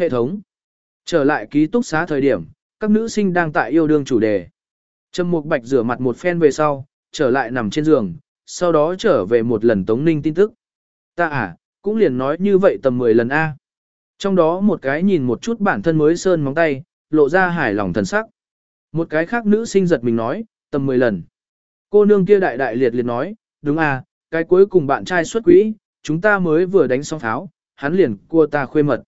Hệ thống. Trở lại ký túc xá thời điểm, các nữ sinh đang tại yêu đương chủ đề. Trầm Mục Bạch rửa mặt một phen về sau, trở lại nằm trên giường, sau đó trở về một lần Tống Ninh tin tức. Ta à, cũng liền nói như vậy tầm 10 lần A. Trong đó một cái nhìn một chút bản thân mới sơn móng tay, lộ ra hài lòng thần sắc. Một cái khác nữ sinh giật mình nói, tầm 10 lần. Cô nương kia đại đại liệt liệt nói, đúng à, cái cuối cùng bạn trai xuất quỹ, chúng ta mới vừa đánh xong pháo, hắn liền cua ta khuê mật.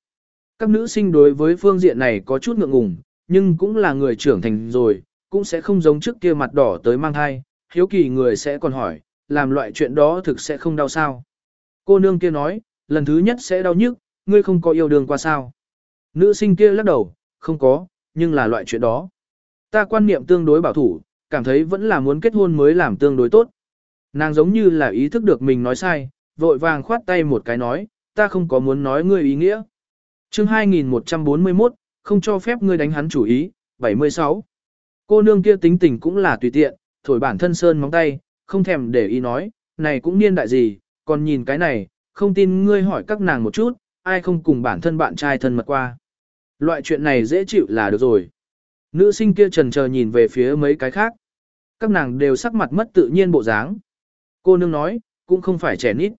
Các nữ sinh đối với phương diện này có chút ngượng ngùng, nhưng cũng là người trưởng thành rồi, cũng sẽ không giống trước kia mặt đỏ tới mang thai, hiếu kỳ người sẽ còn hỏi, làm loại chuyện đó thực sẽ không đau sao. Cô nương kia nói, lần thứ nhất sẽ đau nhức, ngươi không có yêu đương qua sao. Nữ sinh kia lắc đầu, không có, nhưng là loại chuyện đó. Ta quan niệm tương đối bảo thủ, cảm thấy vẫn là muốn kết hôn mới làm tương đối tốt. Nàng giống như là ý thức được mình nói sai, vội vàng khoát tay một cái nói, ta không có muốn nói ngươi ý nghĩa chương 2141, không cho phép ngươi đánh hắn chủ ý, 76. Cô nương kia tính tình cũng là tùy tiện, thổi bản thân sơn móng tay, không thèm để ý nói, này cũng niên đại gì, còn nhìn cái này, không tin ngươi hỏi các nàng một chút, ai không cùng bản thân bạn trai thân mật qua. Loại chuyện này dễ chịu là được rồi. Nữ sinh kia trần chờ nhìn về phía mấy cái khác. Các nàng đều sắc mặt mất tự nhiên bộ dáng. Cô nương nói, cũng không phải trẻ nít.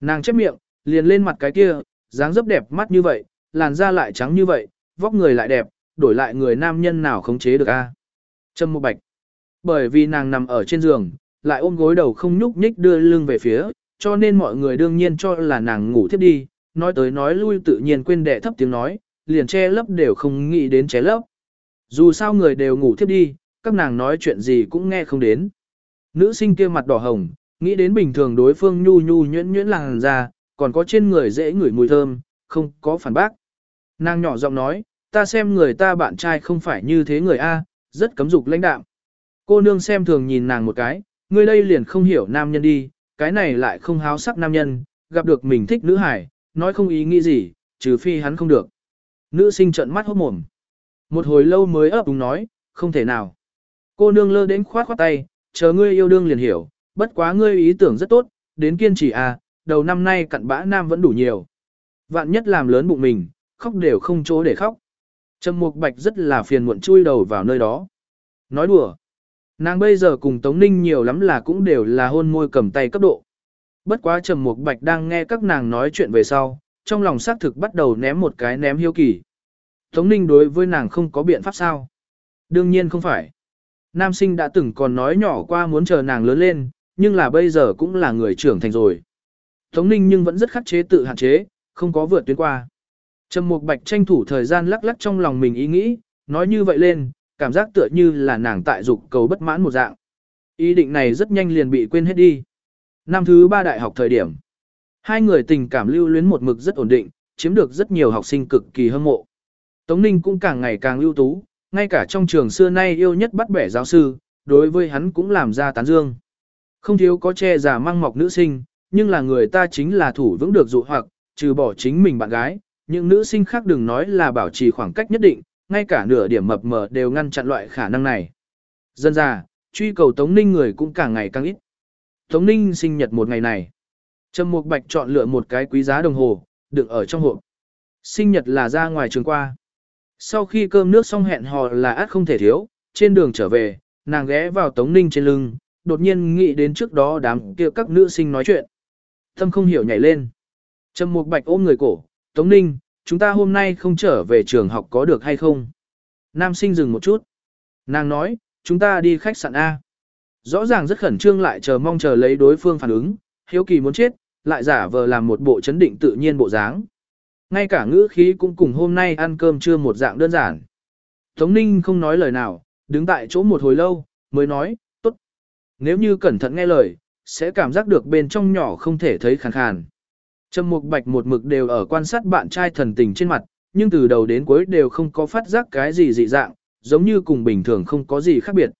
Nàng chép miệng, liền lên mặt cái kia, dáng dấp đẹp mắt như vậy, làn da lại trắng như vậy, vóc người lại đẹp, đổi lại người nam nhân nào khống chế được a? Trâm Mộ Bạch. Bởi vì nàng nằm ở trên giường, lại ôm gối đầu không nhúc nhích đưa lưng về phía, cho nên mọi người đương nhiên cho là nàng ngủ thiếp đi, nói tới nói lui tự nhiên quên đệ thấp tiếng nói, liền che lấp đều không nghĩ đến che lấp. Dù sao người đều ngủ thiếp đi, các nàng nói chuyện gì cũng nghe không đến. Nữ sinh kia mặt đỏ hồng, nghĩ đến bình thường đối phương nhu nhu nhuyễn nhuyễn làng ra, còn có trên người dễ ngửi mùi thơm, không có phản bác. Nàng nhỏ giọng nói, ta xem người ta bạn trai không phải như thế người A, rất cấm dục lãnh đạm. Cô nương xem thường nhìn nàng một cái, người đây liền không hiểu nam nhân đi, cái này lại không háo sắc nam nhân, gặp được mình thích nữ hải, nói không ý nghĩ gì, trừ phi hắn không được. Nữ sinh trợn mắt hốt mồm. Một hồi lâu mới ấp đúng nói, không thể nào. Cô nương lơ đến khoát khoát tay, chờ ngươi yêu đương liền hiểu, bất quá ngươi ý tưởng rất tốt, đến kiên trì à, đầu năm nay cặn bã nam vẫn đủ nhiều. Vạn nhất làm lớn bụng mình, khóc đều không chỗ để khóc. Trầm Mục Bạch rất là phiền muộn chui đầu vào nơi đó. Nói đùa. Nàng bây giờ cùng Tống Ninh nhiều lắm là cũng đều là hôn môi cầm tay cấp độ. Bất quá Trầm Mục Bạch đang nghe các nàng nói chuyện về sau, trong lòng xác thực bắt đầu ném một cái ném hiếu kỳ. Tống Ninh đối với nàng không có biện pháp sao? Đương nhiên không phải. Nam sinh đã từng còn nói nhỏ qua muốn chờ nàng lớn lên, nhưng là bây giờ cũng là người trưởng thành rồi. Tống Ninh nhưng vẫn rất khắc chế tự hạn chế, không có vượt tuyến qua. Trầm Mục Bạch tranh thủ thời gian lắc lắc trong lòng mình ý nghĩ, nói như vậy lên, cảm giác tựa như là nàng tại dục cầu bất mãn một dạng. Ý định này rất nhanh liền bị quên hết đi. Năm thứ ba đại học thời điểm, hai người tình cảm lưu luyến một mực rất ổn định, chiếm được rất nhiều học sinh cực kỳ hâm mộ. Tống Ninh cũng càng ngày càng ưu tú, ngay cả trong trường xưa nay yêu nhất bắt bẻ giáo sư, đối với hắn cũng làm ra tán dương. Không thiếu có che giả mang mọc nữ sinh, nhưng là người ta chính là thủ vững được dụ hoặc, trừ bỏ chính mình bạn gái, những nữ sinh khác đừng nói là bảo trì khoảng cách nhất định, ngay cả nửa điểm mập mờ đều ngăn chặn loại khả năng này. Dân ra, truy cầu Tống Ninh người cũng càng ngày càng ít. Tống Ninh sinh nhật một ngày này. Trầm Mục Bạch chọn lựa một cái quý giá đồng hồ, đựng ở trong hộp. Sinh nhật là ra ngoài trường qua. Sau khi cơm nước xong hẹn hò là át không thể thiếu, trên đường trở về, nàng ghé vào Tống Ninh trên lưng, đột nhiên nghĩ đến trước đó đám kia các nữ sinh nói chuyện. thâm không hiểu nhảy lên. Trầm Mục Bạch ôm người cổ, Tống Ninh, chúng ta hôm nay không trở về trường học có được hay không? Nam sinh dừng một chút. Nàng nói, chúng ta đi khách sạn A. Rõ ràng rất khẩn trương lại chờ mong chờ lấy đối phương phản ứng, hiếu kỳ muốn chết, lại giả vờ làm một bộ chấn định tự nhiên bộ dáng. Ngay cả ngữ khí cũng cùng hôm nay ăn cơm trưa một dạng đơn giản. Tống Ninh không nói lời nào, đứng tại chỗ một hồi lâu, mới nói, tốt. Nếu như cẩn thận nghe lời, sẽ cảm giác được bên trong nhỏ không thể thấy khàn khàn. Trầm Mục Bạch một mực đều ở quan sát bạn trai thần tình trên mặt, nhưng từ đầu đến cuối đều không có phát giác cái gì dị dạng, giống như cùng bình thường không có gì khác biệt.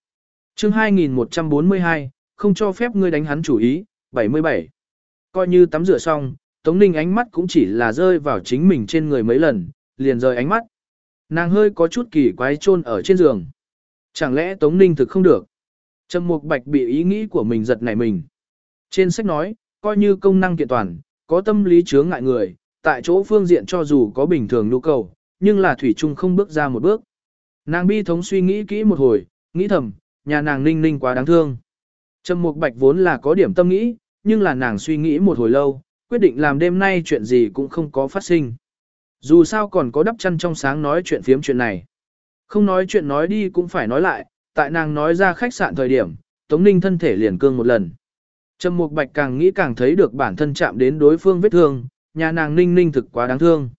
Chương 2142, không cho phép ngươi đánh hắn chủ ý, 77. Coi như tắm rửa xong, Tống Ninh ánh mắt cũng chỉ là rơi vào chính mình trên người mấy lần, liền rời ánh mắt. Nàng hơi có chút kỳ quái chôn ở trên giường. Chẳng lẽ Tống Ninh thực không được? Trầm Mục Bạch bị ý nghĩ của mình giật nảy mình. Trên sách nói, coi như công năng kiện toàn, có tâm lý chướng ngại người, tại chỗ phương diện cho dù có bình thường nhu cầu, nhưng là Thủy Trung không bước ra một bước. Nàng bi thống suy nghĩ kỹ một hồi, nghĩ thầm, nhà nàng ninh ninh quá đáng thương. Trầm Mục Bạch vốn là có điểm tâm nghĩ, nhưng là nàng suy nghĩ một hồi lâu, quyết định làm đêm nay chuyện gì cũng không có phát sinh. Dù sao còn có đắp chăn trong sáng nói chuyện phiếm chuyện này. Không nói chuyện nói đi cũng phải nói lại, tại nàng nói ra khách sạn thời điểm, Tống Ninh thân thể liền cương một lần. Trầm Mục Bạch càng nghĩ càng thấy được bản thân chạm đến đối phương vết thương, nhà nàng Ninh Ninh thực quá đáng thương.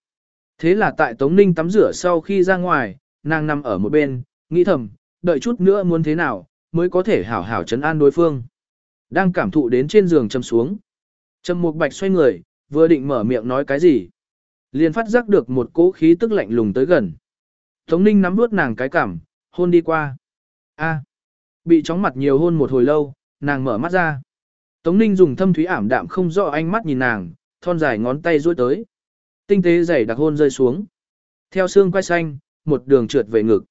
Thế là tại Tống Ninh tắm rửa sau khi ra ngoài, nàng nằm ở một bên, nghĩ thầm, đợi chút nữa muốn thế nào, mới có thể hảo hảo chấn an đối phương. Đang cảm thụ đến trên giường châm xuống. Trầm Mục Bạch xoay người, vừa định mở miệng nói cái gì. Liền phát giác được một cỗ khí tức lạnh lùng tới gần. Tống Ninh nắm nuốt nàng cái cảm, hôn đi qua. A. Bị chóng mặt nhiều hôn một hồi lâu, nàng mở mắt ra. Tống Ninh dùng thâm thúy ảm đạm không rõ ánh mắt nhìn nàng, thon dài ngón tay duỗi tới. Tinh tế dày đặc hôn rơi xuống. Theo xương quay xanh, một đường trượt về ngực.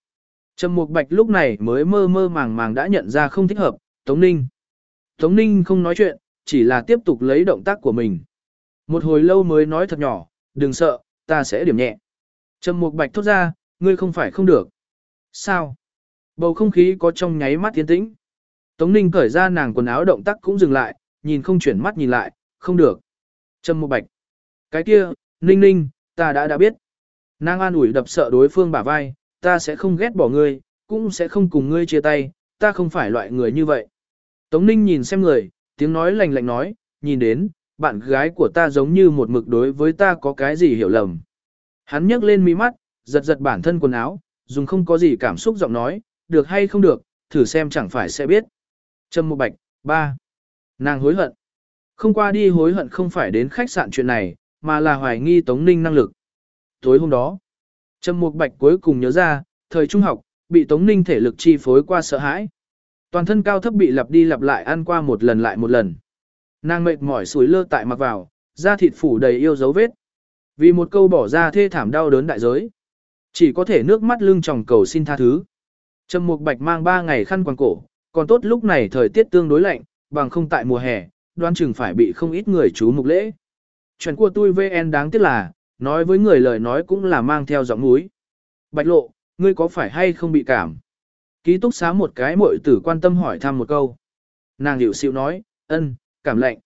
Trầm Mục Bạch lúc này mới mơ mơ màng màng đã nhận ra không thích hợp, Tống Ninh. Tống Ninh không nói chuyện, chỉ là tiếp tục lấy động tác của mình. Một hồi lâu mới nói thật nhỏ, đừng sợ, ta sẽ điểm nhẹ. Trầm Mục Bạch thốt ra, ngươi không phải không được. Sao? Bầu không khí có trong nháy mắt tiến tĩnh. Tống Ninh cởi ra nàng quần áo động tác cũng dừng lại, nhìn không chuyển mắt nhìn lại, không được. Trâm Mộ Bạch. Cái kia, Ninh Ninh, ta đã đã biết. Nàng an ủi đập sợ đối phương bả vai, ta sẽ không ghét bỏ ngươi, cũng sẽ không cùng ngươi chia tay, ta không phải loại người như vậy. Tống Ninh nhìn xem người, tiếng nói lành lạnh nói, nhìn đến, bạn gái của ta giống như một mực đối với ta có cái gì hiểu lầm. Hắn nhấc lên mí mắt, giật giật bản thân quần áo, dùng không có gì cảm xúc giọng nói, được hay không được, thử xem chẳng phải sẽ biết. Trâm Mộ Bạch, ba. Nàng hối hận. Không qua đi hối hận không phải đến khách sạn chuyện này, mà là hoài nghi Tống Ninh năng lực. Tối hôm đó, Trâm Mục Bạch cuối cùng nhớ ra, thời trung học, bị Tống Ninh thể lực chi phối qua sợ hãi. Toàn thân cao thấp bị lặp đi lặp lại ăn qua một lần lại một lần. Nàng mệt mỏi sủi lơ tại mặc vào, da thịt phủ đầy yêu dấu vết. Vì một câu bỏ ra thê thảm đau đớn đại giới. Chỉ có thể nước mắt lưng tròng cầu xin tha thứ. Trầm Mục Bạch mang 3 ngày khăn quàng cổ, còn tốt lúc này thời tiết tương đối lạnh, bằng không tại mùa hè, đoán chừng phải bị không ít người chú mục lễ. Chuyện của tôi VN đáng tiếc là, nói với người lời nói cũng là mang theo giọng núi. Bạch lộ, ngươi có phải hay không bị cảm? Ký túc xá một cái muội tử quan tâm hỏi thăm một câu. Nàng hiểu xịu nói, ân, cảm lạnh.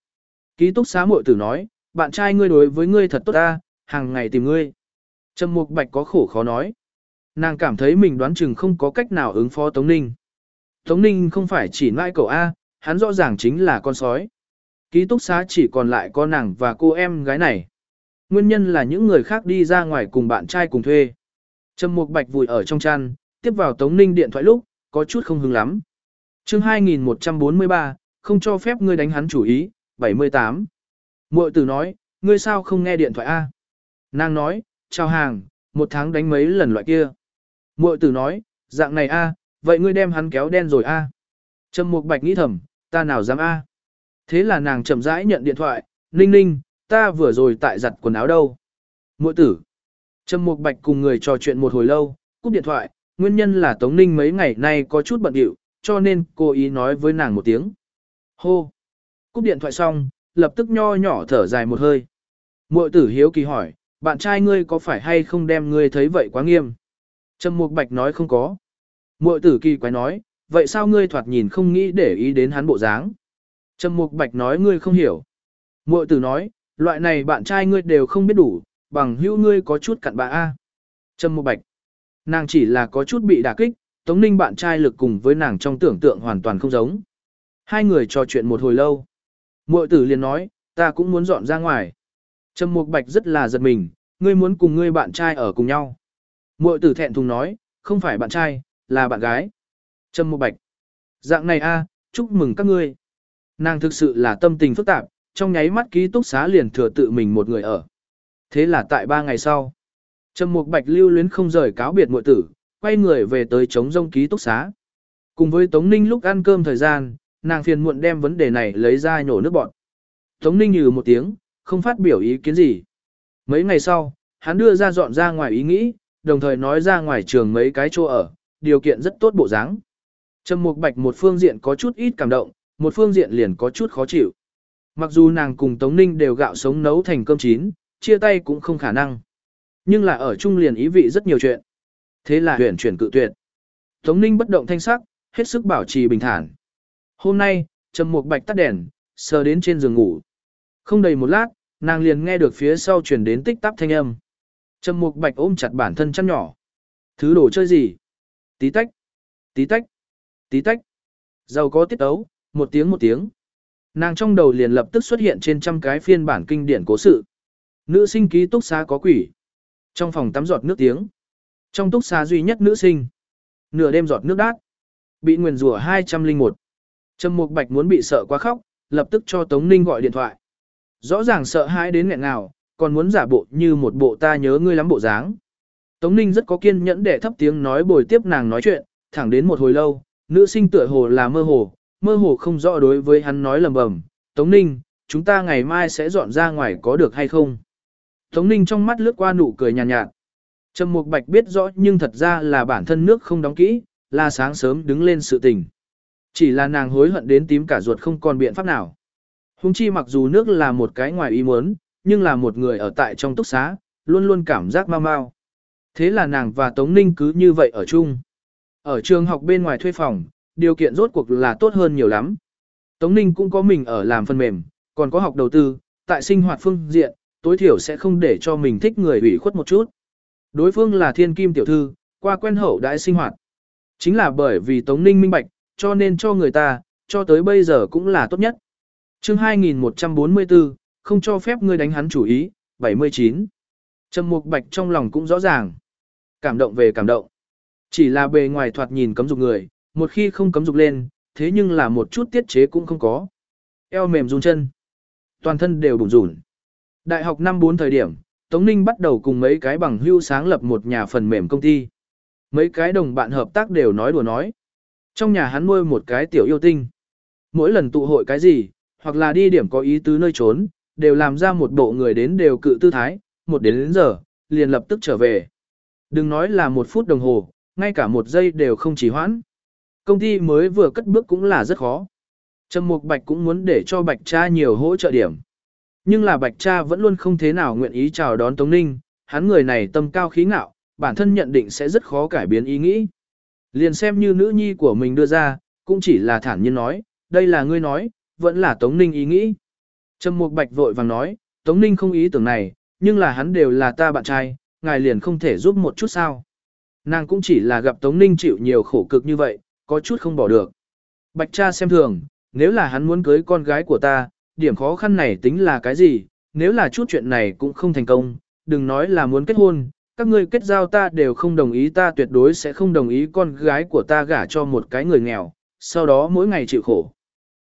Ký túc xá muội tử nói, bạn trai ngươi đối với ngươi thật tốt ta, hàng ngày tìm ngươi. Trầm Mục Bạch có khổ khó nói. Nàng cảm thấy mình đoán chừng không có cách nào ứng phó Tống Ninh. Tống Ninh không phải chỉ nãi cậu A, hắn rõ ràng chính là con sói. Ký túc xá chỉ còn lại con nàng và cô em gái này. Nguyên nhân là những người khác đi ra ngoài cùng bạn trai cùng thuê. Trầm Mục Bạch vùi ở trong chăn, tiếp vào Tống Ninh điện thoại lúc, có chút không hứng lắm. chương 2143, không cho phép ngươi đánh hắn chủ ý, 78. Muội tử nói, ngươi sao không nghe điện thoại A? Nàng nói, chào hàng, một tháng đánh mấy lần loại kia. Muội tử nói, dạng này A, vậy ngươi đem hắn kéo đen rồi A. Trầm Mục Bạch nghĩ thầm, ta nào dám A. Thế là nàng chậm rãi nhận điện thoại, ninh ninh, ta vừa rồi tại giặt quần áo đâu. Muội tử. Trầm Mục Bạch cùng người trò chuyện một hồi lâu, cúp điện thoại, nguyên nhân là Tống Ninh mấy ngày nay có chút bận điệu, cho nên cô ý nói với nàng một tiếng. Hô! Cúp điện thoại xong, lập tức nho nhỏ thở dài một hơi. Muội tử hiếu kỳ hỏi, bạn trai ngươi có phải hay không đem ngươi thấy vậy quá nghiêm? Trầm Mục Bạch nói không có. Muội tử kỳ quái nói, vậy sao ngươi thoạt nhìn không nghĩ để ý đến hắn bộ dáng? Trầm Mục Bạch nói ngươi không hiểu. Mội tử nói, loại này bạn trai ngươi đều không biết đủ, bằng hữu ngươi có chút cặn bạ a. Trầm Mục Bạch. Nàng chỉ là có chút bị đả kích, Tống Ninh bạn trai lực cùng với nàng trong tưởng tượng hoàn toàn không giống. Hai người trò chuyện một hồi lâu. Mội tử liền nói, ta cũng muốn dọn ra ngoài. Trầm Mục Bạch rất là giật mình, ngươi muốn cùng ngươi bạn trai ở cùng nhau. Mội tử thẹn thùng nói, không phải bạn trai, là bạn gái. Trâm Mục Bạch. Dạng này a, chúc mừng các ngươi. Nàng thực sự là tâm tình phức tạp, trong nháy mắt ký túc xá liền thừa tự mình một người ở. Thế là tại ba ngày sau, Trầm Mục Bạch lưu luyến không rời cáo biệt muội tử, quay người về tới chống rông ký túc xá. Cùng với Tống Ninh lúc ăn cơm thời gian, nàng phiền muộn đem vấn đề này lấy ra nhổ nước bọn. Tống Ninh nhừ một tiếng, không phát biểu ý kiến gì. Mấy ngày sau, hắn đưa ra dọn ra ngoài ý nghĩ, đồng thời nói ra ngoài trường mấy cái chỗ ở, điều kiện rất tốt bộ dáng. Trầm Mục Bạch một phương diện có chút ít cảm động, một phương diện liền có chút khó chịu. Mặc dù nàng cùng Tống Ninh đều gạo sống nấu thành cơm chín, chia tay cũng không khả năng. Nhưng là ở chung liền ý vị rất nhiều chuyện. Thế là huyền chuyển cự tuyệt. Tống Ninh bất động thanh sắc, hết sức bảo trì bình thản. Hôm nay, Trầm Mục Bạch tắt đèn, sờ đến trên giường ngủ. Không đầy một lát, nàng liền nghe được phía sau truyền đến tích tắp thanh âm. Trầm Mục Bạch ôm chặt bản thân chăn nhỏ. Thứ đồ chơi gì? Tí tách, tí tách, tí tách. Giàu có tiết ấu, một tiếng một tiếng. Nàng trong đầu liền lập tức xuất hiện trên trăm cái phiên bản kinh điển cố sự. Nữ sinh ký túc xá có quỷ. Trong phòng tắm giọt nước tiếng. Trong túc xá duy nhất nữ sinh. Nửa đêm giọt nước đát. Bị nguyền rủa 201. Trầm Mục Bạch muốn bị sợ quá khóc, lập tức cho Tống Ninh gọi điện thoại. Rõ ràng sợ hãi đến nghẹn ngào, còn muốn giả bộ như một bộ ta nhớ ngươi lắm bộ dáng. Tống Ninh rất có kiên nhẫn để thấp tiếng nói bồi tiếp nàng nói chuyện, thẳng đến một hồi lâu, nữ sinh tựa hồ là mơ hồ, mơ hồ không rõ đối với hắn nói lầm bầm. Tống Ninh, chúng ta ngày mai sẽ dọn ra ngoài có được hay không? Tống Ninh trong mắt lướt qua nụ cười nhàn nhạt. Trầm Mục Bạch biết rõ nhưng thật ra là bản thân nước không đóng kỹ, là sáng sớm đứng lên sự tình. Chỉ là nàng hối hận đến tím cả ruột không còn biện pháp nào. Hùng chi mặc dù nước là một cái ngoài ý muốn, nhưng là một người ở tại trong túc xá, luôn luôn cảm giác mau mau. Thế là nàng và Tống Ninh cứ như vậy ở chung. Ở trường học bên ngoài thuê phòng, điều kiện rốt cuộc là tốt hơn nhiều lắm. Tống Ninh cũng có mình ở làm phần mềm, còn có học đầu tư, tại sinh hoạt phương diện, tối thiểu sẽ không để cho mình thích người ủy khuất một chút. Đối phương là thiên kim tiểu thư, qua quen hậu đại sinh hoạt. Chính là bởi vì Tống Ninh minh bạch, cho nên cho người ta, cho tới bây giờ cũng là tốt nhất. chương 2144, không cho phép ngươi đánh hắn chủ ý, 79. Trầm Mục Bạch trong lòng cũng rõ ràng. Cảm động về cảm động. Chỉ là bề ngoài thoạt nhìn cấm dục người, một khi không cấm dục lên, thế nhưng là một chút tiết chế cũng không có. Eo mềm run chân. Toàn thân đều bủn rủn. Đại học năm 4 thời điểm, Tống Ninh bắt đầu cùng mấy cái bằng hưu sáng lập một nhà phần mềm công ty. Mấy cái đồng bạn hợp tác đều nói đùa nói. Trong nhà hắn nuôi một cái tiểu yêu tinh. Mỗi lần tụ hội cái gì, hoặc là đi điểm có ý tứ nơi trốn, đều làm ra một bộ người đến đều cự tư thái, một đến đến giờ, liền lập tức trở về. Đừng nói là một phút đồng hồ, ngay cả một giây đều không chỉ hoãn. Công ty mới vừa cất bước cũng là rất khó. Trầm Mục Bạch cũng muốn để cho Bạch Cha nhiều hỗ trợ điểm. Nhưng là Bạch Cha vẫn luôn không thế nào nguyện ý chào đón Tống Ninh, hắn người này tâm cao khí ngạo, bản thân nhận định sẽ rất khó cải biến ý nghĩ. Liền xem như nữ nhi của mình đưa ra, cũng chỉ là thản nhiên nói, đây là ngươi nói, vẫn là Tống Ninh ý nghĩ. Trầm Mục Bạch vội vàng nói, Tống Ninh không ý tưởng này, nhưng là hắn đều là ta bạn trai, ngài liền không thể giúp một chút sao. Nàng cũng chỉ là gặp Tống Ninh chịu nhiều khổ cực như vậy, có chút không bỏ được. Bạch cha xem thường, nếu là hắn muốn cưới con gái của ta, điểm khó khăn này tính là cái gì, nếu là chút chuyện này cũng không thành công, đừng nói là muốn kết hôn, các ngươi kết giao ta đều không đồng ý ta tuyệt đối sẽ không đồng ý con gái của ta gả cho một cái người nghèo, sau đó mỗi ngày chịu khổ.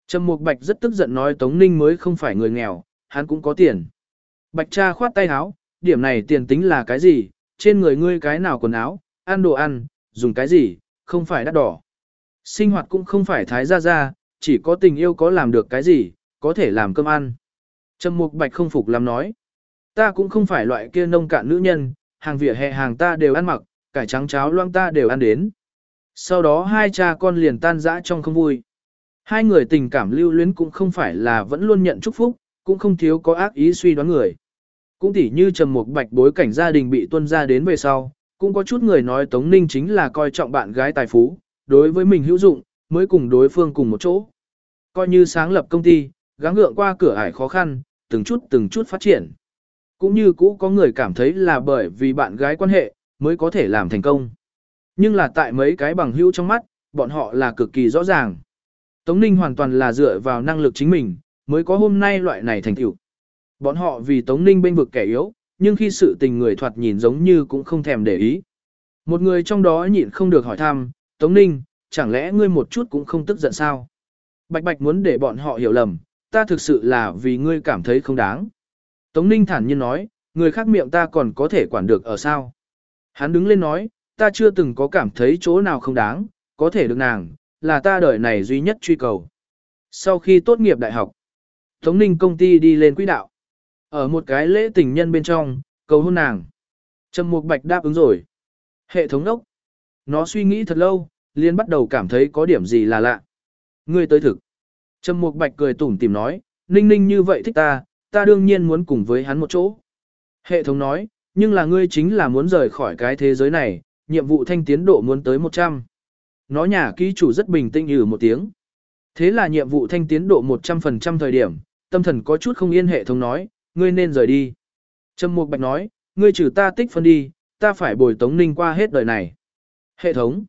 Trầm Mục Bạch rất tức giận nói Tống Ninh mới không phải người nghèo, hắn cũng có tiền. Bạch cha khoát tay áo, điểm này tiền tính là cái gì, trên người ngươi cái nào quần áo, ăn đồ ăn, dùng cái gì, không phải đắt đỏ. Sinh hoạt cũng không phải thái gia gia, chỉ có tình yêu có làm được cái gì, có thể làm cơm ăn. Trầm Mục Bạch không phục lắm nói. Ta cũng không phải loại kia nông cạn nữ nhân, hàng vỉa hè hàng ta đều ăn mặc, cải trắng cháo loang ta đều ăn đến. Sau đó hai cha con liền tan rã trong không vui. Hai người tình cảm lưu luyến cũng không phải là vẫn luôn nhận chúc phúc, cũng không thiếu có ác ý suy đoán người. Cũng tỉ như trầm Mục bạch bối cảnh gia đình bị tuân ra đến về sau, cũng có chút người nói Tống Ninh chính là coi trọng bạn gái tài phú, đối với mình hữu dụng, mới cùng đối phương cùng một chỗ. Coi như sáng lập công ty, gắng gượng qua cửa ải khó khăn, từng chút từng chút phát triển. Cũng như cũ có người cảm thấy là bởi vì bạn gái quan hệ, mới có thể làm thành công. Nhưng là tại mấy cái bằng hữu trong mắt, bọn họ là cực kỳ rõ ràng. Tống Ninh hoàn toàn là dựa vào năng lực chính mình, mới có hôm nay loại này thành tựu. Bọn họ vì Tống Ninh bên vực kẻ yếu, nhưng khi sự tình người thoạt nhìn giống như cũng không thèm để ý. Một người trong đó nhịn không được hỏi thăm, Tống Ninh, chẳng lẽ ngươi một chút cũng không tức giận sao? Bạch Bạch muốn để bọn họ hiểu lầm, ta thực sự là vì ngươi cảm thấy không đáng. Tống Ninh thản nhiên nói, người khác miệng ta còn có thể quản được ở sao? Hắn đứng lên nói, ta chưa từng có cảm thấy chỗ nào không đáng, có thể được nàng, là ta đời này duy nhất truy cầu. Sau khi tốt nghiệp đại học, Tống Ninh công ty đi lên quỹ đạo. Ở một cái lễ tình nhân bên trong, cầu hôn nàng. Trầm Mục Bạch đáp ứng rồi. Hệ thống đốc. Nó suy nghĩ thật lâu, liền bắt đầu cảm thấy có điểm gì là lạ. Ngươi tới thực. Trầm Mục Bạch cười tủm tìm nói, ninh ninh như vậy thích ta, ta đương nhiên muốn cùng với hắn một chỗ. Hệ thống nói, nhưng là ngươi chính là muốn rời khỏi cái thế giới này, nhiệm vụ thanh tiến độ muốn tới 100. Nó nhà ký chủ rất bình tĩnh ừ một tiếng. Thế là nhiệm vụ thanh tiến độ 100% thời điểm, tâm thần có chút không yên hệ thống nói, ngươi nên rời đi. Trầm Mục Bạch nói, ngươi trừ ta tích phân đi, ta phải bồi Tống Ninh qua hết đời này. Hệ thống,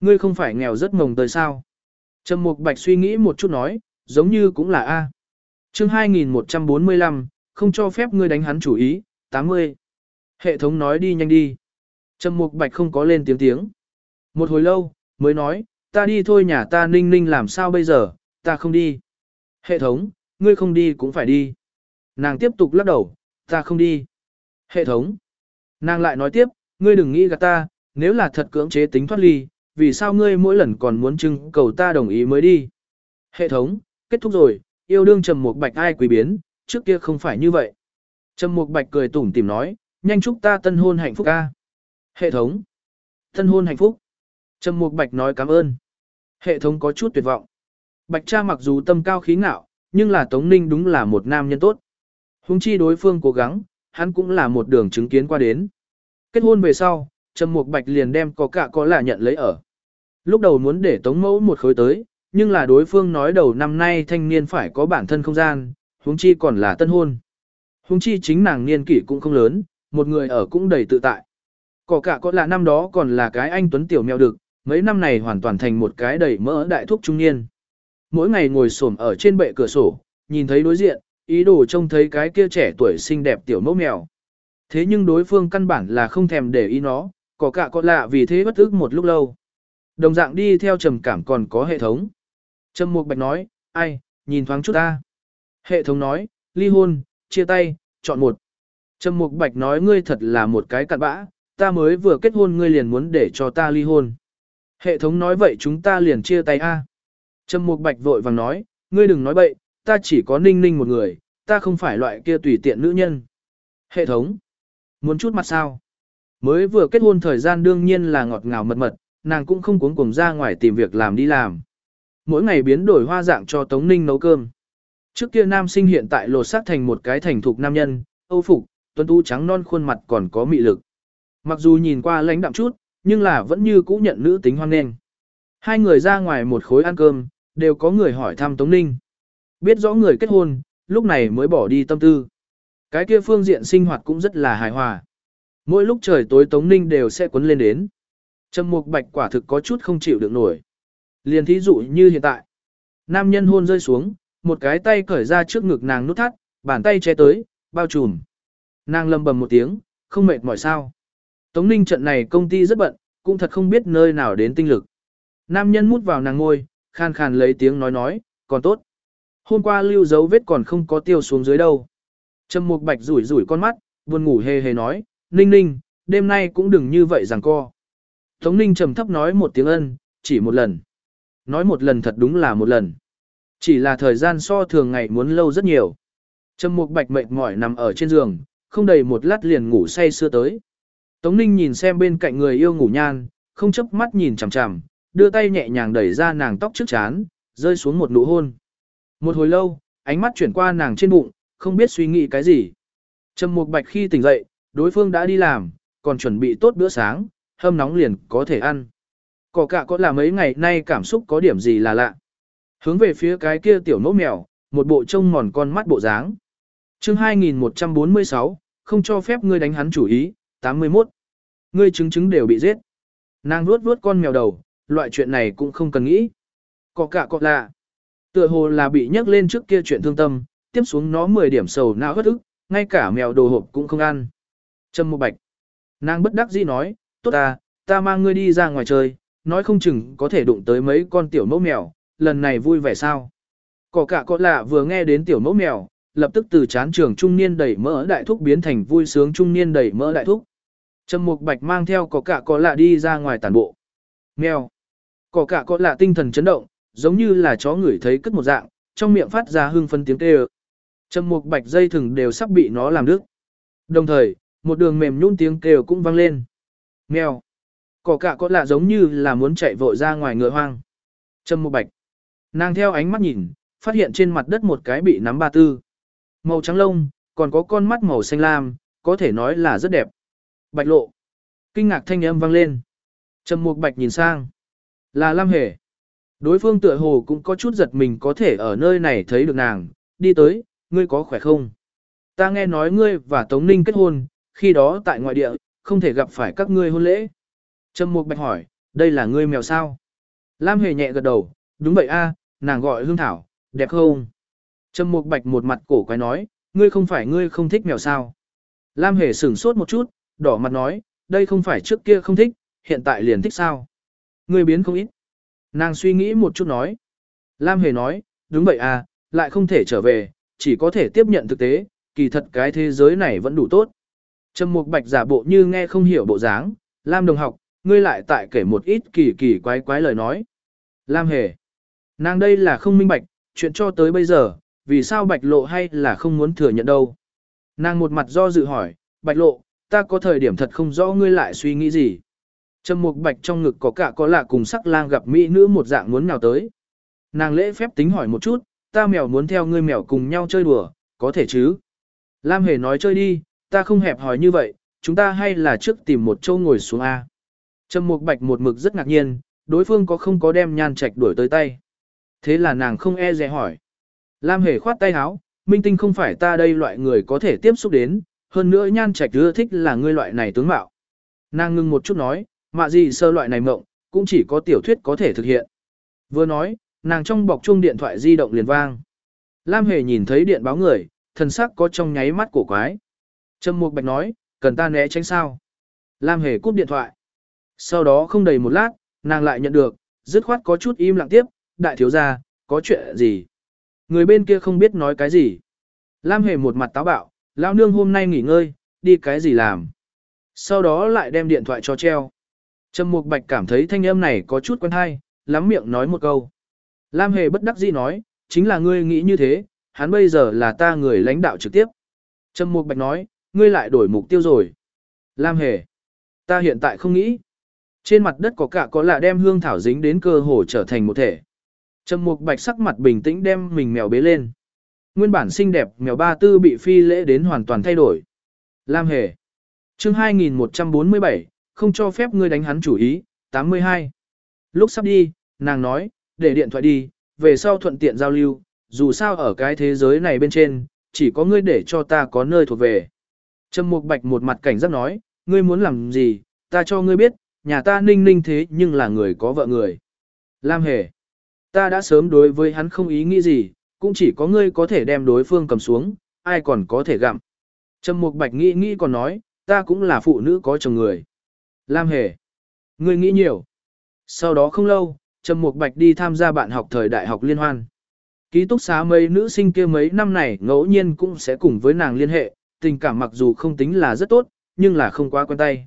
ngươi không phải nghèo rất mồng tới sao? Trầm Mục Bạch suy nghĩ một chút nói, giống như cũng là A. chương 2145, không cho phép ngươi đánh hắn chủ ý, 80. Hệ thống nói đi nhanh đi. Trầm Mục Bạch không có lên tiếng tiếng. Một hồi lâu, mới nói, ta đi thôi nhà ta ninh ninh làm sao bây giờ, ta không đi. Hệ thống, ngươi không đi cũng phải đi. Nàng tiếp tục lắc đầu, ta không đi. Hệ thống. Nàng lại nói tiếp, ngươi đừng nghĩ gạt ta, nếu là thật cưỡng chế tính thoát ly, vì sao ngươi mỗi lần còn muốn trưng cầu ta đồng ý mới đi. Hệ thống, kết thúc rồi, yêu đương trầm một bạch ai quý biến, trước kia không phải như vậy. Trầm Mục Bạch cười tủm tỉm nói, nhanh chúc ta tân hôn hạnh phúc ca. Hệ thống. Tân hôn hạnh phúc. Trầm Mục Bạch nói cảm ơn. Hệ thống có chút tuyệt vọng. Bạch cha mặc dù tâm cao khí ngạo, nhưng là Tống Ninh đúng là một nam nhân tốt. Hùng chi đối phương cố gắng, hắn cũng là một đường chứng kiến qua đến. Kết hôn về sau, Trầm Mục Bạch liền đem có cả có là nhận lấy ở. Lúc đầu muốn để Tống Mẫu một khối tới, nhưng là đối phương nói đầu năm nay thanh niên phải có bản thân không gian, huống chi còn là tân hôn. Huống chi chính nàng niên kỷ cũng không lớn, một người ở cũng đầy tự tại. Có cả có là năm đó còn là cái anh tuấn tiểu mèo đực, mấy năm này hoàn toàn thành một cái đầy mỡ đại thúc trung niên. Mỗi ngày ngồi xổm ở trên bệ cửa sổ, nhìn thấy đối diện, ý đồ trông thấy cái kia trẻ tuổi xinh đẹp tiểu mẫu mèo. Thế nhưng đối phương căn bản là không thèm để ý nó, có cả có lạ vì thế bất ức một lúc lâu. Đồng dạng đi theo trầm cảm còn có hệ thống. Trầm Mục Bạch nói, ai, nhìn thoáng chút ta. Hệ thống nói, ly hôn, chia tay, chọn một. Trầm Mục Bạch nói ngươi thật là một cái cặn bã, ta mới vừa kết hôn ngươi liền muốn để cho ta ly hôn. Hệ thống nói vậy chúng ta liền chia tay a. Trầm Mục Bạch vội vàng nói, ngươi đừng nói bậy, ta chỉ có ninh ninh một người, ta không phải loại kia tùy tiện nữ nhân. Hệ thống, muốn chút mặt sao? Mới vừa kết hôn thời gian đương nhiên là ngọt ngào mật mật, nàng cũng không cuống cuồng ra ngoài tìm việc làm đi làm. Mỗi ngày biến đổi hoa dạng cho Tống Ninh nấu cơm. Trước kia nam sinh hiện tại lột xác thành một cái thành thục nam nhân, âu phục, tuấn tú trắng non khuôn mặt còn có mị lực. Mặc dù nhìn qua lãnh đạm chút, nhưng là vẫn như cũ nhận nữ tính hoang nghênh. Hai người ra ngoài một khối ăn cơm, đều có người hỏi thăm Tống Ninh. Biết rõ người kết hôn, lúc này mới bỏ đi tâm tư. Cái kia phương diện sinh hoạt cũng rất là hài hòa. Mỗi lúc trời tối Tống Ninh đều sẽ cuốn lên đến. Trầm mục bạch quả thực có chút không chịu được nổi. Liền thí dụ như hiện tại. Nam nhân hôn rơi xuống, một cái tay cởi ra trước ngực nàng nút thắt, bàn tay che tới, bao trùm. Nàng lầm bầm một tiếng, không mệt mỏi sao. Tống ninh trận này công ty rất bận, cũng thật không biết nơi nào đến tinh lực. Nam nhân mút vào nàng ngôi, khan khàn lấy tiếng nói nói, còn tốt. Hôm qua lưu dấu vết còn không có tiêu xuống dưới đâu. Trầm mục bạch rủi rủi con mắt, buồn ngủ hề hề nói, ninh ninh, đêm nay cũng đừng như vậy rằng co. Tống ninh trầm thấp nói một tiếng ân, chỉ một lần. Nói một lần thật đúng là một lần. Chỉ là thời gian so thường ngày muốn lâu rất nhiều. Trầm mục bạch mệt mỏi nằm ở trên giường, không đầy một lát liền ngủ say sưa tới. Tống ninh nhìn xem bên cạnh người yêu ngủ nhan, không chấp mắt nhìn chằm chằm, đưa tay nhẹ nhàng đẩy ra nàng tóc trước chán, rơi xuống một nụ hôn. Một hồi lâu, ánh mắt chuyển qua nàng trên bụng, không biết suy nghĩ cái gì. Trầm mục bạch khi tỉnh dậy, đối phương đã đi làm, còn chuẩn bị tốt bữa sáng, hâm nóng liền có thể ăn. Cỏ cả có là mấy ngày nay cảm xúc có điểm gì là lạ. Hướng về phía cái kia tiểu mẫu mèo, một bộ trông mòn con mắt bộ dáng. chương 2146, không cho phép ngươi đánh hắn chủ ý, 81. Ngươi chứng chứng đều bị giết. Nàng vuốt vuốt con mèo đầu, loại chuyện này cũng không cần nghĩ. Cỏ cả có lạ. Tựa hồ là bị nhắc lên trước kia chuyện thương tâm, tiếp xuống nó 10 điểm sầu não hất ức, ngay cả mèo đồ hộp cũng không ăn. Trâm một bạch. Nàng bất đắc dĩ nói, tốt ta, ta mang ngươi đi ra ngoài chơi, nói không chừng có thể đụng tới mấy con tiểu mẫu mèo, lần này vui vẻ sao. Cỏ cả cọ lạ vừa nghe đến tiểu mẫu mèo, lập tức từ chán trường trung niên đầy mỡ đại thúc biến thành vui sướng trung niên đầy mỡ đại thúc. Trầm Mục Bạch mang theo cỏ cả có lạ đi ra ngoài tàn bộ. Mèo. Cỏ cả có lạ tinh thần chấn động, giống như là chó ngửi thấy cất một dạng, trong miệng phát ra hương phân tiếng kêu. Trầm Mục Bạch dây thừng đều sắp bị nó làm đứt. Đồng thời, một đường mềm nhún tiếng kêu cũng vang lên. Mèo. Cỏ cả có lạ giống như là muốn chạy vội ra ngoài ngựa hoang. Trầm Mục Bạch. Nàng theo ánh mắt nhìn, phát hiện trên mặt đất một cái bị nắm ba tư. Màu trắng lông, còn có con mắt màu xanh lam, có thể nói là rất đẹp. Bạch lộ. Kinh ngạc thanh âm vang lên. Trầm Mục Bạch nhìn sang. Là Lam Hề. Đối phương tựa hồ cũng có chút giật mình có thể ở nơi này thấy được nàng, đi tới, ngươi có khỏe không? Ta nghe nói ngươi và Tống Ninh kết hôn, khi đó tại ngoại địa, không thể gặp phải các ngươi hôn lễ. Trầm Mục Bạch hỏi, đây là ngươi mèo sao? Lam Hề nhẹ gật đầu, đúng vậy a, nàng gọi Hương Thảo, đẹp không? Trầm Mục Bạch một mặt cổ quái nói, ngươi không phải ngươi không thích mèo sao? Lam Hề sửng sốt một chút, đỏ mặt nói, đây không phải trước kia không thích, hiện tại liền thích sao? Ngươi biến không ít. Nàng suy nghĩ một chút nói. Lam Hề nói, đúng vậy à, lại không thể trở về, chỉ có thể tiếp nhận thực tế, kỳ thật cái thế giới này vẫn đủ tốt. Trầm Mục Bạch giả bộ như nghe không hiểu bộ dáng, Lam đồng học, ngươi lại tại kể một ít kỳ kỳ quái quái lời nói. Lam Hề, nàng đây là không minh bạch, chuyện cho tới bây giờ, vì sao Bạch Lộ hay là không muốn thừa nhận đâu. Nàng một mặt do dự hỏi, Bạch Lộ, ta có thời điểm thật không rõ ngươi lại suy nghĩ gì. Trầm Mục Bạch trong ngực có cả có lạ cùng sắc lang gặp mỹ nữ một dạng muốn nào tới. Nàng lễ phép tính hỏi một chút, ta mèo muốn theo ngươi mèo cùng nhau chơi đùa, có thể chứ? Lam Hề nói chơi đi, ta không hẹp hỏi như vậy, chúng ta hay là trước tìm một chỗ ngồi xuống A. Trầm Mục Bạch một mực rất ngạc nhiên, đối phương có không có đem nhan trạch đuổi tới tay. Thế là nàng không e dè hỏi. Lam Hề khoát tay háo, minh tinh không phải ta đây loại người có thể tiếp xúc đến, hơn nữa nhan trạch ưa thích là ngươi loại này tướng mạo. Nàng ngưng một chút nói, mạ gì sơ loại này mộng, cũng chỉ có tiểu thuyết có thể thực hiện. Vừa nói, nàng trong bọc chuông điện thoại di động liền vang. Lam Hề nhìn thấy điện báo người, thần sắc có trong nháy mắt cổ quái. Trầm Mục Bạch nói, cần ta né tránh sao? Lam Hề cúp điện thoại. Sau đó không đầy một lát, nàng lại nhận được, dứt khoát có chút im lặng tiếp, đại thiếu gia, có chuyện gì? Người bên kia không biết nói cái gì. Lam Hề một mặt táo bạo, lão nương hôm nay nghỉ ngơi, đi cái gì làm? Sau đó lại đem điện thoại cho treo. Trầm Mục Bạch cảm thấy thanh âm này có chút quen hay, lắm miệng nói một câu. Lam Hề bất đắc dĩ nói, chính là ngươi nghĩ như thế, hắn bây giờ là ta người lãnh đạo trực tiếp. Trầm Mục Bạch nói, ngươi lại đổi mục tiêu rồi. Lam Hề, ta hiện tại không nghĩ. Trên mặt đất có cả có lạ đem hương thảo dính đến cơ hồ trở thành một thể. Trầm Mục Bạch sắc mặt bình tĩnh đem mình mèo bế lên. Nguyên bản xinh đẹp mèo ba tư bị phi lễ đến hoàn toàn thay đổi. Lam Hề. Chương 2147, không cho phép ngươi đánh hắn chủ ý, 82. Lúc sắp đi, nàng nói, để điện thoại đi, về sau thuận tiện giao lưu, dù sao ở cái thế giới này bên trên, chỉ có ngươi để cho ta có nơi thuộc về. Trầm Mục Bạch một mặt cảnh giác nói, ngươi muốn làm gì, ta cho ngươi biết, nhà ta ninh ninh thế nhưng là người có vợ người. Lam Hề, ta đã sớm đối với hắn không ý nghĩ gì, cũng chỉ có ngươi có thể đem đối phương cầm xuống, ai còn có thể gặm. Trầm Mục Bạch nghĩ nghĩ còn nói, ta cũng là phụ nữ có chồng người. Lam Hề, ngươi nghĩ nhiều. Sau đó không lâu, Trầm Mục Bạch đi tham gia bạn học thời đại học liên hoan. Ký túc xá mấy nữ sinh kia mấy năm này ngẫu nhiên cũng sẽ cùng với nàng liên hệ, tình cảm mặc dù không tính là rất tốt, nhưng là không quá quen tay.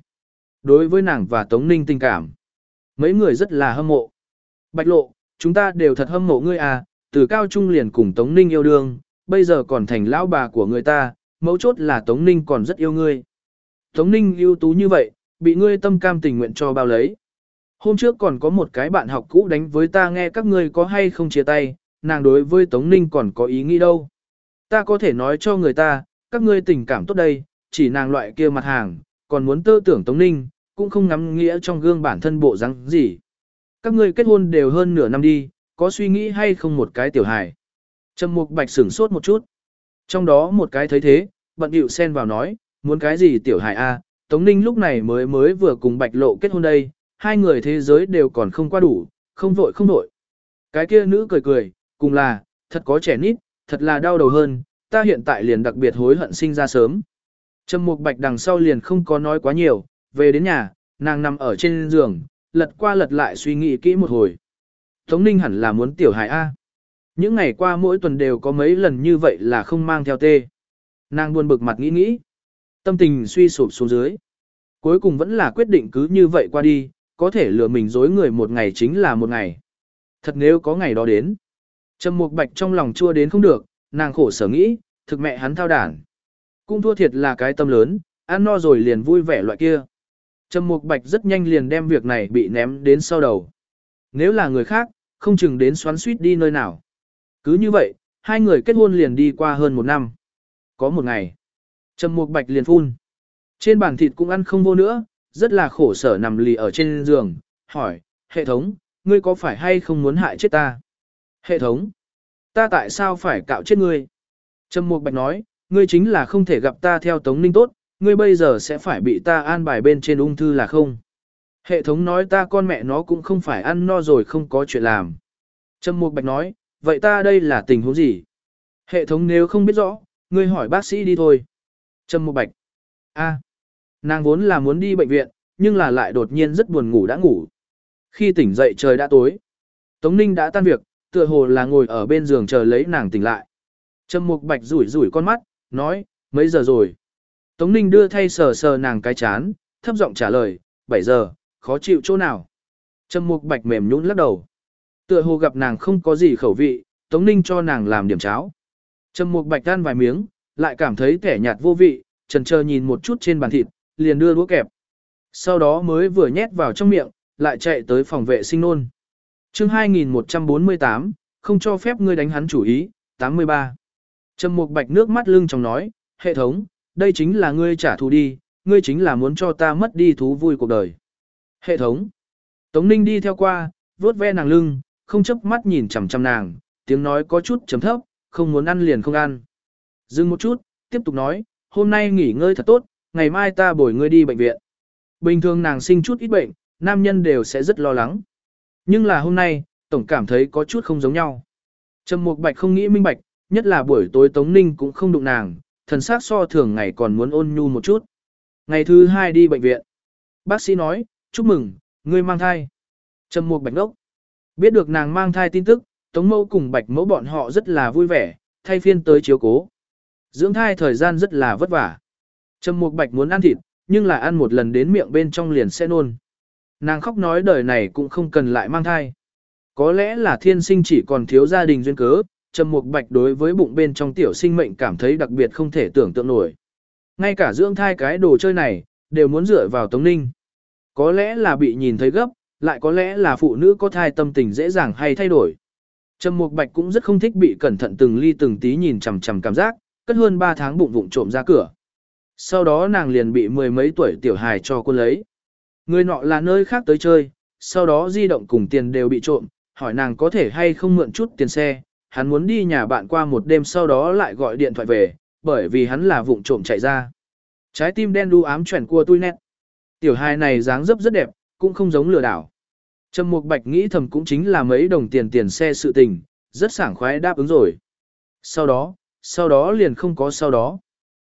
Đối với nàng và Tống Ninh tình cảm, mấy người rất là hâm mộ. Bạch lộ, chúng ta đều thật hâm mộ ngươi à, từ cao trung liền cùng Tống Ninh yêu đương, bây giờ còn thành lão bà của người ta, mấu chốt là Tống Ninh còn rất yêu ngươi. Tống Ninh ưu tú như vậy, bị ngươi tâm cam tình nguyện cho bao lấy. Hôm trước còn có một cái bạn học cũ đánh với ta nghe các ngươi có hay không chia tay, nàng đối với Tống Ninh còn có ý nghĩ đâu. Ta có thể nói cho người ta, các ngươi tình cảm tốt đây, chỉ nàng loại kia mặt hàng, còn muốn tơ tưởng Tống Ninh, cũng không ngắm nghĩa trong gương bản thân bộ răng gì. Các ngươi kết hôn đều hơn nửa năm đi, có suy nghĩ hay không một cái tiểu hài. Trầm Mục Bạch sửng sốt một chút. Trong đó một cái thấy thế, bận điệu xen vào nói, muốn cái gì tiểu hài a? Tống Ninh lúc này mới mới vừa cùng Bạch Lộ kết hôn đây, hai người thế giới đều còn không qua đủ, không vội không vội. Cái kia nữ cười cười, cùng là, thật có trẻ nít, thật là đau đầu hơn, ta hiện tại liền đặc biệt hối hận sinh ra sớm. Trầm Mục Bạch đằng sau liền không có nói quá nhiều, về đến nhà, nàng nằm ở trên giường, lật qua lật lại suy nghĩ kỹ một hồi. Tống Ninh hẳn là muốn tiểu hài A. Những ngày qua mỗi tuần đều có mấy lần như vậy là không mang theo tê. Nàng buồn bực mặt nghĩ nghĩ. Tâm tình suy sụp xuống dưới. Cuối cùng vẫn là quyết định cứ như vậy qua đi, có thể lừa mình dối người một ngày chính là một ngày. Thật nếu có ngày đó đến. Trầm Mục Bạch trong lòng chua đến không được, nàng khổ sở nghĩ, thực mẹ hắn thao đản. Cũng thua thiệt là cái tâm lớn, ăn no rồi liền vui vẻ loại kia. Trầm Mục Bạch rất nhanh liền đem việc này bị ném đến sau đầu. Nếu là người khác, không chừng đến xoắn suýt đi nơi nào. Cứ như vậy, hai người kết hôn liền đi qua hơn một năm. Có một ngày, Trầm Mục Bạch liền phun, Trên bàn thịt cũng ăn không vô nữa, rất là khổ sở nằm lì ở trên giường, hỏi, hệ thống, ngươi có phải hay không muốn hại chết ta? Hệ thống, ta tại sao phải cạo chết ngươi? Trầm Mục Bạch nói, ngươi chính là không thể gặp ta theo Tống Ninh tốt, ngươi bây giờ sẽ phải bị ta an bài bên trên ung thư là không? Hệ thống nói ta con mẹ nó cũng không phải ăn no rồi không có chuyện làm. Trầm Mục Bạch nói, vậy ta đây là tình huống gì? Hệ thống nếu không biết rõ, ngươi hỏi bác sĩ đi thôi. Trầm Mục Bạch. A. nàng vốn là muốn đi bệnh viện, nhưng là lại đột nhiên rất buồn ngủ đã ngủ. Khi tỉnh dậy trời đã tối. Tống Ninh đã tan việc, tựa hồ là ngồi ở bên giường chờ lấy nàng tỉnh lại. Trầm Mục Bạch rủi rủi con mắt, nói, mấy giờ rồi? Tống Ninh đưa thay sờ sờ nàng cái chán, thấp giọng trả lời, 7 giờ, khó chịu chỗ nào? Trầm Mục Bạch mềm nhũn lắc đầu. Tựa hồ gặp nàng không có gì khẩu vị, Tống Ninh cho nàng làm điểm cháo. Trầm Mục Bạch ăn vài miếng, lại cảm thấy kẻ nhạt vô vị, trần chờ nhìn một chút trên bàn thịt, liền đưa đũa kẹp. Sau đó mới vừa nhét vào trong miệng, lại chạy tới phòng vệ sinh nôn. Chương 2148, không cho phép ngươi đánh hắn chủ ý, 83. Trầm Mục Bạch nước mắt lưng trong nói, hệ thống, đây chính là ngươi trả thù đi, ngươi chính là muốn cho ta mất đi thú vui cuộc đời. Hệ thống. Tống Ninh đi theo qua, vuốt ve nàng lưng, không chấp mắt nhìn chằm chằm nàng, tiếng nói có chút chấm thấp, không muốn ăn liền không ăn. Dừng một chút, tiếp tục nói, hôm nay nghỉ ngơi thật tốt, ngày mai ta bồi ngươi đi bệnh viện. Bình thường nàng sinh chút ít bệnh, nam nhân đều sẽ rất lo lắng. Nhưng là hôm nay, tổng cảm thấy có chút không giống nhau. Trầm Mục Bạch không nghĩ minh bạch, nhất là buổi tối Tống Ninh cũng không đụng nàng, thần sắc so thường ngày còn muốn ôn nhu một chút. Ngày thứ hai đi bệnh viện. Bác sĩ nói, chúc mừng, ngươi mang thai. Trầm Mục Bạch ngốc. Biết được nàng mang thai tin tức, Tống Mẫu cùng Bạch Mẫu bọn họ rất là vui vẻ, thay phiên tới chiếu cố. Dưỡng thai thời gian rất là vất vả. Trầm Mục Bạch muốn ăn thịt, nhưng là ăn một lần đến miệng bên trong liền sẽ nôn. Nàng khóc nói đời này cũng không cần lại mang thai. Có lẽ là thiên sinh chỉ còn thiếu gia đình duyên cớ, Trầm Mục Bạch đối với bụng bên trong tiểu sinh mệnh cảm thấy đặc biệt không thể tưởng tượng nổi. Ngay cả dưỡng thai cái đồ chơi này, đều muốn dựa vào Tống Ninh. Có lẽ là bị nhìn thấy gấp, lại có lẽ là phụ nữ có thai tâm tình dễ dàng hay thay đổi. Trầm Mục Bạch cũng rất không thích bị cẩn thận từng ly từng tí nhìn chằm chằm cảm giác, cất hơn 3 tháng bụng vụng trộm ra cửa. Sau đó nàng liền bị mười mấy tuổi tiểu hài cho cô lấy. Người nọ là nơi khác tới chơi, sau đó di động cùng tiền đều bị trộm, hỏi nàng có thể hay không mượn chút tiền xe, hắn muốn đi nhà bạn qua một đêm sau đó lại gọi điện thoại về, bởi vì hắn là vụng trộm chạy ra. Trái tim đen đu ám chuẩn cua tui nét. Tiểu hài này dáng dấp rất đẹp, cũng không giống lừa đảo. Trầm Mục Bạch nghĩ thầm cũng chính là mấy đồng tiền tiền xe sự tình, rất sảng khoái đáp ứng rồi. Sau đó, sau đó liền không có sau đó.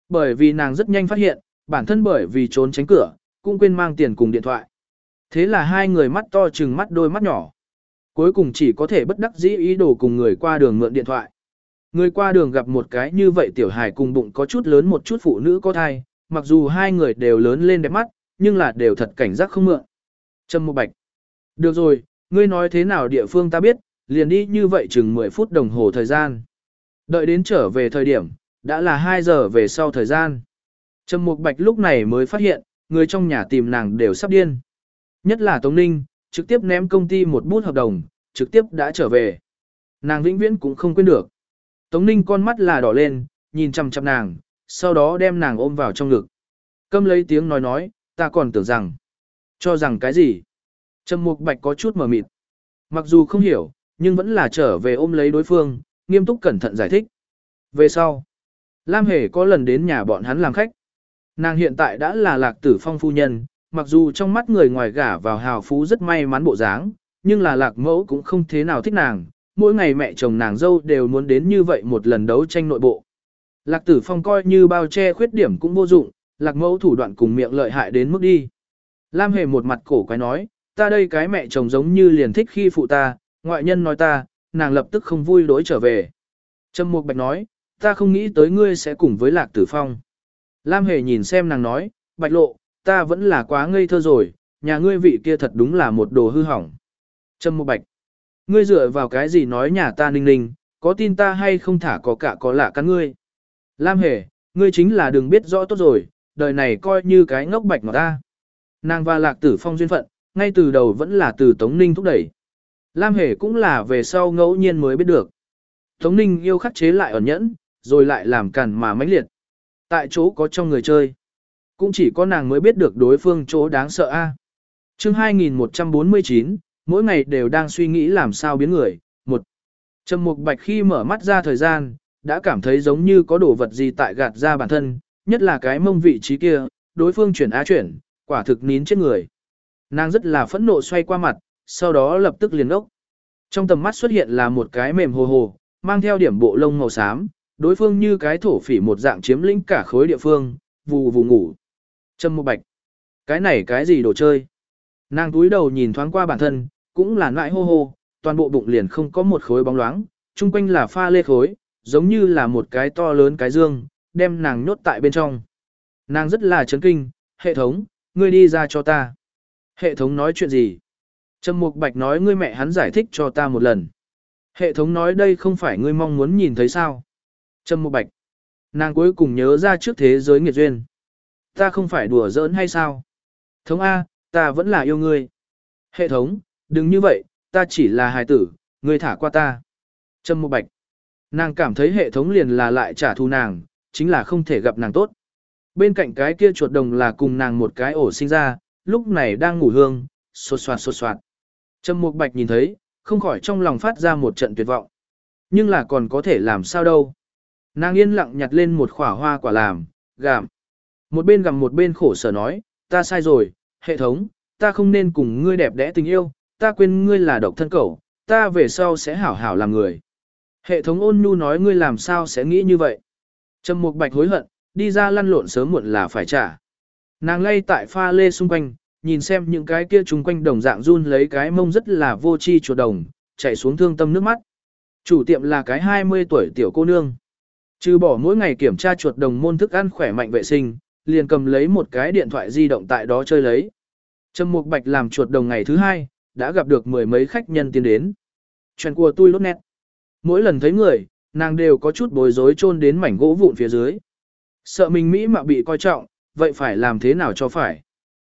Bởi vì nàng rất nhanh phát hiện, bản thân bởi vì trốn tránh cửa, cũng quên mang tiền cùng điện thoại. Thế là hai người mắt to chừng mắt đôi mắt nhỏ. Cuối cùng chỉ có thể bất đắc dĩ ý đồ cùng người qua đường mượn điện thoại. Người qua đường gặp một cái như vậy tiểu hài cùng bụng có chút lớn một chút phụ nữ có thai, mặc dù hai người đều lớn lên đẹp mắt, nhưng là đều thật cảnh giác không mượn. Trâm Mộ Bạch. Được rồi, ngươi nói thế nào địa phương ta biết, liền đi như vậy chừng 10 phút đồng hồ thời gian. Đợi đến trở về thời điểm, đã là 2 giờ về sau thời gian. Trầm Mục Bạch lúc này mới phát hiện, người trong nhà tìm nàng đều sắp điên. Nhất là Tống Ninh, trực tiếp ném công ty một bút hợp đồng, trực tiếp đã trở về. Nàng vĩnh viễn cũng không quên được. Tống Ninh con mắt là đỏ lên, nhìn chăm chăm nàng, sau đó đem nàng ôm vào trong ngực. Câm lấy tiếng nói nói, ta còn tưởng rằng, cho rằng cái gì? Trầm Mục Bạch có chút mờ mịt. Mặc dù không hiểu, nhưng vẫn là trở về ôm lấy đối phương, nghiêm túc cẩn thận giải thích. Về sau, Lam Hề có lần đến nhà bọn hắn làm khách. Nàng hiện tại đã là lạc tử phong phu nhân, mặc dù trong mắt người ngoài gả vào hào phú rất may mắn bộ dáng, nhưng là lạc mẫu cũng không thế nào thích nàng, mỗi ngày mẹ chồng nàng dâu đều muốn đến như vậy một lần đấu tranh nội bộ. Lạc tử phong coi như bao che khuyết điểm cũng vô dụng, lạc mẫu thủ đoạn cùng miệng lợi hại đến mức đi. Lam hề một mặt cổ quái nói, ta đây cái mẹ chồng giống như liền thích khi phụ ta, ngoại nhân nói ta, nàng lập tức không vui đối trở về. Trâm Mục Bạch nói, ta không nghĩ tới ngươi sẽ cùng với Lạc Tử Phong. Lam Hề nhìn xem nàng nói, Bạch Lộ, ta vẫn là quá ngây thơ rồi, nhà ngươi vị kia thật đúng là một đồ hư hỏng. Trâm Mục Bạch, ngươi dựa vào cái gì nói nhà ta ninh ninh, có tin ta hay không thả có cả có lạ cắn ngươi. Lam Hề, ngươi chính là đừng biết rõ tốt rồi, đời này coi như cái ngốc bạch mà ta. Nàng và Lạc Tử Phong duyên phận, ngay từ đầu vẫn là từ Tống Ninh thúc đẩy. Lam Hề cũng là về sau ngẫu nhiên mới biết được. Tống Ninh yêu khắc chế lại ẩn nhẫn, rồi lại làm càn mà mãnh liệt. Tại chỗ có trong người chơi. Cũng chỉ có nàng mới biết được đối phương chỗ đáng sợ a. À. Chương 2149, mỗi ngày đều đang suy nghĩ làm sao biến người. Một. Trầm Mục Bạch khi mở mắt ra thời gian, đã cảm thấy giống như có đồ vật gì tại gạt ra bản thân, nhất là cái mông vị trí kia, đối phương chuyển á chuyển, quả thực nín chết người. Nàng rất là phẫn nộ xoay qua mặt, sau đó lập tức liền ốc. Trong tầm mắt xuất hiện là một cái mềm hồ hồ, mang theo điểm bộ lông màu xám, đối phương như cái thổ phỉ một dạng chiếm lĩnh cả khối địa phương, vù vù ngủ. Trâm Mộ Bạch. Cái này cái gì đồ chơi? Nàng túi đầu nhìn thoáng qua bản thân, cũng là nại hô hô, toàn bộ bụng liền không có một khối bóng loáng, chung quanh là pha lê khối, giống như là một cái to lớn cái dương, đem nàng nhốt tại bên trong. Nàng rất là chấn kinh, hệ thống, ngươi đi ra cho ta. Hệ thống nói chuyện gì? Trầm Mục Bạch nói ngươi mẹ hắn giải thích cho ta một lần. Hệ thống nói đây không phải ngươi mong muốn nhìn thấy sao. Trầm Mục Bạch. Nàng cuối cùng nhớ ra trước thế giới nghiệt duyên. Ta không phải đùa giỡn hay sao? Thống A, ta vẫn là yêu ngươi. Hệ thống, đừng như vậy, ta chỉ là hài tử, ngươi thả qua ta. Trầm Mục Bạch. Nàng cảm thấy hệ thống liền là lại trả thù nàng, chính là không thể gặp nàng tốt. Bên cạnh cái kia chuột đồng là cùng nàng một cái ổ sinh ra, lúc này đang ngủ hương, sột soạt sột soạt. Trầm Mục Bạch nhìn thấy, không khỏi trong lòng phát ra một trận tuyệt vọng. Nhưng là còn có thể làm sao đâu. Nàng yên lặng nhặt lên một khỏa hoa quả làm, gạm. Một bên gặm một bên khổ sở nói, ta sai rồi, hệ thống, ta không nên cùng ngươi đẹp đẽ tình yêu, ta quên ngươi là độc thân cẩu, ta về sau sẽ hảo hảo làm người. Hệ thống ôn nhu nói ngươi làm sao sẽ nghĩ như vậy. Trầm Mục Bạch hối hận, đi ra lăn lộn sớm muộn là phải trả. Nàng lay tại pha lê xung quanh, nhìn xem những cái kia chung quanh đồng dạng run lấy cái mông rất là vô chi chuột đồng, chạy xuống thương tâm nước mắt. Chủ tiệm là cái 20 tuổi tiểu cô nương. Trừ bỏ mỗi ngày kiểm tra chuột đồng môn thức ăn khỏe mạnh vệ sinh, liền cầm lấy một cái điện thoại di động tại đó chơi lấy. Trầm Mục Bạch làm chuột đồng ngày thứ hai, đã gặp được mười mấy khách nhân tiến đến. Chuyện của tôi lốt nét. Mỗi lần thấy người, nàng đều có chút bối rối chôn đến mảnh gỗ vụn phía dưới. Sợ mình Mỹ mà bị coi trọng, vậy phải làm thế nào cho phải.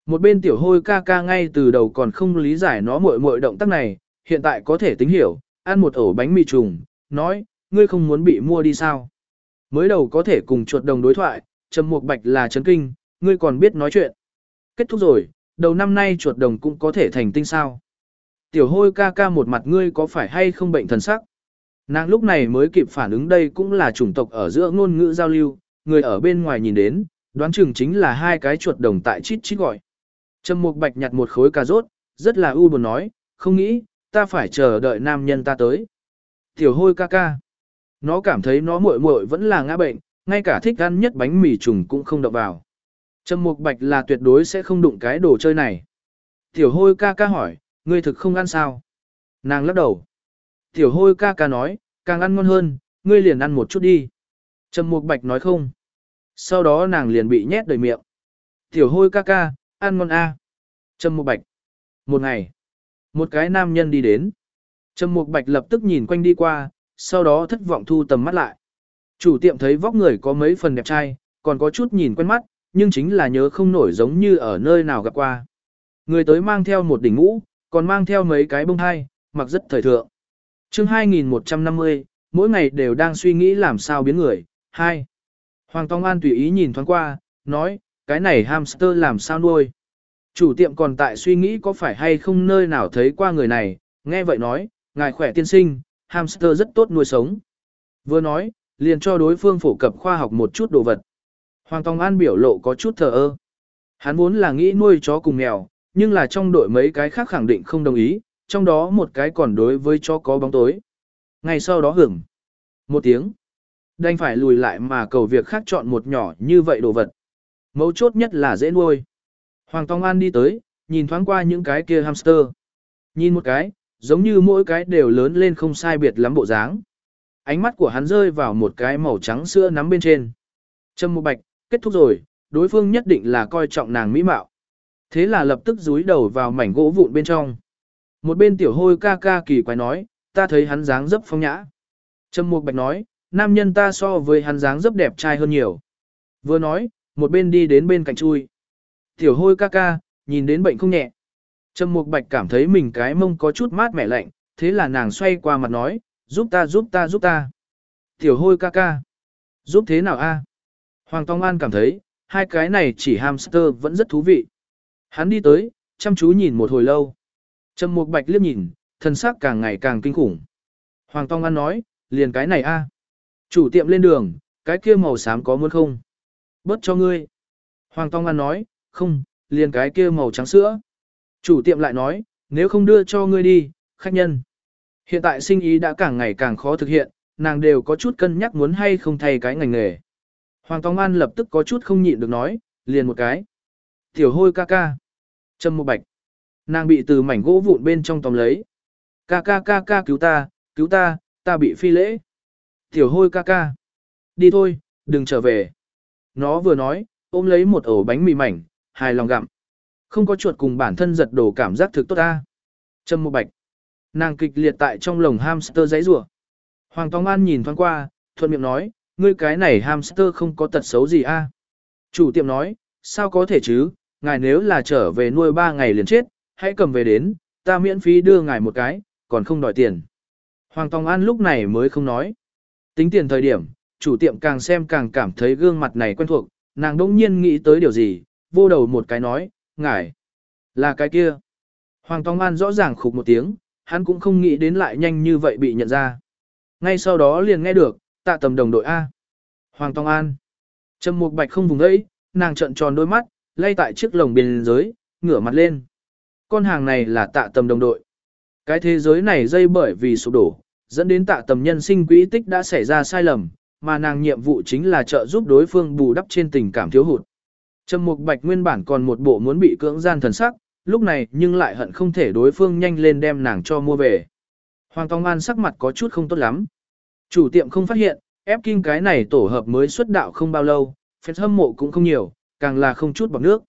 Một bên tiểu hôi ca ca ngay từ đầu còn không lý giải nó muội muội động tác này, hiện tại có thể tính hiểu, ăn một ổ bánh mì trùng, nói, ngươi không muốn bị mua đi sao. Mới đầu có thể cùng chuột đồng đối thoại, Trầm Mục Bạch là chấn kinh, ngươi còn biết nói chuyện. Kết thúc rồi, đầu năm nay chuột đồng cũng có thể thành tinh sao. Tiểu hôi ca ca một mặt ngươi có phải hay không bệnh thần sắc. Nàng lúc này mới kịp phản ứng đây cũng là chủng tộc ở giữa ngôn ngữ giao lưu, người ở bên ngoài nhìn đến, đoán chừng chính là hai cái chuột đồng tại chít chít gọi. Trầm Mục Bạch nhặt một khối cà rốt, rất là u buồn nói, không nghĩ, ta phải chờ đợi nam nhân ta tới. Tiểu hôi ca ca. Nó cảm thấy nó muội muội vẫn là ngã bệnh, ngay cả thích ăn nhất bánh mì trùng cũng không động vào. Trầm Mục Bạch là tuyệt đối sẽ không đụng cái đồ chơi này. Tiểu hôi ca ca hỏi, ngươi thực không ăn sao? Nàng lắc đầu. Tiểu hôi ca ca nói, càng ăn ngon hơn, ngươi liền ăn một chút đi. Trầm Mục Bạch nói không. Sau đó nàng liền bị nhét đầy miệng. Tiểu hôi ca ca, ăn ngon a. Trâm Mục Bạch. Một ngày, một cái nam nhân đi đến. Trâm Mục Bạch lập tức nhìn quanh đi qua, sau đó thất vọng thu tầm mắt lại. Chủ tiệm thấy vóc người có mấy phần đẹp trai, còn có chút nhìn quen mắt, nhưng chính là nhớ không nổi giống như ở nơi nào gặp qua. Người tới mang theo một đỉnh mũ, còn mang theo mấy cái bông hai, mặc rất thời thượng. chương 2150, mỗi ngày đều đang suy nghĩ làm sao biến người. Hai, Hoàng Tông An tùy ý nhìn thoáng qua, nói, cái này hamster làm sao nuôi. Chủ tiệm còn tại suy nghĩ có phải hay không nơi nào thấy qua người này, nghe vậy nói, ngài khỏe tiên sinh, hamster rất tốt nuôi sống. Vừa nói, liền cho đối phương phổ cập khoa học một chút đồ vật. Hoàng Tông An biểu lộ có chút thờ ơ. Hắn vốn là nghĩ nuôi chó cùng mèo, nhưng là trong đội mấy cái khác khẳng định không đồng ý, trong đó một cái còn đối với chó có bóng tối. Ngày sau đó hưởng. Một tiếng. Đành phải lùi lại mà cầu việc khác chọn một nhỏ như vậy đồ vật. Mấu chốt nhất là dễ nuôi. Hoàng Tông An đi tới, nhìn thoáng qua những cái kia hamster. Nhìn một cái, giống như mỗi cái đều lớn lên không sai biệt lắm bộ dáng. Ánh mắt của hắn rơi vào một cái màu trắng sữa nắm bên trên. Trâm Mộ Bạch, kết thúc rồi, đối phương nhất định là coi trọng nàng mỹ mạo. Thế là lập tức rúi đầu vào mảnh gỗ vụn bên trong. Một bên tiểu hôi ca ca kỳ quái nói, ta thấy hắn dáng dấp phong nhã. Trâm Mục Bạch nói, nam nhân ta so với hắn dáng dấp đẹp trai hơn nhiều. Vừa nói, một bên đi đến bên cạnh chui. Tiểu hôi ca ca, nhìn đến bệnh không nhẹ. trầm Mục Bạch cảm thấy mình cái mông có chút mát mẻ lạnh, thế là nàng xoay qua mặt nói, giúp ta giúp ta giúp ta. Tiểu hôi ca ca. Giúp thế nào a? Hoàng Tông An cảm thấy, Hai cái này chỉ hamster vẫn rất thú vị. Hắn đi tới, chăm chú nhìn một hồi lâu. Trầm Mục Bạch liếc nhìn, thân xác càng ngày càng kinh khủng. Hoàng Tông An nói, liền cái này a. Chủ tiệm lên đường, cái kia màu xám có muốn không? Bớt cho ngươi. Hoàng Tông An nói, không, liền cái kia màu trắng sữa. Chủ tiệm lại nói, nếu không đưa cho ngươi đi, khách nhân. Hiện tại sinh ý đã càng ngày càng khó thực hiện, nàng đều có chút cân nhắc muốn hay không thay cái ngành nghề. Hoàng Tông An lập tức có chút không nhịn được nói, liền một cái. Tiểu hôi ca ca. Trâm một bạch. Nàng bị từ mảnh gỗ vụn bên trong tóm lấy. Ca ca ca ca cứu ta, cứu ta, ta bị phi lễ. Tiểu hôi ca ca. Đi thôi, đừng trở về. Nó vừa nói, ôm lấy một ổ bánh mì mảnh, hài lòng gặm. Không có chuột cùng bản thân giật đổ cảm giác thực tốt ta. Trâm một bạch. Nàng kịch liệt tại trong lồng hamster giấy rủa. Hoàng Tông An nhìn thoáng qua, thuận miệng nói, ngươi cái này hamster không có tật xấu gì a? Chủ tiệm nói, sao có thể chứ, ngài nếu là trở về nuôi ba ngày liền chết, hãy cầm về đến, ta miễn phí đưa ngài một cái, còn không đòi tiền. Hoàng Tông An lúc này mới không nói. Tính tiền thời điểm, chủ tiệm càng xem càng cảm thấy gương mặt này quen thuộc, nàng đỗng nhiên nghĩ tới điều gì, vô đầu một cái nói, ngài, là cái kia. Hoàng Tông An rõ ràng khục một tiếng, hắn cũng không nghĩ đến lại nhanh như vậy bị nhận ra. Ngay sau đó liền nghe được, tạ tầm đồng đội A. Hoàng Tông An. Trầm Mục Bạch không vùng đấy, nàng trợn tròn đôi mắt, lay tại chiếc lồng biên giới, ngửa mặt lên. Con hàng này là tạ tầm đồng đội. Cái thế giới này dây bởi vì sụp đổ, dẫn đến tạ tầm nhân sinh quỹ tích đã xảy ra sai lầm, mà nàng nhiệm vụ chính là trợ giúp đối phương bù đắp trên tình cảm thiếu hụt. Trầm Mục Bạch nguyên bản còn một bộ muốn bị cưỡng gian thần sắc, lúc này nhưng lại hận không thể đối phương nhanh lên đem nàng cho mua về. Hoàng Tông An sắc mặt có chút không tốt lắm. Chủ tiệm không phát hiện, ép kinh cái này tổ hợp mới xuất đạo không bao lâu, phép hâm mộ cũng không nhiều, càng là không chút bọc nước.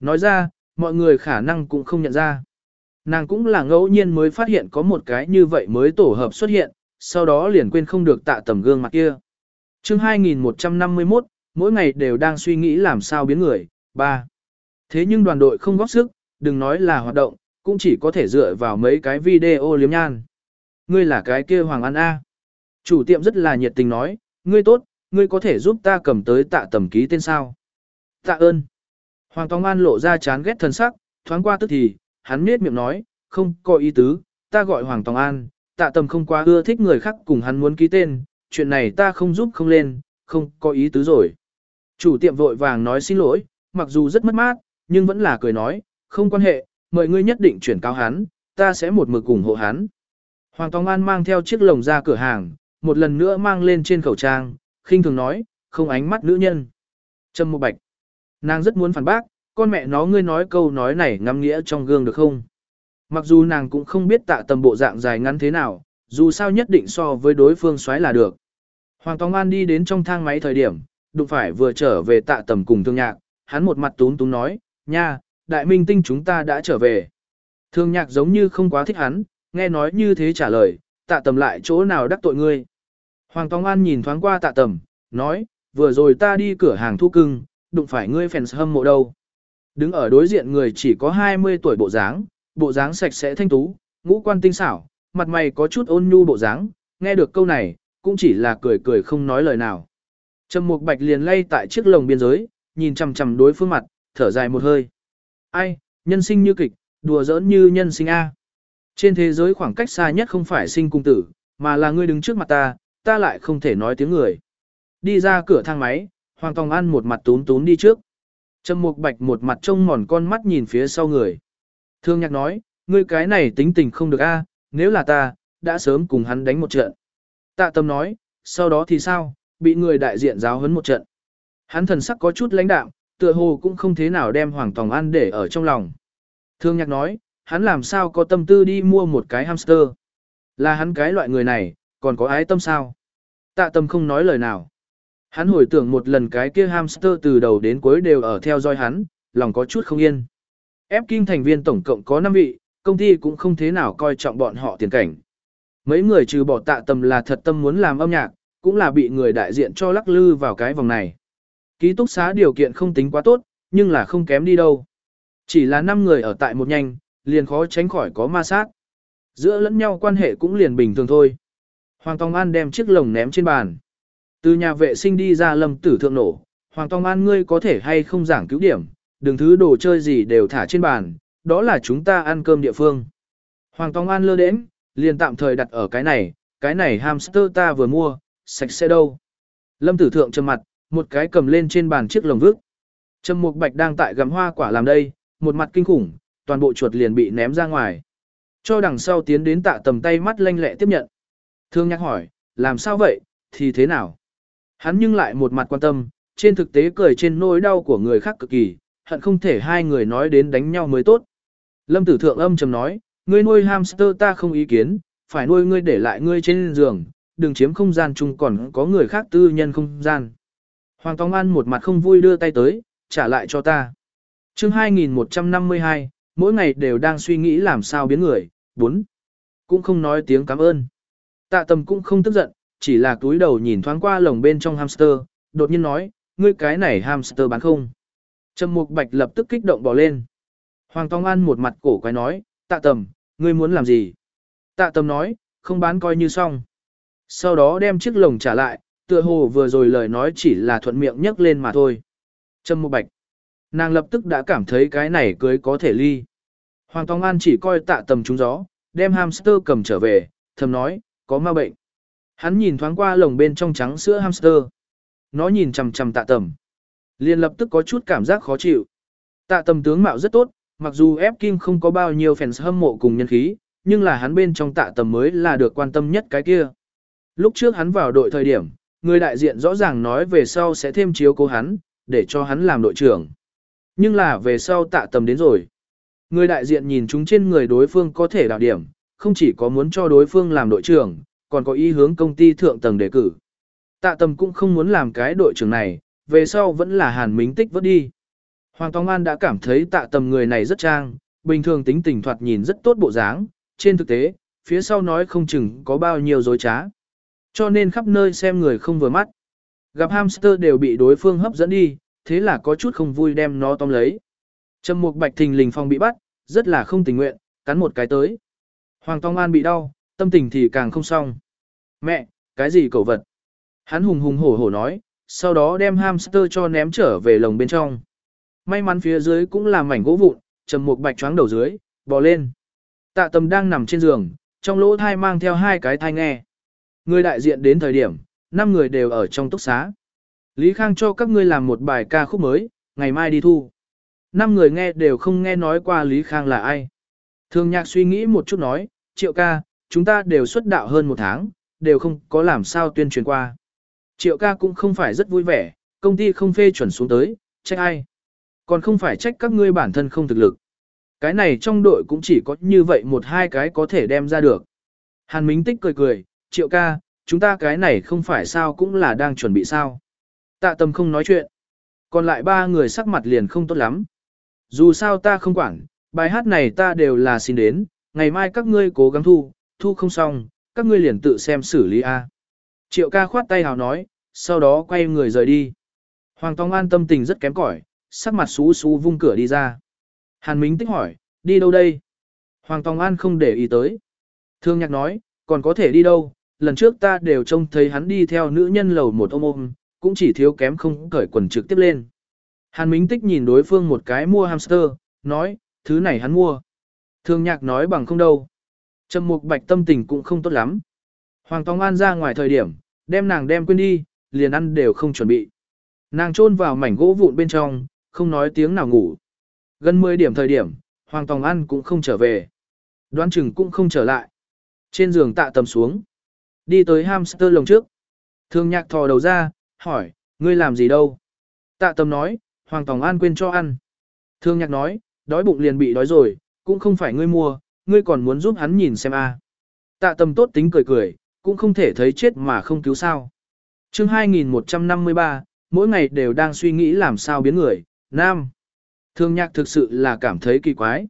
Nói ra, mọi người khả năng cũng không nhận ra. Nàng cũng là ngẫu nhiên mới phát hiện có một cái như vậy mới tổ hợp xuất hiện, sau đó liền quên không được tạ tầm gương mặt kia chương 2151, mỗi ngày đều đang suy nghĩ làm sao biến người. 3. Thế nhưng đoàn đội không góp sức, đừng nói là hoạt động, cũng chỉ có thể dựa vào mấy cái video liếm nhan. Ngươi là cái kia Hoàng An A. Chủ tiệm rất là nhiệt tình nói, ngươi tốt, ngươi có thể giúp ta cầm tới tạ tầm ký tên sao. Tạ ơn. Hoàng Tông An lộ ra chán ghét thân sắc, thoáng qua tức thì, hắn miết miệng nói, không có ý tứ, ta gọi Hoàng Tông An, tạ tầm không quá ưa thích người khác cùng hắn muốn ký tên, chuyện này ta không giúp không lên, không có ý tứ rồi. Chủ tiệm vội vàng nói xin lỗi, mặc dù rất mất mát, nhưng vẫn là cười nói, không quan hệ, mời ngươi nhất định chuyển cao hắn, ta sẽ một mực ủng hộ hắn. Hoàng Tông An mang theo chiếc lồng ra cửa hàng, một lần nữa mang lên trên khẩu trang, khinh thường nói, không ánh mắt nữ nhân. Trâm Mộ Bạch. Nàng rất muốn phản bác, con mẹ nó ngươi nói câu nói này ngắm nghĩa trong gương được không? Mặc dù nàng cũng không biết tạ tầm bộ dạng dài ngắn thế nào, dù sao nhất định so với đối phương xoáy là được. Hoàng Tòng An đi đến trong thang máy thời điểm, đụng phải vừa trở về tạ tầm cùng thương nhạc, hắn một mặt tún tún nói, nha, đại minh tinh chúng ta đã trở về. Thương nhạc giống như không quá thích hắn, nghe nói như thế trả lời, tạ tầm lại chỗ nào đắc tội ngươi. Hoàng Tòng An nhìn thoáng qua tạ tầm, nói, vừa rồi ta đi cửa hàng thu cưng, đụng phải ngươi fans hâm mộ đâu. Đứng ở đối diện người chỉ có 20 tuổi bộ dáng, bộ dáng sạch sẽ thanh tú, ngũ quan tinh xảo, mặt mày có chút ôn nhu bộ dáng, nghe được câu này, cũng chỉ là cười cười không nói lời nào. Trầm Mục Bạch liền lay tại chiếc lồng biên giới, nhìn chằm chằm đối phương mặt, thở dài một hơi. Ai, nhân sinh như kịch, đùa giỡn như nhân sinh A. Trên thế giới khoảng cách xa nhất không phải sinh cung tử, mà là ngươi đứng trước mặt ta, ta lại không thể nói tiếng người. Đi ra cửa thang máy, Hoàng Tòng An một mặt tún tún đi trước. Trầm Mục Bạch một mặt trông mòn con mắt nhìn phía sau người. Thương nhạc nói, ngươi cái này tính tình không được a, nếu là ta, đã sớm cùng hắn đánh một trận. Tạ tâm nói, sau đó thì sao, bị người đại diện giáo huấn một trận. Hắn thần sắc có chút lãnh đạm, tựa hồ cũng không thế nào đem Hoàng Tòng An để ở trong lòng. Thương nhạc nói, hắn làm sao có tâm tư đi mua một cái hamster. Là hắn cái loại người này, còn có ái tâm sao? Tạ tâm không nói lời nào. Hắn hồi tưởng một lần cái kia hamster từ đầu đến cuối đều ở theo dõi hắn, lòng có chút không yên. Ép kinh thành viên tổng cộng có 5 vị, công ty cũng không thế nào coi trọng bọn họ tiền cảnh. Mấy người trừ bỏ tạ tâm là thật tâm muốn làm âm nhạc, cũng là bị người đại diện cho lắc lư vào cái vòng này. Ký túc xá điều kiện không tính quá tốt, nhưng là không kém đi đâu. Chỉ là 5 người ở tại một nhanh, liền khó tránh khỏi có ma sát. Giữa lẫn nhau quan hệ cũng liền bình thường thôi. Hoàng Tông An đem chiếc lồng ném trên bàn. Từ nhà vệ sinh đi ra lâm tử thượng nổ, Hoàng Tông An ngươi có thể hay không giảng cứu điểm, đừng thứ đồ chơi gì đều thả trên bàn, đó là chúng ta ăn cơm địa phương. Hoàng Tông An lơ đến, liền tạm thời đặt ở cái này, cái này hamster ta vừa mua, sạch sẽ đâu. Lâm tử thượng trầm mặt, một cái cầm lên trên bàn chiếc lồng vứt. Trầm mục bạch đang tại gặm hoa quả làm đây, một mặt kinh khủng, toàn bộ chuột liền bị ném ra ngoài. Cho đằng sau tiến đến tạ tầm tay mắt lanh lẹ tiếp nhận. Thương nhắc hỏi, làm sao vậy, thì thế nào? Hắn nhưng lại một mặt quan tâm, trên thực tế cười trên nỗi đau của người khác cực kỳ, hận không thể hai người nói đến đánh nhau mới tốt. Lâm tử thượng âm trầm nói, ngươi nuôi hamster ta không ý kiến, phải nuôi ngươi để lại ngươi trên giường, đừng chiếm không gian chung còn có người khác tư nhân không gian. Hoàng Tông An một mặt không vui đưa tay tới, trả lại cho ta. chương 2152, mỗi ngày đều đang suy nghĩ làm sao biến người, bốn. Cũng không nói tiếng cảm ơn. Tạ tầm cũng không tức giận, chỉ là túi đầu nhìn thoáng qua lồng bên trong hamster, đột nhiên nói, ngươi cái này hamster bán không. Trầm Mục Bạch lập tức kích động bỏ lên. Hoàng Tông An một mặt cổ quái nói, tạ tầm, ngươi muốn làm gì? Tạ tầm nói, không bán coi như xong. Sau đó đem chiếc lồng trả lại, tựa hồ vừa rồi lời nói chỉ là thuận miệng nhắc lên mà thôi. Trầm Mục Bạch. Nàng lập tức đã cảm thấy cái này cưới có thể ly. Hoàng Tông An chỉ coi tạ tầm trúng gió, đem hamster cầm trở về, thầm nói, có ma bệnh. Hắn nhìn thoáng qua lồng bên trong trắng sữa hamster. Nó nhìn chằm chằm tạ tầm liền lập tức có chút cảm giác khó chịu. Tạ tầm tướng mạo rất tốt, mặc dù ép kim không có bao nhiêu fans hâm mộ cùng nhân khí, nhưng là hắn bên trong tạ tầm mới là được quan tâm nhất cái kia. Lúc trước hắn vào đội thời điểm, người đại diện rõ ràng nói về sau sẽ thêm chiếu cố hắn, để cho hắn làm đội trưởng. Nhưng là về sau tạ tầm đến rồi. Người đại diện nhìn chúng trên người đối phương có thể đào điểm, không chỉ có muốn cho đối phương làm đội trưởng, còn có ý hướng công ty thượng tầng đề cử. Tạ tầm cũng không muốn làm cái đội trưởng này, về sau vẫn là hàn mính tích vớt đi. Hoàng Tông An đã cảm thấy tạ tầm người này rất trang, bình thường tính tình thoạt nhìn rất tốt bộ dáng, trên thực tế, phía sau nói không chừng có bao nhiêu dối trá. Cho nên khắp nơi xem người không vừa mắt. Gặp hamster đều bị đối phương hấp dẫn đi, thế là có chút không vui đem nó tóm lấy. Trầm Mục Bạch Thình lình phong bị bắt, rất là không tình nguyện, cắn một cái tới. Hoàng Tông An bị đau, tâm tình thì càng không xong. Mẹ, cái gì cậu vật? Hắn hùng hùng hổ hổ nói, sau đó đem hamster cho ném trở về lồng bên trong. May mắn phía dưới cũng là mảnh gỗ vụn, Trầm một Bạch choáng đầu dưới, bò lên. Tạ Tâm đang nằm trên giường, trong lỗ thai mang theo hai cái thai nghe. Người đại diện đến thời điểm, năm người đều ở trong túc xá. Lý Khang cho các ngươi làm một bài ca khúc mới, ngày mai đi thu. Năm người nghe đều không nghe nói qua Lý Khang là ai. Thường nhạc suy nghĩ một chút nói, triệu ca, chúng ta đều xuất đạo hơn một tháng, đều không có làm sao tuyên truyền qua. Triệu ca cũng không phải rất vui vẻ, công ty không phê chuẩn xuống tới, trách ai. Còn không phải trách các ngươi bản thân không thực lực. Cái này trong đội cũng chỉ có như vậy một hai cái có thể đem ra được. Hàn Mính Tích cười cười, triệu ca, chúng ta cái này không phải sao cũng là đang chuẩn bị sao. Tạ tâm không nói chuyện. Còn lại ba người sắc mặt liền không tốt lắm. Dù sao ta không quản, bài hát này ta đều là xin đến, ngày mai các ngươi cố gắng thu, thu không xong, các ngươi liền tự xem xử lý A. Triệu ca khoát tay hào nói, sau đó quay người rời đi. Hoàng Tông An tâm tình rất kém cỏi, sắc mặt xú xú vung cửa đi ra. Hàn Mính tích hỏi, đi đâu đây? Hoàng Tông An không để ý tới. Thương nhạc nói, còn có thể đi đâu, lần trước ta đều trông thấy hắn đi theo nữ nhân lầu một ôm ôm, cũng chỉ thiếu kém không cởi quần trực tiếp lên. Hàn Mính Tích nhìn đối phương một cái mua hamster, nói, thứ này hắn mua. Thương nhạc nói bằng không đâu. Trầm mục bạch tâm tình cũng không tốt lắm. Hoàng Tông An ra ngoài thời điểm, đem nàng đem quên đi, liền ăn đều không chuẩn bị. Nàng chôn vào mảnh gỗ vụn bên trong, không nói tiếng nào ngủ. Gần 10 điểm thời điểm, Hoàng Tòng An cũng không trở về. Đoán chừng cũng không trở lại. Trên giường tạ tầm xuống. Đi tới hamster lồng trước. Thương nhạc thò đầu ra, hỏi, ngươi làm gì đâu? Tạ tầm nói, Hoàng Tòng An quên cho ăn. Thương nhạc nói, đói bụng liền bị đói rồi, cũng không phải ngươi mua, ngươi còn muốn giúp hắn nhìn xem a. Tạ tầm tốt tính cười cười, cũng không thể thấy chết mà không cứu sao. chương 2153, mỗi ngày đều đang suy nghĩ làm sao biến người, nam. Thương nhạc thực sự là cảm thấy kỳ quái.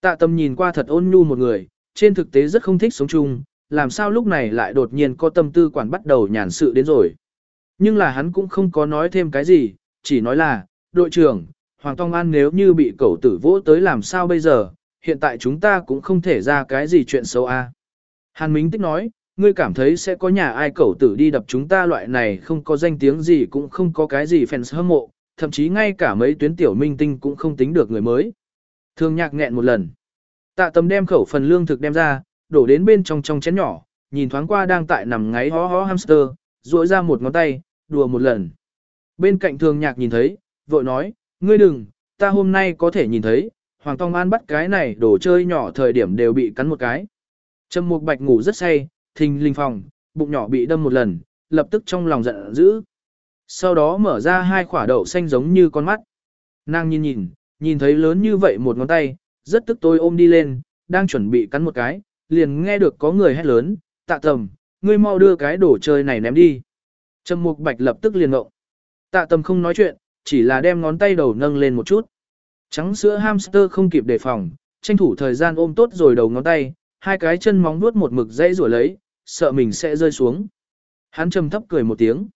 Tạ tâm nhìn qua thật ôn nhu một người, trên thực tế rất không thích sống chung, làm sao lúc này lại đột nhiên có tâm tư quản bắt đầu nhàn sự đến rồi. Nhưng là hắn cũng không có nói thêm cái gì, chỉ nói là, đội trưởng, Hoàng Tông An nếu như bị cẩu tử vỗ tới làm sao bây giờ, hiện tại chúng ta cũng không thể ra cái gì chuyện xấu a. Hàn Mính Tích nói, ngươi cảm thấy sẽ có nhà ai cẩu tử đi đập chúng ta loại này không có danh tiếng gì cũng không có cái gì fans hâm mộ, thậm chí ngay cả mấy tuyến tiểu minh tinh cũng không tính được người mới. Thương nhạc nghẹn một lần. Tạ tầm đem khẩu phần lương thực đem ra, đổ đến bên trong trong chén nhỏ, nhìn thoáng qua đang tại nằm ngáy hó hó hamster, duỗi ra một ngón tay, đùa một lần. Bên cạnh thường nhạc nhìn thấy, vội nói, ngươi đừng, ta hôm nay có thể nhìn thấy, Hoàng Tông An bắt cái này đồ chơi nhỏ thời điểm đều bị cắn một cái. Trầm Mục Bạch ngủ rất say, thình linh phòng, bụng nhỏ bị đâm một lần, lập tức trong lòng giận dữ. Sau đó mở ra hai quả đậu xanh giống như con mắt. Nàng nhìn nhìn, nhìn thấy lớn như vậy một ngón tay, rất tức tôi ôm đi lên, đang chuẩn bị cắn một cái, liền nghe được có người hét lớn, tạ tầm, ngươi mau đưa cái đồ chơi này ném đi. Trầm Mục Bạch lập tức liền ngộng. Tạ tầm không nói chuyện, chỉ là đem ngón tay đầu nâng lên một chút. Trắng sữa hamster không kịp đề phòng, tranh thủ thời gian ôm tốt rồi đầu ngón tay, hai cái chân móng nuốt một mực dây rủa lấy, sợ mình sẽ rơi xuống. Hắn trầm thấp cười một tiếng.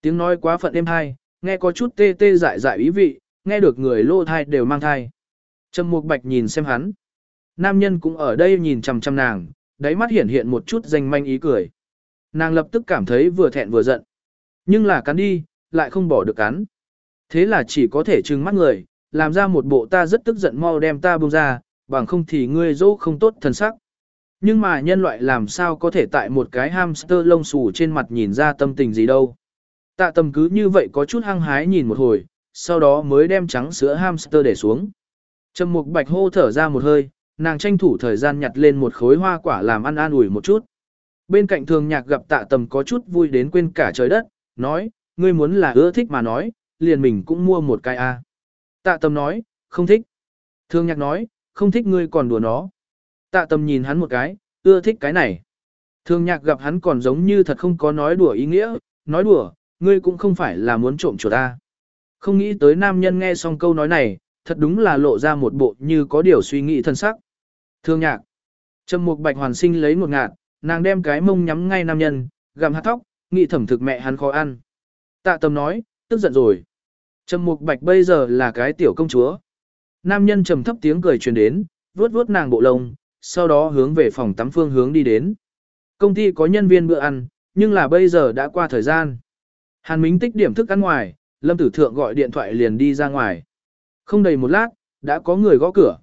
Tiếng nói quá phận êm hai, nghe có chút tê tê dại dại ý vị, nghe được người lô thai đều mang thai. Trầm Mục Bạch nhìn xem hắn. Nam nhân cũng ở đây nhìn chằm chằm nàng, đáy mắt hiện hiện một chút danh manh ý cười. Nàng lập tức cảm thấy vừa thẹn vừa giận. Nhưng là cắn đi, lại không bỏ được cắn. Thế là chỉ có thể trừng mắt người, làm ra một bộ ta rất tức giận mau đem ta buông ra, bằng không thì ngươi dỗ không tốt thần sắc. Nhưng mà nhân loại làm sao có thể tại một cái hamster lông xù trên mặt nhìn ra tâm tình gì đâu. Tạ tầm cứ như vậy có chút hăng hái nhìn một hồi, sau đó mới đem trắng sữa hamster để xuống. Trầm mục bạch hô thở ra một hơi, nàng tranh thủ thời gian nhặt lên một khối hoa quả làm ăn an ủi một chút. Bên cạnh thường nhạc gặp tạ tầm có chút vui đến quên cả trời đất, nói, ngươi muốn là ưa thích mà nói, liền mình cũng mua một cái a. Tạ tầm nói, không thích. Thường nhạc nói, không thích ngươi còn đùa nó. Tạ tầm nhìn hắn một cái, ưa thích cái này. Thường nhạc gặp hắn còn giống như thật không có nói đùa ý nghĩa, nói đùa, ngươi cũng không phải là muốn trộm chuột ta. Không nghĩ tới nam nhân nghe xong câu nói này, thật đúng là lộ ra một bộ như có điều suy nghĩ thân sắc. Thương nhạc. Trầm mục bạch hoàn sinh lấy một ngạt, nàng đem cái mông nhắm ngay nam nhân, gặm hạt thóc, nghĩ thẩm thực mẹ hắn khó ăn. Tạ tâm nói, tức giận rồi. Trầm mục bạch bây giờ là cái tiểu công chúa. Nam nhân trầm thấp tiếng cười truyền đến, vuốt vuốt nàng bộ lông, sau đó hướng về phòng tắm phương hướng đi đến. Công ty có nhân viên bữa ăn, nhưng là bây giờ đã qua thời gian. Hàn Mính tích điểm thức ăn ngoài, Lâm Tử Thượng gọi điện thoại liền đi ra ngoài. Không đầy một lát, đã có người gõ cửa.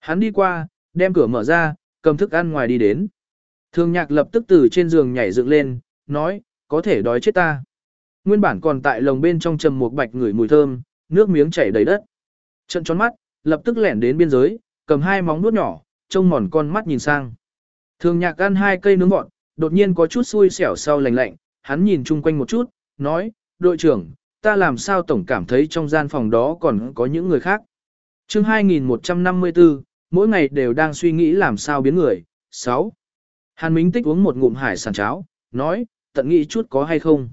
Hắn đi qua, đem cửa mở ra, cầm thức ăn ngoài đi đến. thường nhạc lập tức từ trên giường nhảy dựng lên, nói, có thể đói chết ta. Nguyên bản còn tại lồng bên trong trầm một bạch ngửi mùi thơm, nước miếng chảy đầy đất. Trận tròn mắt, lập tức lẻn đến biên giới, cầm hai móng nuốt nhỏ, trông mòn con mắt nhìn sang. Thường nhạc ăn hai cây nướng ngọn, đột nhiên có chút xui xẻo sau lạnh lạnh, hắn nhìn chung quanh một chút, nói, đội trưởng, ta làm sao tổng cảm thấy trong gian phòng đó còn có những người khác. chương 2154, mỗi ngày đều đang suy nghĩ làm sao biến người. 6. Hàn Minh Tích uống một ngụm hải sản cháo, nói, tận nghĩ chút có hay không.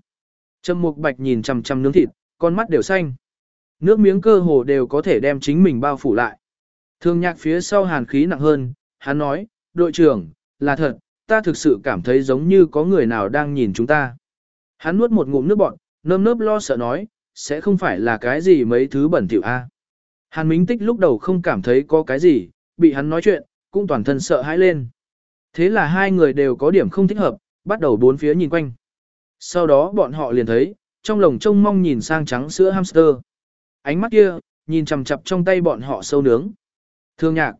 Trầm Mục Bạch nhìn chằm chằm nướng thịt, con mắt đều xanh. Nước miếng cơ hồ đều có thể đem chính mình bao phủ lại. Thương nhạc phía sau hàn khí nặng hơn, hắn nói, đội trưởng, là thật, ta thực sự cảm thấy giống như có người nào đang nhìn chúng ta. Hắn nuốt một ngụm nước bọt, nơm nớp lo sợ nói, sẽ không phải là cái gì mấy thứ bẩn thỉu a. Hàn Minh Tích lúc đầu không cảm thấy có cái gì, bị hắn nói chuyện, cũng toàn thân sợ hãi lên. Thế là hai người đều có điểm không thích hợp, bắt đầu bốn phía nhìn quanh. Sau đó bọn họ liền thấy, trong lồng trông mong nhìn sang trắng sữa hamster. Ánh mắt kia, nhìn chằm chằm trong tay bọn họ sâu nướng. Thương nhạc.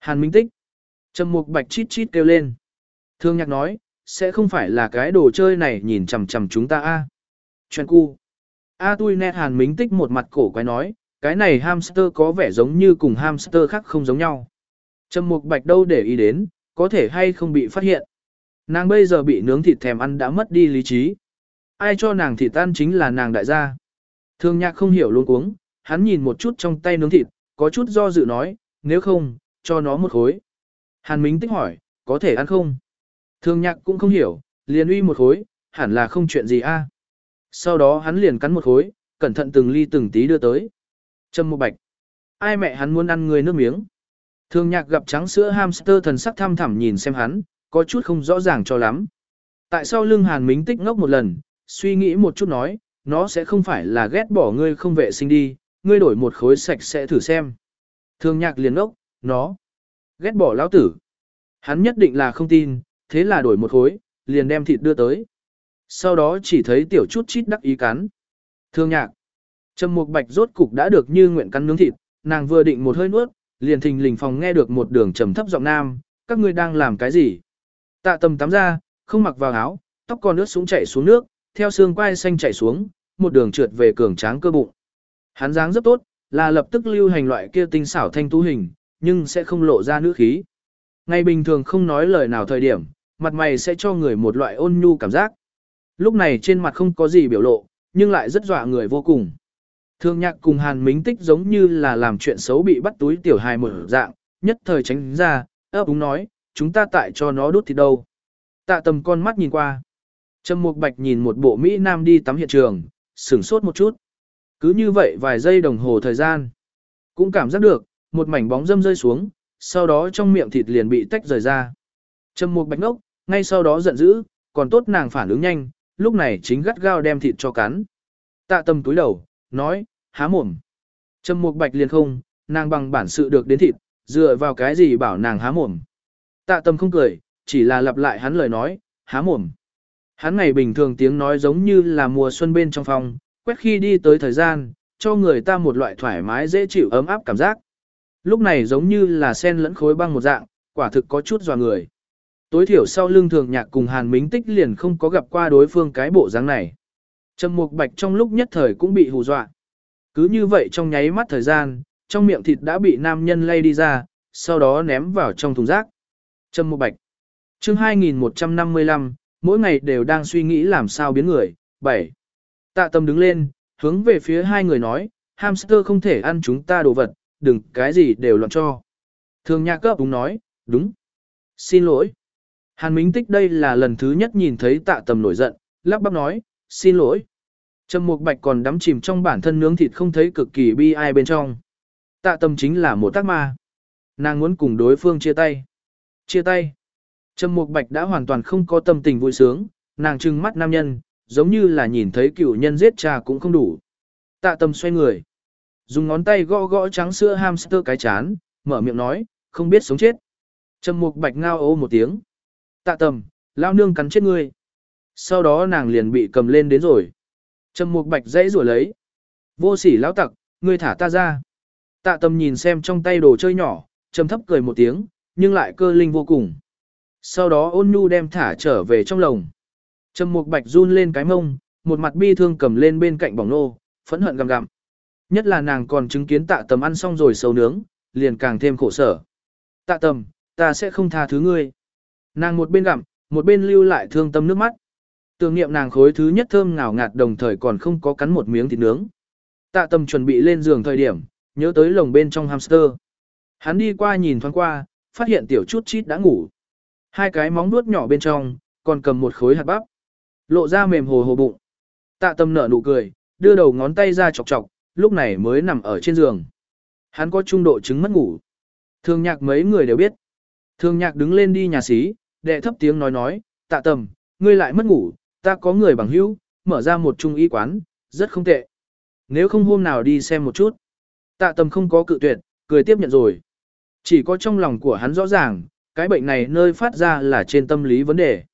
Hàn Minh Tích. Trầm mục bạch chít chít kêu lên. Thương nhạc nói, sẽ không phải là cái đồ chơi này nhìn chằm chằm chúng ta a. Chuyện cu. A tui nét Hàn Minh Tích một mặt cổ quái nói, cái này hamster có vẻ giống như cùng hamster khác không giống nhau. Trầm mục bạch đâu để ý đến, có thể hay không bị phát hiện. Nàng bây giờ bị nướng thịt thèm ăn đã mất đi lý trí. Ai cho nàng thịt tan chính là nàng đại gia. Thương nhạc không hiểu luôn uống, hắn nhìn một chút trong tay nướng thịt, có chút do dự nói, nếu không, cho nó một khối. Hàn Minh tích hỏi, có thể ăn không? Thương nhạc cũng không hiểu, liền uy một khối, hẳn là không chuyện gì a. Sau đó hắn liền cắn một khối, cẩn thận từng ly từng tí đưa tới. Trâm một bạch. Ai mẹ hắn muốn ăn người nước miếng? Thương nhạc gặp trắng sữa hamster thần sắc tham thẳm nhìn xem hắn, có chút không rõ ràng cho lắm. Tại sao lưng hàn mính tích ngốc một lần, suy nghĩ một chút nói, nó sẽ không phải là ghét bỏ ngươi không vệ sinh đi, ngươi đổi một khối sạch sẽ thử xem. Thương nhạc liền ốc, nó ghét bỏ lão tử. Hắn nhất định là không tin, thế là đổi một khối, liền đem thịt đưa tới. Sau đó chỉ thấy tiểu chút chít đắc ý cắn. Thương nhạc. Trầm Mục Bạch rốt cục đã được như nguyện cắn nướng thịt, nàng vừa định một hơi nuốt, liền thình lình phòng nghe được một đường trầm thấp giọng nam, các ngươi đang làm cái gì? Tạ Tầm tắm ra, không mặc vào áo, tóc còn ướt súng chảy xuống nước, theo xương quai xanh chảy xuống, một đường trượt về cường tráng cơ bụng. Hắn dáng rất tốt, là lập tức lưu hành loại kia tinh xảo thanh tú hình, nhưng sẽ không lộ ra nữ khí. Ngày bình thường không nói lời nào thời điểm, mặt mày sẽ cho người một loại ôn nhu cảm giác. Lúc này trên mặt không có gì biểu lộ, nhưng lại rất dọa người vô cùng. Thương nhạc cùng hàn mính tích giống như là làm chuyện xấu bị bắt túi tiểu hài mở dạng, nhất thời tránh ra, ấp úng nói, chúng ta tại cho nó đốt thì đâu. Tạ tầm con mắt nhìn qua. Trầm Mục Bạch nhìn một bộ Mỹ Nam đi tắm hiện trường, sửng sốt một chút. Cứ như vậy vài giây đồng hồ thời gian. Cũng cảm giác được, một mảnh bóng dâm rơi xuống, sau đó trong miệng thịt liền bị tách rời ra. Trầm Mục Bạch ngốc, ngay sau đó giận dữ, còn tốt nàng phản ứng nhanh, lúc này chính gắt gao đem thịt cho cắn. Tạ tâm túi đầu, nói, há mồm. Trầm Mục Bạch liền không, nàng bằng bản sự được đến thịt, dựa vào cái gì bảo nàng há mồm. Tạ tâm không cười, chỉ là lặp lại hắn lời nói, há mồm. Hắn ngày bình thường tiếng nói giống như là mùa xuân bên trong phòng, quét khi đi tới thời gian, cho người ta một loại thoải mái dễ chịu ấm áp cảm giác. Lúc này giống như là sen lẫn khối băng một dạng, quả thực có chút dò người. Tối thiểu sau lưng thường nhạc cùng Hàn Mính Tích liền không có gặp qua đối phương cái bộ dáng này. Trầm Mục Bạch trong lúc nhất thời cũng bị hù dọa. Cứ như vậy trong nháy mắt thời gian, trong miệng thịt đã bị nam nhân lay đi ra, sau đó ném vào trong thùng rác. Trầm Mục Bạch. Chương 2155, mỗi ngày đều đang suy nghĩ làm sao biến người. 7. Tạ Tâm đứng lên, hướng về phía hai người nói, hamster không thể ăn chúng ta đồ vật, đừng cái gì đều loạn cho. Thường nhạc cấp đúng nói, đúng. Xin lỗi. Hàn Minh Tích đây là lần thứ nhất nhìn thấy tạ tầm nổi giận, lắp bắp nói, xin lỗi. Trầm Mục Bạch còn đắm chìm trong bản thân nướng thịt không thấy cực kỳ bi ai bên trong. Tạ tầm chính là một tác ma. Nàng muốn cùng đối phương chia tay. Chia tay. Trầm Mục Bạch đã hoàn toàn không có tâm tình vui sướng, nàng trừng mắt nam nhân, giống như là nhìn thấy cựu nhân giết cha cũng không đủ. Tạ tầm xoay người. Dùng ngón tay gõ gõ trắng sữa hamster cái chán, mở miệng nói, không biết sống chết. Trầm Mục Bạch ngao ô một tiếng. Tạ tầm, lao nương cắn chết ngươi. Sau đó nàng liền bị cầm lên đến rồi. Trầm mục bạch dãy rủa lấy. Vô sỉ lão tặc, ngươi thả ta ra. Tạ tầm nhìn xem trong tay đồ chơi nhỏ, trầm thấp cười một tiếng, nhưng lại cơ linh vô cùng. Sau đó ôn nhu đem thả trở về trong lồng. Trầm mục bạch run lên cái mông, một mặt bi thương cầm lên bên cạnh bỏng nô, phẫn hận gầm gặm. Nhất là nàng còn chứng kiến tạ tầm ăn xong rồi sầu nướng, liền càng thêm khổ sở. Tạ tầm, ta sẽ không tha thứ ngươi. Nàng một bên gặm, một bên lưu lại thương tâm nước mắt. Tưởng niệm nàng khối thứ nhất thơm ngào ngạt đồng thời còn không có cắn một miếng thịt nướng. Tạ Tầm chuẩn bị lên giường thời điểm, nhớ tới lồng bên trong hamster. Hắn đi qua nhìn thoáng qua, phát hiện tiểu chút chít đã ngủ. Hai cái móng nuốt nhỏ bên trong, còn cầm một khối hạt bắp. Lộ ra mềm hồ hồ bụng. Tạ tâm nở nụ cười, đưa đầu ngón tay ra chọc chọc, lúc này mới nằm ở trên giường. Hắn có trung độ chứng mất ngủ. Thường nhạc mấy người đều biết. Thường nhạc đứng lên đi nhà xí, đệ thấp tiếng nói nói, tạ tầm, ngươi lại mất ngủ, ta có người bằng hữu, mở ra một trung y quán, rất không tệ. Nếu không hôm nào đi xem một chút. Tạ tầm không có cự tuyệt, cười tiếp nhận rồi. Chỉ có trong lòng của hắn rõ ràng, cái bệnh này nơi phát ra là trên tâm lý vấn đề.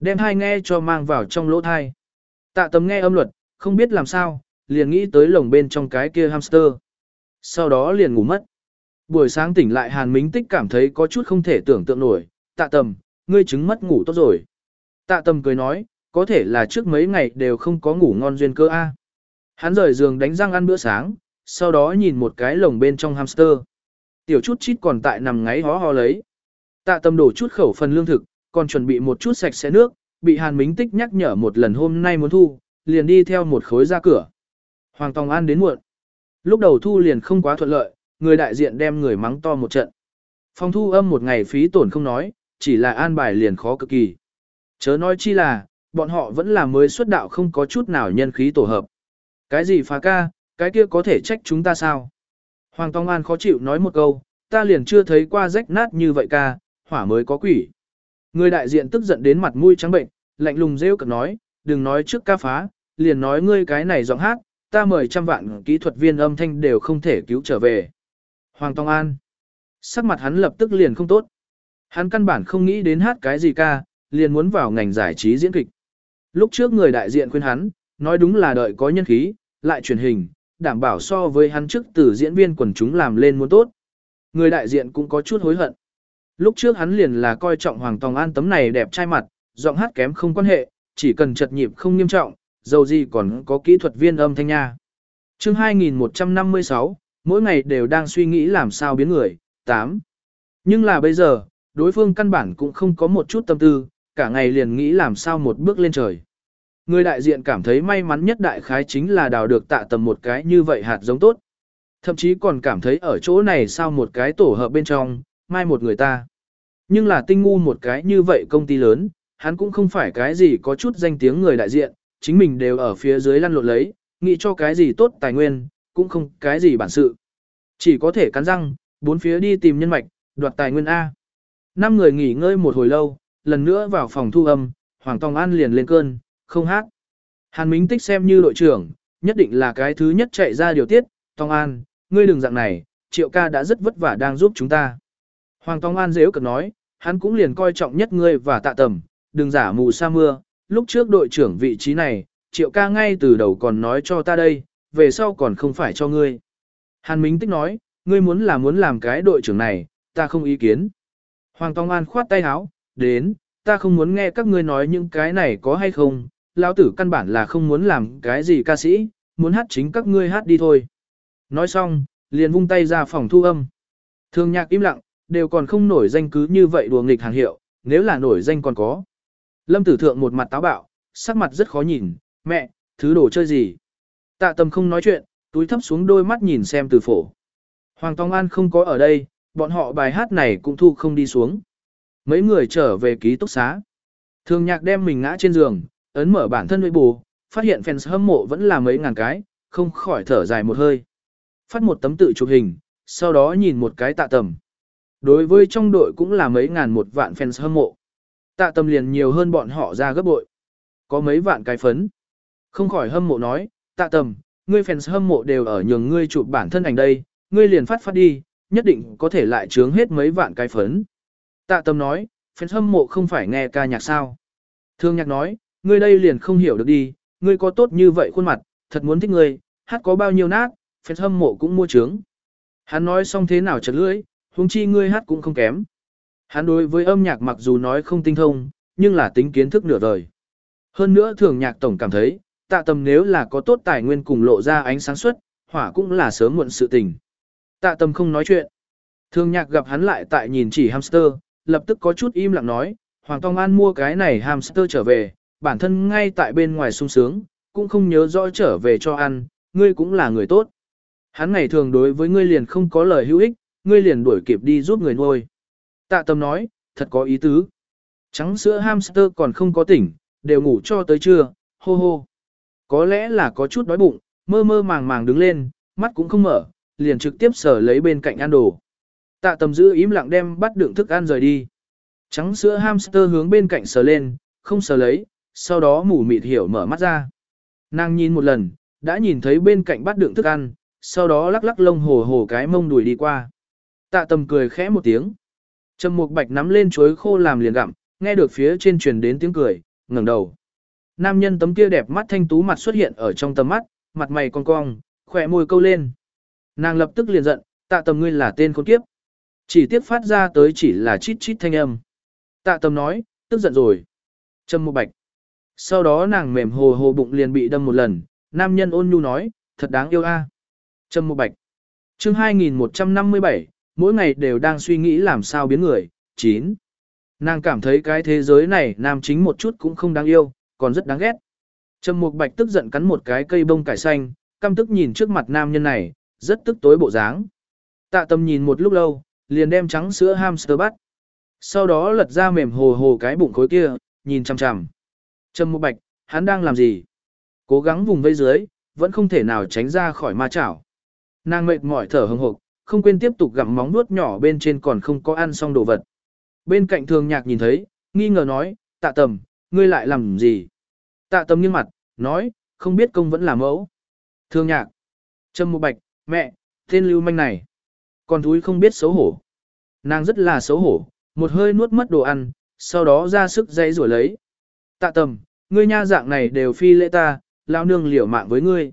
Đem hai nghe cho mang vào trong lỗ thai. Tạ tầm nghe âm luật, không biết làm sao, liền nghĩ tới lồng bên trong cái kia hamster. Sau đó liền ngủ mất. Buổi sáng tỉnh lại Hàn Mính Tích cảm thấy có chút không thể tưởng tượng nổi, tạ tầm, ngươi chứng mất ngủ tốt rồi. Tạ tầm cười nói, có thể là trước mấy ngày đều không có ngủ ngon duyên cơ A. Hắn rời giường đánh răng ăn bữa sáng, sau đó nhìn một cái lồng bên trong hamster. Tiểu chút chít còn tại nằm ngáy hó ho lấy. Tạ tầm đổ chút khẩu phần lương thực, còn chuẩn bị một chút sạch sẽ nước, bị Hàn Mính Tích nhắc nhở một lần hôm nay muốn thu, liền đi theo một khối ra cửa. Hoàng Tòng An đến muộn. Lúc đầu thu liền không quá thuận lợi, người đại diện đem người mắng to một trận. Phòng thu âm một ngày phí tổn không nói, chỉ là an bài liền khó cực kỳ. Chớ nói chi là, bọn họ vẫn là mới xuất đạo không có chút nào nhân khí tổ hợp. Cái gì phá ca, cái kia có thể trách chúng ta sao? Hoàng Tông An khó chịu nói một câu, ta liền chưa thấy qua rách nát như vậy ca, hỏa mới có quỷ. Người đại diện tức giận đến mặt mũi trắng bệnh, lạnh lùng rêu cực nói, đừng nói trước ca phá, liền nói ngươi cái này giọng hát, ta mời trăm vạn kỹ thuật viên âm thanh đều không thể cứu trở về. Hoàng Tông An. Sắc mặt hắn lập tức liền không tốt. Hắn căn bản không nghĩ đến hát cái gì ca, liền muốn vào ngành giải trí diễn kịch. Lúc trước người đại diện khuyên hắn, nói đúng là đợi có nhân khí, lại truyền hình, đảm bảo so với hắn trước từ diễn viên quần chúng làm lên muốn tốt. Người đại diện cũng có chút hối hận. Lúc trước hắn liền là coi trọng Hoàng Tòng An tấm này đẹp trai mặt, giọng hát kém không quan hệ, chỉ cần chật nhịp không nghiêm trọng, dầu gì còn có kỹ thuật viên âm thanh nha. chương 2156, mỗi ngày đều đang suy nghĩ làm sao biến người, 8. Nhưng là bây giờ, đối phương căn bản cũng không có một chút tâm tư, cả ngày liền nghĩ làm sao một bước lên trời. Người đại diện cảm thấy may mắn nhất đại khái chính là đào được tạ tầm một cái như vậy hạt giống tốt. Thậm chí còn cảm thấy ở chỗ này sao một cái tổ hợp bên trong, mai một người ta. Nhưng là tinh ngu một cái như vậy công ty lớn, hắn cũng không phải cái gì có chút danh tiếng người đại diện, chính mình đều ở phía dưới lăn lộn lấy, nghĩ cho cái gì tốt tài nguyên, cũng không cái gì bản sự. Chỉ có thể cắn răng, bốn phía đi tìm nhân mạch, đoạt tài nguyên A. Năm người nghỉ ngơi một hồi lâu, lần nữa vào phòng thu âm, Hoàng Tòng An liền lên cơn, không hát. Hàn Minh Tích xem như đội trưởng, nhất định là cái thứ nhất chạy ra điều tiết, Tòng An, ngươi đừng dạng này, triệu ca đã rất vất vả đang giúp chúng ta. Hoàng Tông An dễ cực nói, hắn cũng liền coi trọng nhất ngươi và tạ tầm, đừng giả mù sa mưa, lúc trước đội trưởng vị trí này, triệu ca ngay từ đầu còn nói cho ta đây, về sau còn không phải cho ngươi. Hàn Minh Tích nói, ngươi muốn là muốn làm cái đội trưởng này, ta không ý kiến. Hoàng Tông An khoát tay áo, đến, ta không muốn nghe các ngươi nói những cái này có hay không, lão tử căn bản là không muốn làm cái gì ca sĩ, muốn hát chính các ngươi hát đi thôi. Nói xong, liền vung tay ra phòng thu âm. thường nhạc im lặng, đều còn không nổi danh cứ như vậy đùa nghịch hàng hiệu, nếu là nổi danh còn có. Lâm tử thượng một mặt táo bạo, sắc mặt rất khó nhìn, mẹ, thứ đồ chơi gì. Tạ tâm không nói chuyện, túi thấp xuống đôi mắt nhìn xem từ phổ. Hoàng Tông An không có ở đây, bọn họ bài hát này cũng thu không đi xuống. Mấy người trở về ký túc xá. Thường nhạc đem mình ngã trên giường, ấn mở bản thân nội bù, phát hiện fans hâm mộ vẫn là mấy ngàn cái, không khỏi thở dài một hơi. Phát một tấm tự chụp hình, sau đó nhìn một cái tạ tầm. Đối với trong đội cũng là mấy ngàn một vạn fans hâm mộ. Tạ Tâm liền nhiều hơn bọn họ ra gấp bội. Có mấy vạn cái phấn. Không khỏi hâm mộ nói, tạ Tâm, ngươi fans hâm mộ đều ở nhường ngươi chụp bản thân ảnh đây, ngươi liền phát phát đi, nhất định có thể lại chướng hết mấy vạn cái phấn. Tạ tâm nói, fans hâm mộ không phải nghe ca nhạc sao. Thương nhạc nói, ngươi đây liền không hiểu được đi, ngươi có tốt như vậy khuôn mặt, thật muốn thích ngươi, hát có bao nhiêu nát, fans hâm mộ cũng mua trướng. Hắn nói xong thế nào chật lưỡi, huống chi ngươi hát cũng không kém. Hắn đối với âm nhạc mặc dù nói không tinh thông, nhưng là tính kiến thức nửa đời. Hơn nữa thường nhạc tổng cảm thấy, tạ tâm nếu là có tốt tài nguyên cùng lộ ra ánh sáng suất, hỏa cũng là sớm muộn sự tình. Tạ tâm không nói chuyện. Thường nhạc gặp hắn lại tại nhìn chỉ hamster, lập tức có chút im lặng nói, Hoàng Tông An mua cái này hamster trở về, bản thân ngay tại bên ngoài sung sướng, cũng không nhớ rõ trở về cho ăn, ngươi cũng là người tốt. Hắn ngày thường đối với ngươi liền không có lời hữu ích, ngươi liền đuổi kịp đi giúp người nuôi. Tạ tâm nói, thật có ý tứ. Trắng sữa hamster còn không có tỉnh, đều ngủ cho tới trưa, hô hô. Có lẽ là có chút đói bụng, mơ mơ màng màng đứng lên, mắt cũng không mở, liền trực tiếp sở lấy bên cạnh ăn đồ. Tạ tầm giữ im lặng đem bắt đựng thức ăn rời đi. Trắng sữa hamster hướng bên cạnh sờ lên, không sờ lấy, sau đó mù mịt hiểu mở mắt ra. Nàng nhìn một lần, đã nhìn thấy bên cạnh bắt đựng thức ăn, sau đó lắc lắc lông hồ hồ cái mông đuổi đi qua. Tạ tầm cười khẽ một tiếng. Trầm mục bạch nắm lên chuối khô làm liền gặm, nghe được phía trên truyền đến tiếng cười, ngẩng đầu. Nam nhân tấm kia đẹp mắt thanh tú mặt xuất hiện ở trong tầm mắt, mặt mày cong cong, khỏe môi câu lên. Nàng lập tức liền giận, tạ tầm ngươi là tên khốn kiếp. Chỉ tiếc phát ra tới chỉ là chít chít thanh âm. Tạ tầm nói, tức giận rồi. Trầm mục bạch. Sau đó nàng mềm hồ hồ bụng liền bị đâm một lần, nam nhân ôn nhu nói, thật đáng yêu a. À. Trầm mục bạch. chương 2157, mỗi ngày đều đang suy nghĩ làm sao biến người. 9. Nàng cảm thấy cái thế giới này nam chính một chút cũng không đáng yêu, còn rất đáng ghét. Trầm Mục Bạch tức giận cắn một cái cây bông cải xanh, căm tức nhìn trước mặt nam nhân này, rất tức tối bộ dáng. Tạ tâm nhìn một lúc lâu, liền đem trắng sữa hamster bắt. Sau đó lật ra mềm hồ hồ cái bụng khối kia, nhìn chằm chằm. Trầm Mục Bạch, hắn đang làm gì? Cố gắng vùng vây dưới, vẫn không thể nào tránh ra khỏi ma chảo. Nàng mệt mỏi thở hừng hực, không quên tiếp tục gặm móng nuốt nhỏ bên trên còn không có ăn xong đồ vật. Bên cạnh thường nhạc nhìn thấy, nghi ngờ nói, tạ tầm, ngươi lại làm gì? Tạ tầm nghiêng mặt, nói, không biết công vẫn là mẫu. Thường nhạc, trâm một Bạch, mẹ, tên lưu manh này. Còn thúi không biết xấu hổ. Nàng rất là xấu hổ, một hơi nuốt mất đồ ăn, sau đó ra sức dãy rủa lấy. Tạ tầm, ngươi nha dạng này đều phi lễ ta, lao nương liều mạng với ngươi.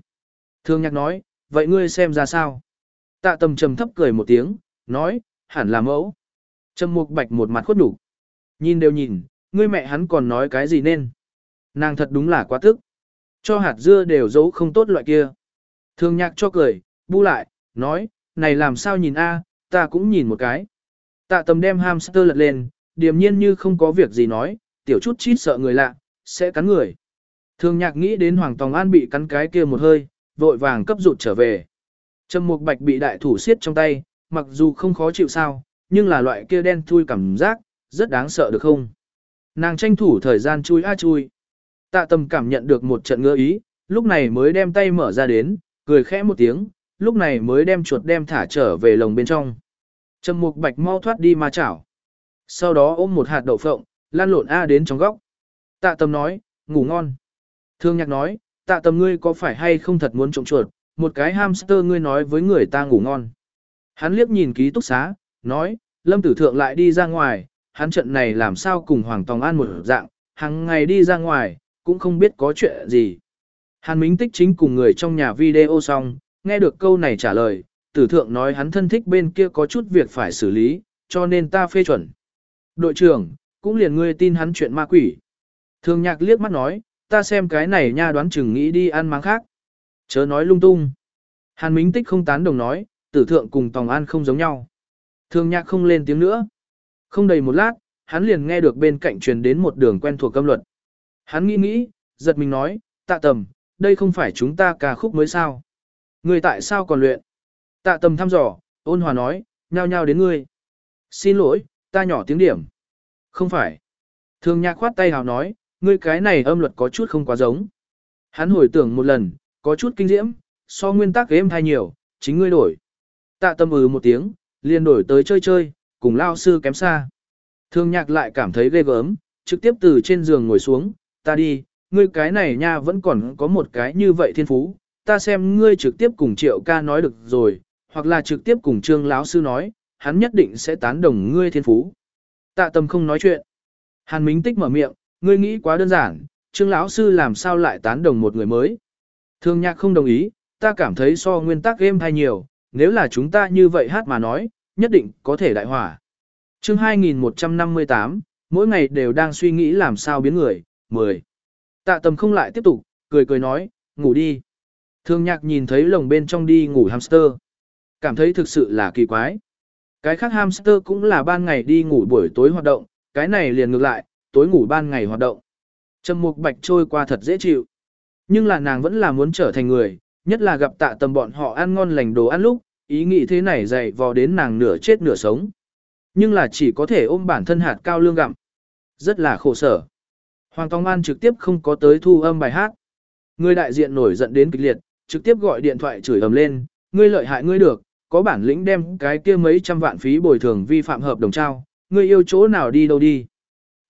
Thương nhạc nói, vậy ngươi xem ra sao? Tạ tầm trầm thấp cười một tiếng, nói, hẳn là mẫu. Trầm mục bạch một mặt khuất đủ. Nhìn đều nhìn, ngươi mẹ hắn còn nói cái gì nên. Nàng thật đúng là quá tức. Cho hạt dưa đều giấu không tốt loại kia. Thương nhạc cho cười, bu lại, nói, này làm sao nhìn a, ta cũng nhìn một cái. Tạ tầm đem hamster lật lên, điềm nhiên như không có việc gì nói, tiểu chút chít sợ người lạ, sẽ cắn người. Thương nhạc nghĩ đến Hoàng Tòng An bị cắn cái kia một hơi, vội vàng cấp rụt trở về. Trầm Mục Bạch bị đại thủ siết trong tay, mặc dù không khó chịu sao, nhưng là loại kia đen thui cảm giác, rất đáng sợ được không? Nàng tranh thủ thời gian chui a chui. Tạ Tâm cảm nhận được một trận ngứa ý, lúc này mới đem tay mở ra đến, cười khẽ một tiếng, lúc này mới đem chuột đem thả trở về lồng bên trong. Trầm Mục Bạch mau thoát đi ma chảo. Sau đó ôm một hạt đậu phộng, lan lộn a đến trong góc. Tạ Tâm nói, ngủ ngon. Thương Nhạc nói, Tạ Tâm ngươi có phải hay không thật muốn trộm chuột, một cái hamster ngươi nói với người ta ngủ ngon. Hắn liếc nhìn ký túc xá, nói, Lâm Tử Thượng lại đi ra ngoài, hắn trận này làm sao cùng Hoàng Tòng An một dạng, hàng ngày đi ra ngoài, cũng không biết có chuyện gì. Hàn Minh Tích chính cùng người trong nhà video xong, nghe được câu này trả lời, Tử Thượng nói hắn thân thích bên kia có chút việc phải xử lý, cho nên ta phê chuẩn. Đội trưởng, cũng liền ngươi tin hắn chuyện ma quỷ. Thường nhạc liếc mắt nói, ta xem cái này nha đoán chừng nghĩ đi ăn máng khác. Chớ nói lung tung. Hàn Minh Tích không tán đồng nói, tử thượng cùng Tòng An không giống nhau. Thường nhạc không lên tiếng nữa. Không đầy một lát, hắn liền nghe được bên cạnh truyền đến một đường quen thuộc câm luật. Hắn nghĩ nghĩ, giật mình nói, tạ tầm, đây không phải chúng ta ca khúc mới sao. Người tại sao còn luyện? Tạ tầm thăm dò, ôn hòa nói, nhao nhao đến ngươi. Xin lỗi, ta nhỏ tiếng điểm. Không phải. Thường nhạc khoát tay hào nói, ngươi cái này âm luật có chút không quá giống. Hắn hồi tưởng một lần, có chút kinh diễm, so nguyên tắc game thay nhiều, chính ngươi đổi. Tạ tâm ừ một tiếng, liền đổi tới chơi chơi, cùng lao sư kém xa. Thương nhạc lại cảm thấy ghê gớm, trực tiếp từ trên giường ngồi xuống, ta đi, ngươi cái này nha vẫn còn có một cái như vậy thiên phú, ta xem ngươi trực tiếp cùng triệu ca nói được rồi, hoặc là trực tiếp cùng trương lão sư nói, hắn nhất định sẽ tán đồng ngươi thiên phú. Tạ tâm không nói chuyện. Hàn Minh Tích mở miệng, ngươi nghĩ quá đơn giản, trương lão sư làm sao lại tán đồng một người mới. Thương nhạc không đồng ý, ta cảm thấy so nguyên tắc game hay nhiều, nếu là chúng ta như vậy hát mà nói, nhất định có thể đại hỏa. chương 2158, mỗi ngày đều đang suy nghĩ làm sao biến người, 10. Tạ tầm không lại tiếp tục, cười cười nói, ngủ đi. Thương nhạc nhìn thấy lồng bên trong đi ngủ hamster. Cảm thấy thực sự là kỳ quái. Cái khác hamster cũng là ban ngày đi ngủ buổi tối hoạt động, cái này liền ngược lại, tối ngủ ban ngày hoạt động. Trầm mục bạch trôi qua thật dễ chịu. Nhưng là nàng vẫn là muốn trở thành người, nhất là gặp tạ tầm bọn họ ăn ngon lành đồ ăn lúc, ý nghĩ thế này dày vò đến nàng nửa chết nửa sống. Nhưng là chỉ có thể ôm bản thân hạt cao lương gặm. Rất là khổ sở. Hoàng Tông An trực tiếp không có tới thu âm bài hát. Người đại diện nổi giận đến kịch liệt, trực tiếp gọi điện thoại chửi ầm lên, ngươi lợi hại ngươi được, có bản lĩnh đem cái kia mấy trăm vạn phí bồi thường vi phạm hợp đồng trao, ngươi yêu chỗ nào đi đâu đi.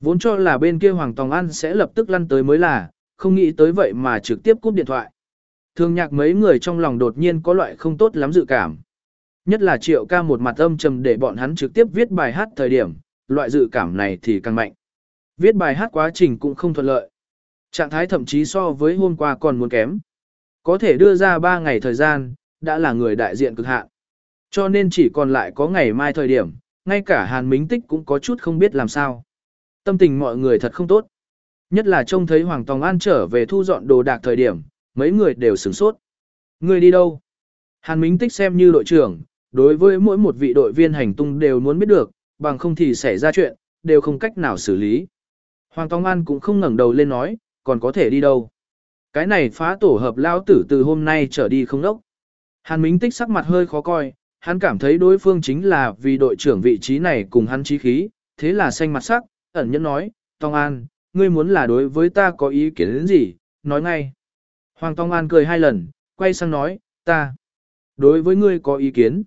Vốn cho là bên kia Hoàng Tòng An sẽ lập tức lăn tới mới là, không nghĩ tới vậy mà trực tiếp cúp điện thoại. Thường nhạc mấy người trong lòng đột nhiên có loại không tốt lắm dự cảm. Nhất là triệu ca một mặt âm trầm để bọn hắn trực tiếp viết bài hát thời điểm, loại dự cảm này thì càng mạnh. Viết bài hát quá trình cũng không thuận lợi. Trạng thái thậm chí so với hôm qua còn muốn kém. Có thể đưa ra 3 ngày thời gian, đã là người đại diện cực hạn. Cho nên chỉ còn lại có ngày mai thời điểm, ngay cả Hàn Mính Tích cũng có chút không biết làm sao. Tâm tình mọi người thật không tốt. Nhất là trông thấy Hoàng Tòng An trở về thu dọn đồ đạc thời điểm, mấy người đều sửng sốt. Người đi đâu? Hàn Mính Tích xem như đội trưởng, đối với mỗi một vị đội viên hành tung đều muốn biết được, bằng không thì xảy ra chuyện, đều không cách nào xử lý. Hoàng Tòng An cũng không ngẩng đầu lên nói, còn có thể đi đâu. Cái này phá tổ hợp lao tử từ hôm nay trở đi không đốc. Hàn Mính Tích sắc mặt hơi khó coi, hắn cảm thấy đối phương chính là vì đội trưởng vị trí này cùng hắn chí khí, thế là xanh mặt sắc, ẩn nhẫn nói, Tòng An, ngươi muốn là đối với ta có ý kiến đến gì, nói ngay. Hoàng Tông An cười hai lần, quay sang nói, ta, đối với ngươi có ý kiến.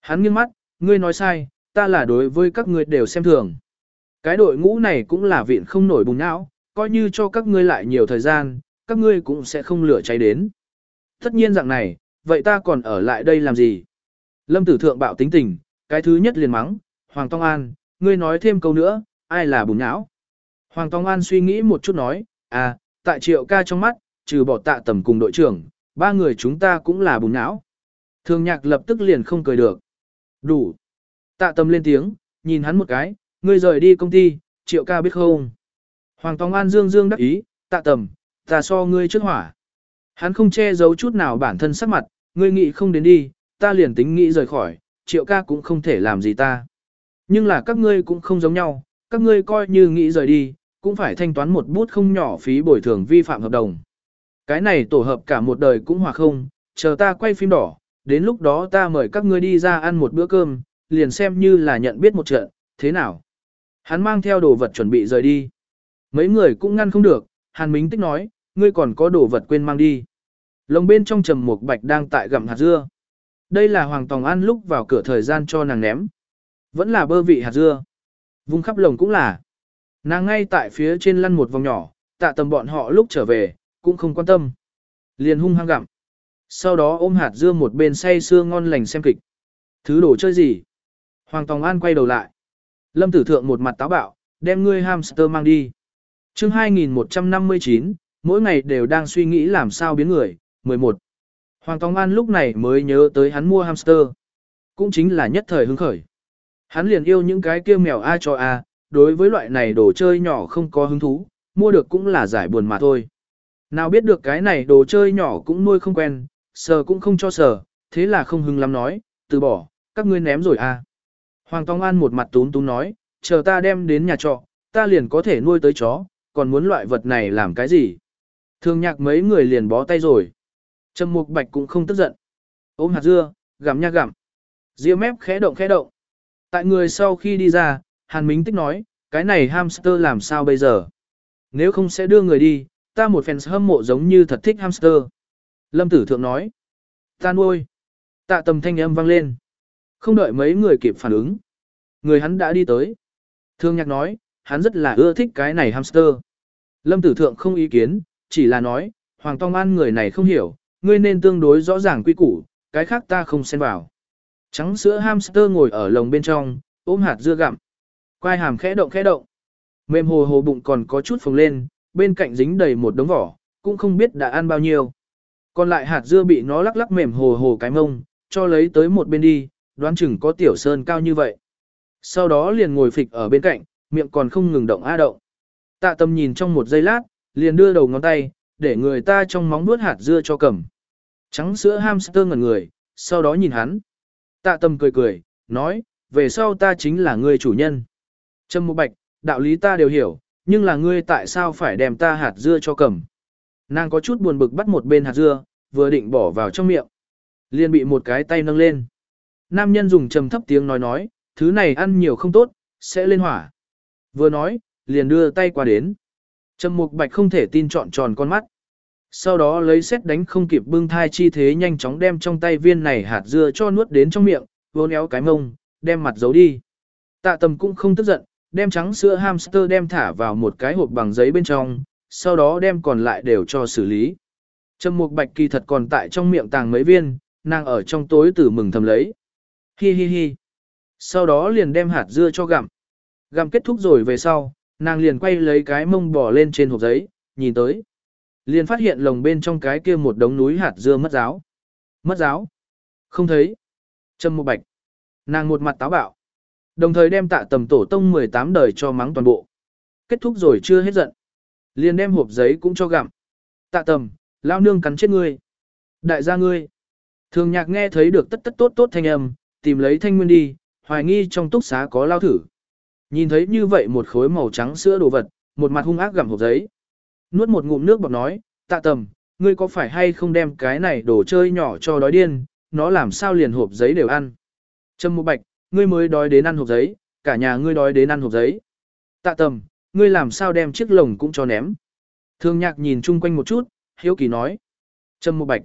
Hắn nghiêng mắt, ngươi nói sai, ta là đối với các ngươi đều xem thường. Cái đội ngũ này cũng là viện không nổi bùng não, coi như cho các ngươi lại nhiều thời gian, các ngươi cũng sẽ không lửa cháy đến. Tất nhiên dạng này, vậy ta còn ở lại đây làm gì? Lâm tử thượng bạo tính tình, cái thứ nhất liền mắng, Hoàng Tông An, ngươi nói thêm câu nữa, ai là bùn não? Hoàng Tông An suy nghĩ một chút nói, à, tại triệu ca trong mắt, trừ bỏ tạ tầm cùng đội trưởng, ba người chúng ta cũng là bùn não. Thường nhạc lập tức liền không cười được. Đủ. Tạ tầm lên tiếng, nhìn hắn một cái, ngươi rời đi công ty, triệu ca biết không? Hoàng Tông An dương dương đắc ý, tạ tầm, ta so ngươi trước hỏa. Hắn không che giấu chút nào bản thân sắc mặt, ngươi nghĩ không đến đi, ta liền tính nghĩ rời khỏi, triệu ca cũng không thể làm gì ta. Nhưng là các ngươi cũng không giống nhau, các ngươi coi như nghĩ rời đi, cũng phải thanh toán một bút không nhỏ phí bồi thường vi phạm hợp đồng. Cái này tổ hợp cả một đời cũng hòa không, chờ ta quay phim đỏ, đến lúc đó ta mời các ngươi đi ra ăn một bữa cơm, liền xem như là nhận biết một trận, thế nào. Hắn mang theo đồ vật chuẩn bị rời đi. Mấy người cũng ngăn không được, Hàn Mính Tích nói, ngươi còn có đồ vật quên mang đi. Lồng bên trong trầm một bạch đang tại gặm hạt dưa. Đây là Hoàng Tòng An lúc vào cửa thời gian cho nàng ném. Vẫn là bơ vị hạt dưa. Vùng khắp lồng cũng là. Nàng ngay tại phía trên lăn một vòng nhỏ, tạ tầm bọn họ lúc trở về, cũng không quan tâm. Liền hung hăng gặm. Sau đó ôm hạt dưa một bên say sưa ngon lành xem kịch. Thứ đồ chơi gì? Hoàng Tòng An quay đầu lại. Lâm Tử Thượng một mặt táo bạo, đem ngươi hamster mang đi. chương 2159, mỗi ngày đều đang suy nghĩ làm sao biến người. 11. Hoàng Tòng An lúc này mới nhớ tới hắn mua hamster. Cũng chính là nhất thời hứng khởi. Hắn liền yêu những cái kia mèo A cho A, đối với loại này đồ chơi nhỏ không có hứng thú, mua được cũng là giải buồn mà thôi. Nào biết được cái này đồ chơi nhỏ cũng nuôi không quen, sờ cũng không cho sờ, thế là không hứng lắm nói, từ bỏ, các ngươi ném rồi à. Hoàng Tông An một mặt tún tún nói, chờ ta đem đến nhà trọ, ta liền có thể nuôi tới chó, còn muốn loại vật này làm cái gì. Thường nhạc mấy người liền bó tay rồi. Trầm Mục Bạch cũng không tức giận. Ôm hạt dưa, gặm nha gặm. Ria mép khẽ động khẽ động. Tại người sau khi đi ra, Hàn Mính Tích nói, cái này hamster làm sao bây giờ? Nếu không sẽ đưa người đi, ta một fans hâm mộ giống như thật thích hamster. Lâm Tử Thượng nói, ta nuôi. Tạ tầm thanh âm vang lên. Không đợi mấy người kịp phản ứng. Người hắn đã đi tới. Thương nhạc nói, hắn rất là ưa thích cái này hamster. Lâm Tử Thượng không ý kiến, chỉ là nói, Hoàng Tông An người này không hiểu, ngươi nên tương đối rõ ràng quy củ, cái khác ta không xen vào. Trắng sữa hamster ngồi ở lồng bên trong, ôm hạt dưa gặm. Quai hàm khẽ động khẽ động. Mềm hồ hồ bụng còn có chút phồng lên, bên cạnh dính đầy một đống vỏ, cũng không biết đã ăn bao nhiêu. Còn lại hạt dưa bị nó lắc lắc mềm hồ hồ cái mông, cho lấy tới một bên đi, đoán chừng có tiểu sơn cao như vậy. Sau đó liền ngồi phịch ở bên cạnh, miệng còn không ngừng động a động. Tạ tâm nhìn trong một giây lát, liền đưa đầu ngón tay, để người ta trong móng nuốt hạt dưa cho cầm. Trắng sữa hamster ngẩn người, sau đó nhìn hắn. Tạ tâm cười cười, nói, về sau ta chính là người chủ nhân. Trâm Mục Bạch, đạo lý ta đều hiểu, nhưng là ngươi tại sao phải đem ta hạt dưa cho cầm. Nàng có chút buồn bực bắt một bên hạt dưa, vừa định bỏ vào trong miệng. liền bị một cái tay nâng lên. Nam nhân dùng trầm thấp tiếng nói nói, thứ này ăn nhiều không tốt, sẽ lên hỏa. Vừa nói, liền đưa tay qua đến. Trầm Mục Bạch không thể tin trọn tròn con mắt. Sau đó lấy xét đánh không kịp bưng thai chi thế nhanh chóng đem trong tay viên này hạt dưa cho nuốt đến trong miệng, vốn éo cái mông, đem mặt giấu đi. Tạ tầm cũng không tức giận, đem trắng sữa hamster đem thả vào một cái hộp bằng giấy bên trong, sau đó đem còn lại đều cho xử lý. Trầm mục bạch kỳ thật còn tại trong miệng tàng mấy viên, nàng ở trong tối tử mừng thầm lấy. Hi hi hi. Sau đó liền đem hạt dưa cho gặm. Gặm kết thúc rồi về sau, nàng liền quay lấy cái mông bò lên trên hộp giấy, nhìn tới. Liền phát hiện lồng bên trong cái kia một đống núi hạt dưa mất giáo. Mất giáo? Không thấy. Trầm Mộ bạch. Nàng một mặt táo bạo. Đồng thời đem tạ tầm tổ tông 18 đời cho mắng toàn bộ. Kết thúc rồi chưa hết giận. Liền đem hộp giấy cũng cho gặm. Tạ tầm, lao nương cắn chết ngươi. Đại gia ngươi. Thường nhạc nghe thấy được tất tất tốt tốt thanh âm, tìm lấy thanh nguyên đi, hoài nghi trong túc xá có lao thử. Nhìn thấy như vậy một khối màu trắng sữa đồ vật, một mặt hung ác gặm hộp giấy. Nuốt một ngụm nước bọc nói, tạ tầm, ngươi có phải hay không đem cái này đồ chơi nhỏ cho đói điên, nó làm sao liền hộp giấy đều ăn. Trâm Mộ Bạch, ngươi mới đói đến ăn hộp giấy, cả nhà ngươi đói đến ăn hộp giấy. Tạ tầm, ngươi làm sao đem chiếc lồng cũng cho ném. Thương nhạc nhìn chung quanh một chút, hiếu kỳ nói. Trâm Mộ Bạch.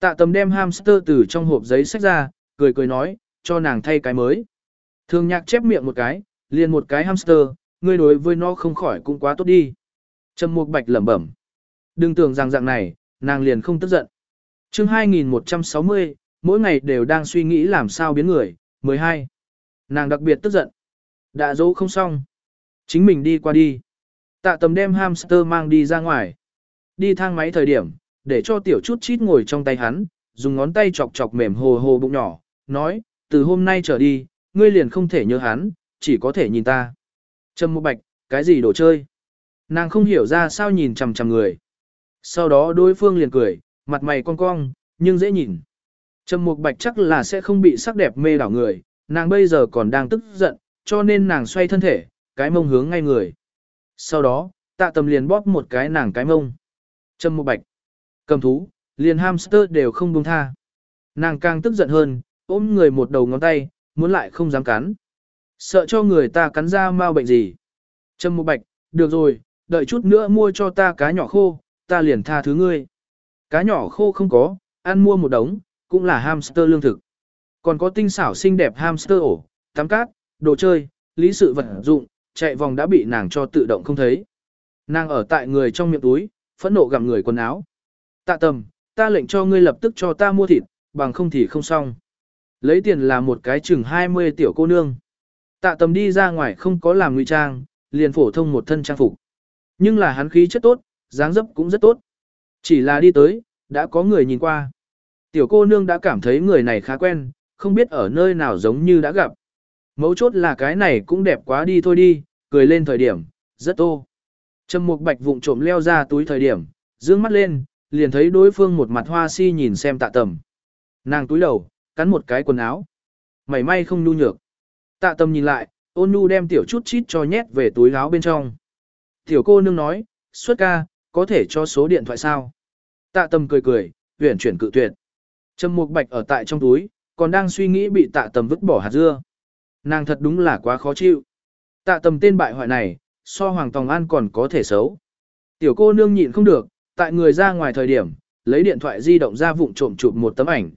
Tạ tầm đem hamster từ trong hộp giấy xách ra, cười cười nói, cho nàng thay cái mới. Thương nhạc chép miệng một cái, liền một cái hamster, ngươi đối với nó không khỏi cũng quá tốt đi. Trâm Mục Bạch lẩm bẩm. Đừng tưởng rằng dạng này, nàng liền không tức giận. chương 2160, mỗi ngày đều đang suy nghĩ làm sao biến người, 12. Nàng đặc biệt tức giận. Đã dỗ không xong. Chính mình đi qua đi. Tạ tầm đem hamster mang đi ra ngoài. Đi thang máy thời điểm, để cho tiểu chút chít ngồi trong tay hắn, dùng ngón tay chọc chọc mềm hồ hồ bụng nhỏ, nói, từ hôm nay trở đi, ngươi liền không thể nhớ hắn, chỉ có thể nhìn ta. Trầm một bạch, cái gì đồ chơi? Nàng không hiểu ra sao nhìn chằm chằm người. Sau đó đối phương liền cười, mặt mày cong cong, nhưng dễ nhìn. Trầm Mục Bạch chắc là sẽ không bị sắc đẹp mê đảo người, nàng bây giờ còn đang tức giận, cho nên nàng xoay thân thể, cái mông hướng ngay người. Sau đó, tạ tầm liền bóp một cái nàng cái mông. Trầm Mục Bạch, cầm thú, liền hamster đều không buông tha. Nàng càng tức giận hơn, ôm người một đầu ngón tay, muốn lại không dám cắn. Sợ cho người ta cắn ra mau bệnh gì. Trầm Mục Bạch, được rồi, đợi chút nữa mua cho ta cá nhỏ khô, ta liền tha thứ ngươi. Cá nhỏ khô không có, ăn mua một đống, cũng là hamster lương thực. Còn có tinh xảo xinh đẹp hamster ổ, tắm cát, đồ chơi, lý sự vật dụng, chạy vòng đã bị nàng cho tự động không thấy. Nàng ở tại người trong miệng túi, phẫn nộ gặm người quần áo. Tạ tầm, ta lệnh cho ngươi lập tức cho ta mua thịt, bằng không thì không xong. Lấy tiền là một cái chừng 20 tiểu cô nương. Tạ tầm đi ra ngoài không có làm ngụy trang, liền phổ thông một thân trang phục. Nhưng là hắn khí chất tốt, dáng dấp cũng rất tốt. Chỉ là đi tới, đã có người nhìn qua. Tiểu cô nương đã cảm thấy người này khá quen, không biết ở nơi nào giống như đã gặp. Mấu chốt là cái này cũng đẹp quá đi thôi đi, cười lên thời điểm, rất tô. Trầm mục bạch vụng trộm leo ra túi thời điểm, dương mắt lên, liền thấy đối phương một mặt hoa si nhìn xem tạ tầm. Nàng túi đầu, cắn một cái quần áo. Mảy may không nhu nhược. Tạ tầm nhìn lại, ôn nhu đem tiểu chút chít cho nhét về túi áo bên trong. Tiểu cô nương nói, xuất ca, có thể cho số điện thoại sao? Tạ tầm cười cười, huyển chuyển cự tuyệt. Trầm mục bạch ở tại trong túi, còn đang suy nghĩ bị tạ tầm vứt bỏ hạt dưa. Nàng thật đúng là quá khó chịu. Tạ tầm tên bại hoại này, so Hoàng Tòng An còn có thể xấu. Tiểu cô nương nhịn không được, tại người ra ngoài thời điểm, lấy điện thoại di động ra vụng trộm chụp một tấm ảnh.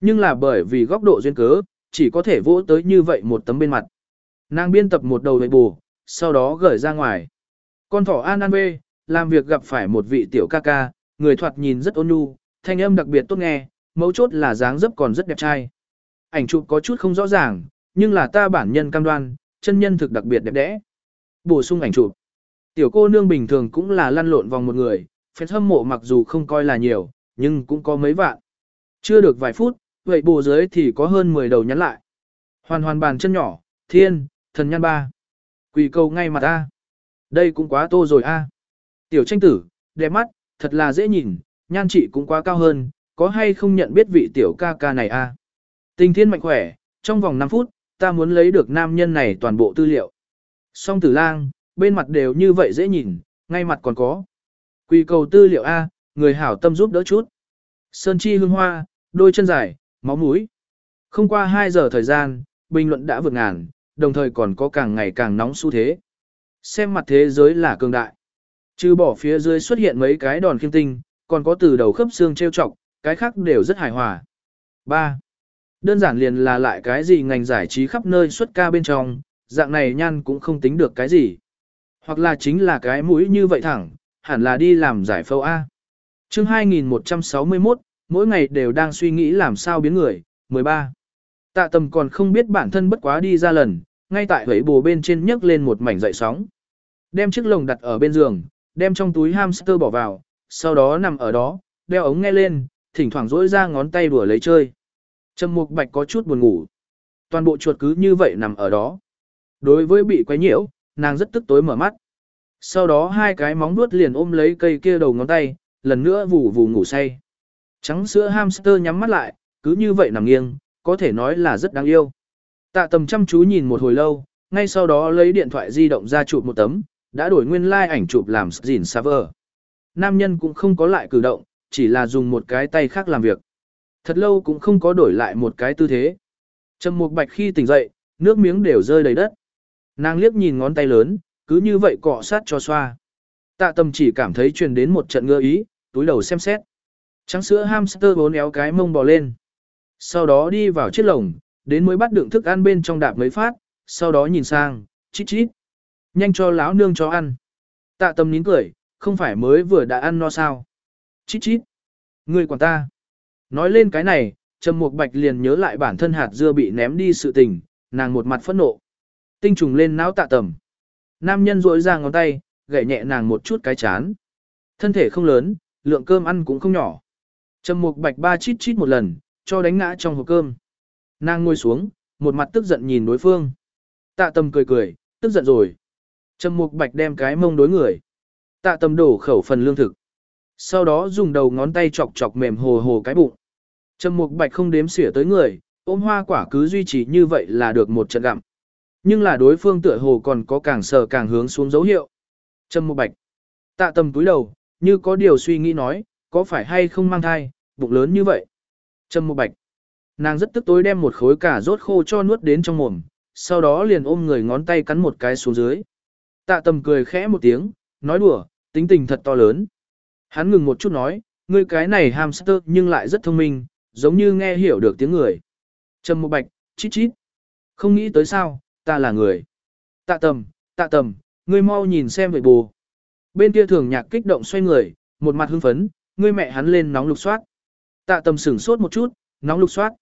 Nhưng là bởi vì góc độ duyên cớ, chỉ có thể vỗ tới như vậy một tấm bên mặt. Nàng biên tập một đầu vệ bù, sau đó gửi ra ngoài. Con thỏ An An bê, làm việc gặp phải một vị tiểu ca ca, người thoạt nhìn rất ôn nhu, thanh âm đặc biệt tốt nghe, mấu chốt là dáng dấp còn rất đẹp trai. Ảnh chụp có chút không rõ ràng, nhưng là ta bản nhân cam đoan, chân nhân thực đặc biệt đẹp đẽ. Bổ sung ảnh chụp. Tiểu cô nương bình thường cũng là lăn lộn vòng một người, phép hâm mộ mặc dù không coi là nhiều, nhưng cũng có mấy vạn. Chưa được vài phút, vậy bù dưới thì có hơn 10 đầu nhắn lại. Hoàn hoàn bàn chân nhỏ, thiên, thần nhân ba. Quỳ cầu ngay mặt ta. Đây cũng quá tô rồi a. Tiểu tranh tử, đẹp mắt, thật là dễ nhìn, nhan trị cũng quá cao hơn, có hay không nhận biết vị tiểu ca ca này a? Tình thiên mạnh khỏe, trong vòng 5 phút, ta muốn lấy được nam nhân này toàn bộ tư liệu. Song tử lang, bên mặt đều như vậy dễ nhìn, ngay mặt còn có. Quy cầu tư liệu A, người hảo tâm giúp đỡ chút. Sơn chi hương hoa, đôi chân dài, máu mũi. Không qua 2 giờ thời gian, bình luận đã vượt ngàn, đồng thời còn có càng ngày càng nóng xu thế. Xem mặt thế giới là cường đại. Trừ bỏ phía dưới xuất hiện mấy cái đòn khiêm tinh, còn có từ đầu khớp xương treo chọc, cái khác đều rất hài hòa. 3. Đơn giản liền là lại cái gì ngành giải trí khắp nơi xuất ca bên trong, dạng này nhan cũng không tính được cái gì. Hoặc là chính là cái mũi như vậy thẳng, hẳn là đi làm giải phẫu A. chương 2161, mỗi ngày đều đang suy nghĩ làm sao biến người. 13. Tạ tầm còn không biết bản thân bất quá đi ra lần, ngay tại hấy bồ bên trên nhấc lên một mảnh dậy sóng. Đem chiếc lồng đặt ở bên giường, đem trong túi hamster bỏ vào, sau đó nằm ở đó, đeo ống nghe lên, thỉnh thoảng rỗi ra ngón tay đùa lấy chơi. Trầm Mục Bạch có chút buồn ngủ. Toàn bộ chuột cứ như vậy nằm ở đó. Đối với bị quấy nhiễu, nàng rất tức tối mở mắt. Sau đó hai cái móng vuốt liền ôm lấy cây kia đầu ngón tay, lần nữa vù vù ngủ say. Trắng sữa hamster nhắm mắt lại, cứ như vậy nằm nghiêng, có thể nói là rất đáng yêu. Tạ tầm chăm chú nhìn một hồi lâu, ngay sau đó lấy điện thoại di động ra chụp một tấm, đã đổi nguyên lai like ảnh chụp làm gìn server. Nam nhân cũng không có lại cử động, chỉ là dùng một cái tay khác làm việc. Thật lâu cũng không có đổi lại một cái tư thế. Trầm Mục Bạch khi tỉnh dậy, nước miếng đều rơi đầy đất. Nàng liếc nhìn ngón tay lớn, cứ như vậy cọ sát cho xoa. Tạ Tâm chỉ cảm thấy truyền đến một trận ngơ ý, túi đầu xem xét. Trắng sữa hamster bốn éo cái mông bò lên. Sau đó đi vào chiếc lồng, đến mới bắt đựng thức ăn bên trong đạp mấy phát, sau đó nhìn sang, chít chít. Nhanh cho lão nương cho ăn. Tạ Tâm nín cười, không phải mới vừa đã ăn no sao. Chít chít. Người quản ta. Nói lên cái này, Trầm Mục Bạch liền nhớ lại bản thân hạt dưa bị ném đi sự tình, nàng một mặt phẫn nộ. Tinh trùng lên não tạ tầm. Nam nhân rỗi ra ngón tay, gảy nhẹ nàng một chút cái chán. Thân thể không lớn, lượng cơm ăn cũng không nhỏ. Trầm mục bạch ba chít chít một lần, cho đánh ngã trong hộp cơm. Nàng ngồi xuống, một mặt tức giận nhìn đối phương. Tạ tầm cười cười, tức giận rồi. Trầm mục bạch đem cái mông đối người. Tạ tầm đổ khẩu phần lương thực. Sau đó dùng đầu ngón tay chọc chọc mềm hồ hồ cái bụng. Trầm mục bạch không đếm xỉa tới người, ôm hoa quả cứ duy trì như vậy là được một trận gặm. Nhưng là đối phương tựa hồ còn có càng sờ càng hướng xuống dấu hiệu. Trầm mục bạch. Tạ tầm túi đầu, như có điều suy nghĩ nói, có phải hay không mang thai, bụng lớn như vậy. Trầm mục bạch. Nàng rất tức tối đem một khối cà rốt khô cho nuốt đến trong mồm, sau đó liền ôm người ngón tay cắn một cái xuống dưới. Tạ tầm cười khẽ một tiếng, nói đùa, tính tình thật to lớn. Hắn ngừng một chút nói, ngươi cái này hamster nhưng lại rất thông minh, giống như nghe hiểu được tiếng người. Trầm một bạch, chít chít. Không nghĩ tới sao, ta là người. Tạ tầm, tạ tầm, ngươi mau nhìn xem vậy bù. Bên kia thường nhạc kích động xoay người, một mặt hưng phấn, ngươi mẹ hắn lên nóng lục soát. Tạ tầm sửng sốt một chút, nóng lục soát.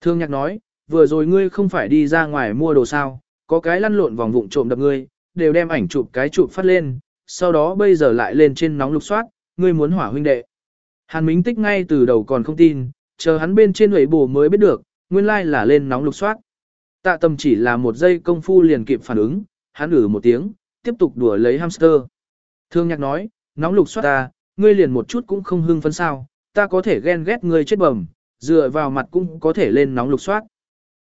Thương nhạc nói, vừa rồi ngươi không phải đi ra ngoài mua đồ sao, có cái lăn lộn vòng vụng trộm đập ngươi, đều đem ảnh chụp cái chụp phát lên, sau đó bây giờ lại lên trên nóng lục soát, ngươi muốn hỏa huynh đệ. Hàn Mính Tích ngay từ đầu còn không tin, chờ hắn bên trên huệ bổ mới biết được, nguyên lai like là lên nóng lục soát. Tạ tầm chỉ là một giây công phu liền kịp phản ứng, hắn ử một tiếng, tiếp tục đùa lấy hamster. Thương nhạc nói, nóng lục soát ta, ngươi liền một chút cũng không hưng phấn sao, ta có thể ghen ghét ngươi chết bầm, dựa vào mặt cũng có thể lên nóng lục soát.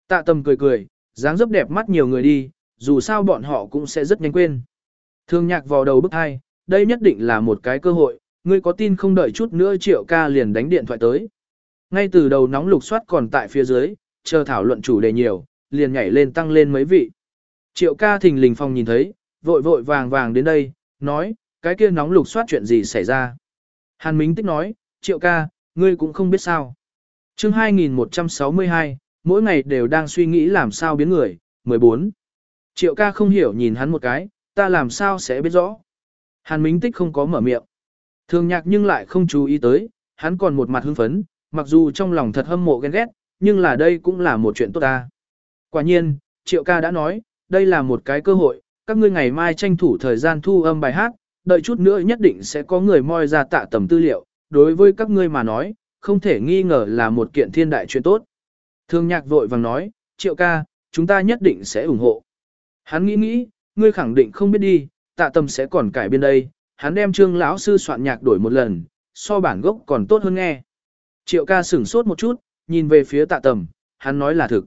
Tạ tầm cười cười, dáng dấp đẹp mắt nhiều người đi, dù sao bọn họ cũng sẽ rất nhanh quên. Thương nhạc vào đầu bức hai, đây nhất định là một cái cơ hội, ngươi có tin không đợi chút nữa triệu ca liền đánh điện thoại tới. Ngay từ đầu nóng lục soát còn tại phía dưới, chờ thảo luận chủ đề nhiều, liền nhảy lên tăng lên mấy vị. Triệu ca thình lình phòng nhìn thấy, vội vội vàng vàng đến đây, nói, cái kia nóng lục soát chuyện gì xảy ra. Hàn Mính Tích nói, triệu ca, ngươi cũng không biết sao chương 2162, mỗi ngày đều đang suy nghĩ làm sao biến người, 14. Triệu ca không hiểu nhìn hắn một cái, ta làm sao sẽ biết rõ. Hàn Minh Tích không có mở miệng. Thường nhạc nhưng lại không chú ý tới, hắn còn một mặt hưng phấn, mặc dù trong lòng thật hâm mộ ghen ghét, nhưng là đây cũng là một chuyện tốt ta. Quả nhiên, Triệu ca đã nói, đây là một cái cơ hội, các ngươi ngày mai tranh thủ thời gian thu âm bài hát, đợi chút nữa nhất định sẽ có người moi ra tạ tầm tư liệu, đối với các ngươi mà nói, không thể nghi ngờ là một kiện thiên đại chuyện tốt. Thương nhạc vội vàng nói, Triệu ca, chúng ta nhất định sẽ ủng hộ. Hắn nghĩ nghĩ, ngươi khẳng định không biết đi, tạ tầm sẽ còn cải biên đây, hắn đem trương lão sư soạn nhạc đổi một lần, so bản gốc còn tốt hơn nghe. Triệu ca sửng sốt một chút, nhìn về phía tạ tầm, hắn nói là thực.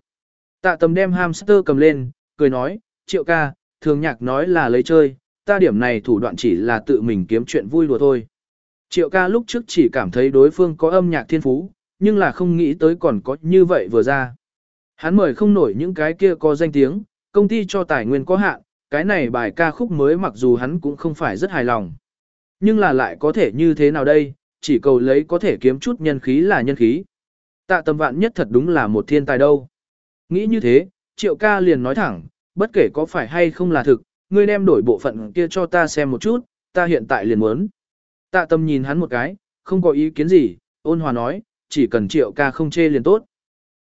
Tạ tầm đem hamster cầm lên, cười nói, triệu ca, thường nhạc nói là lấy chơi, ta điểm này thủ đoạn chỉ là tự mình kiếm chuyện vui đùa thôi. Triệu ca lúc trước chỉ cảm thấy đối phương có âm nhạc thiên phú, nhưng là không nghĩ tới còn có như vậy vừa ra. Hắn mời không nổi những cái kia có danh tiếng, công ty cho tài nguyên có hạn, cái này bài ca khúc mới mặc dù hắn cũng không phải rất hài lòng. Nhưng là lại có thể như thế nào đây, chỉ cầu lấy có thể kiếm chút nhân khí là nhân khí. Tạ Tầm vạn nhất thật đúng là một thiên tài đâu. Nghĩ như thế, triệu ca liền nói thẳng, bất kể có phải hay không là thực, ngươi đem đổi bộ phận kia cho ta xem một chút, ta hiện tại liền muốn. Tạ tâm nhìn hắn một cái, không có ý kiến gì, ôn hòa nói, chỉ cần triệu ca không chê liền tốt.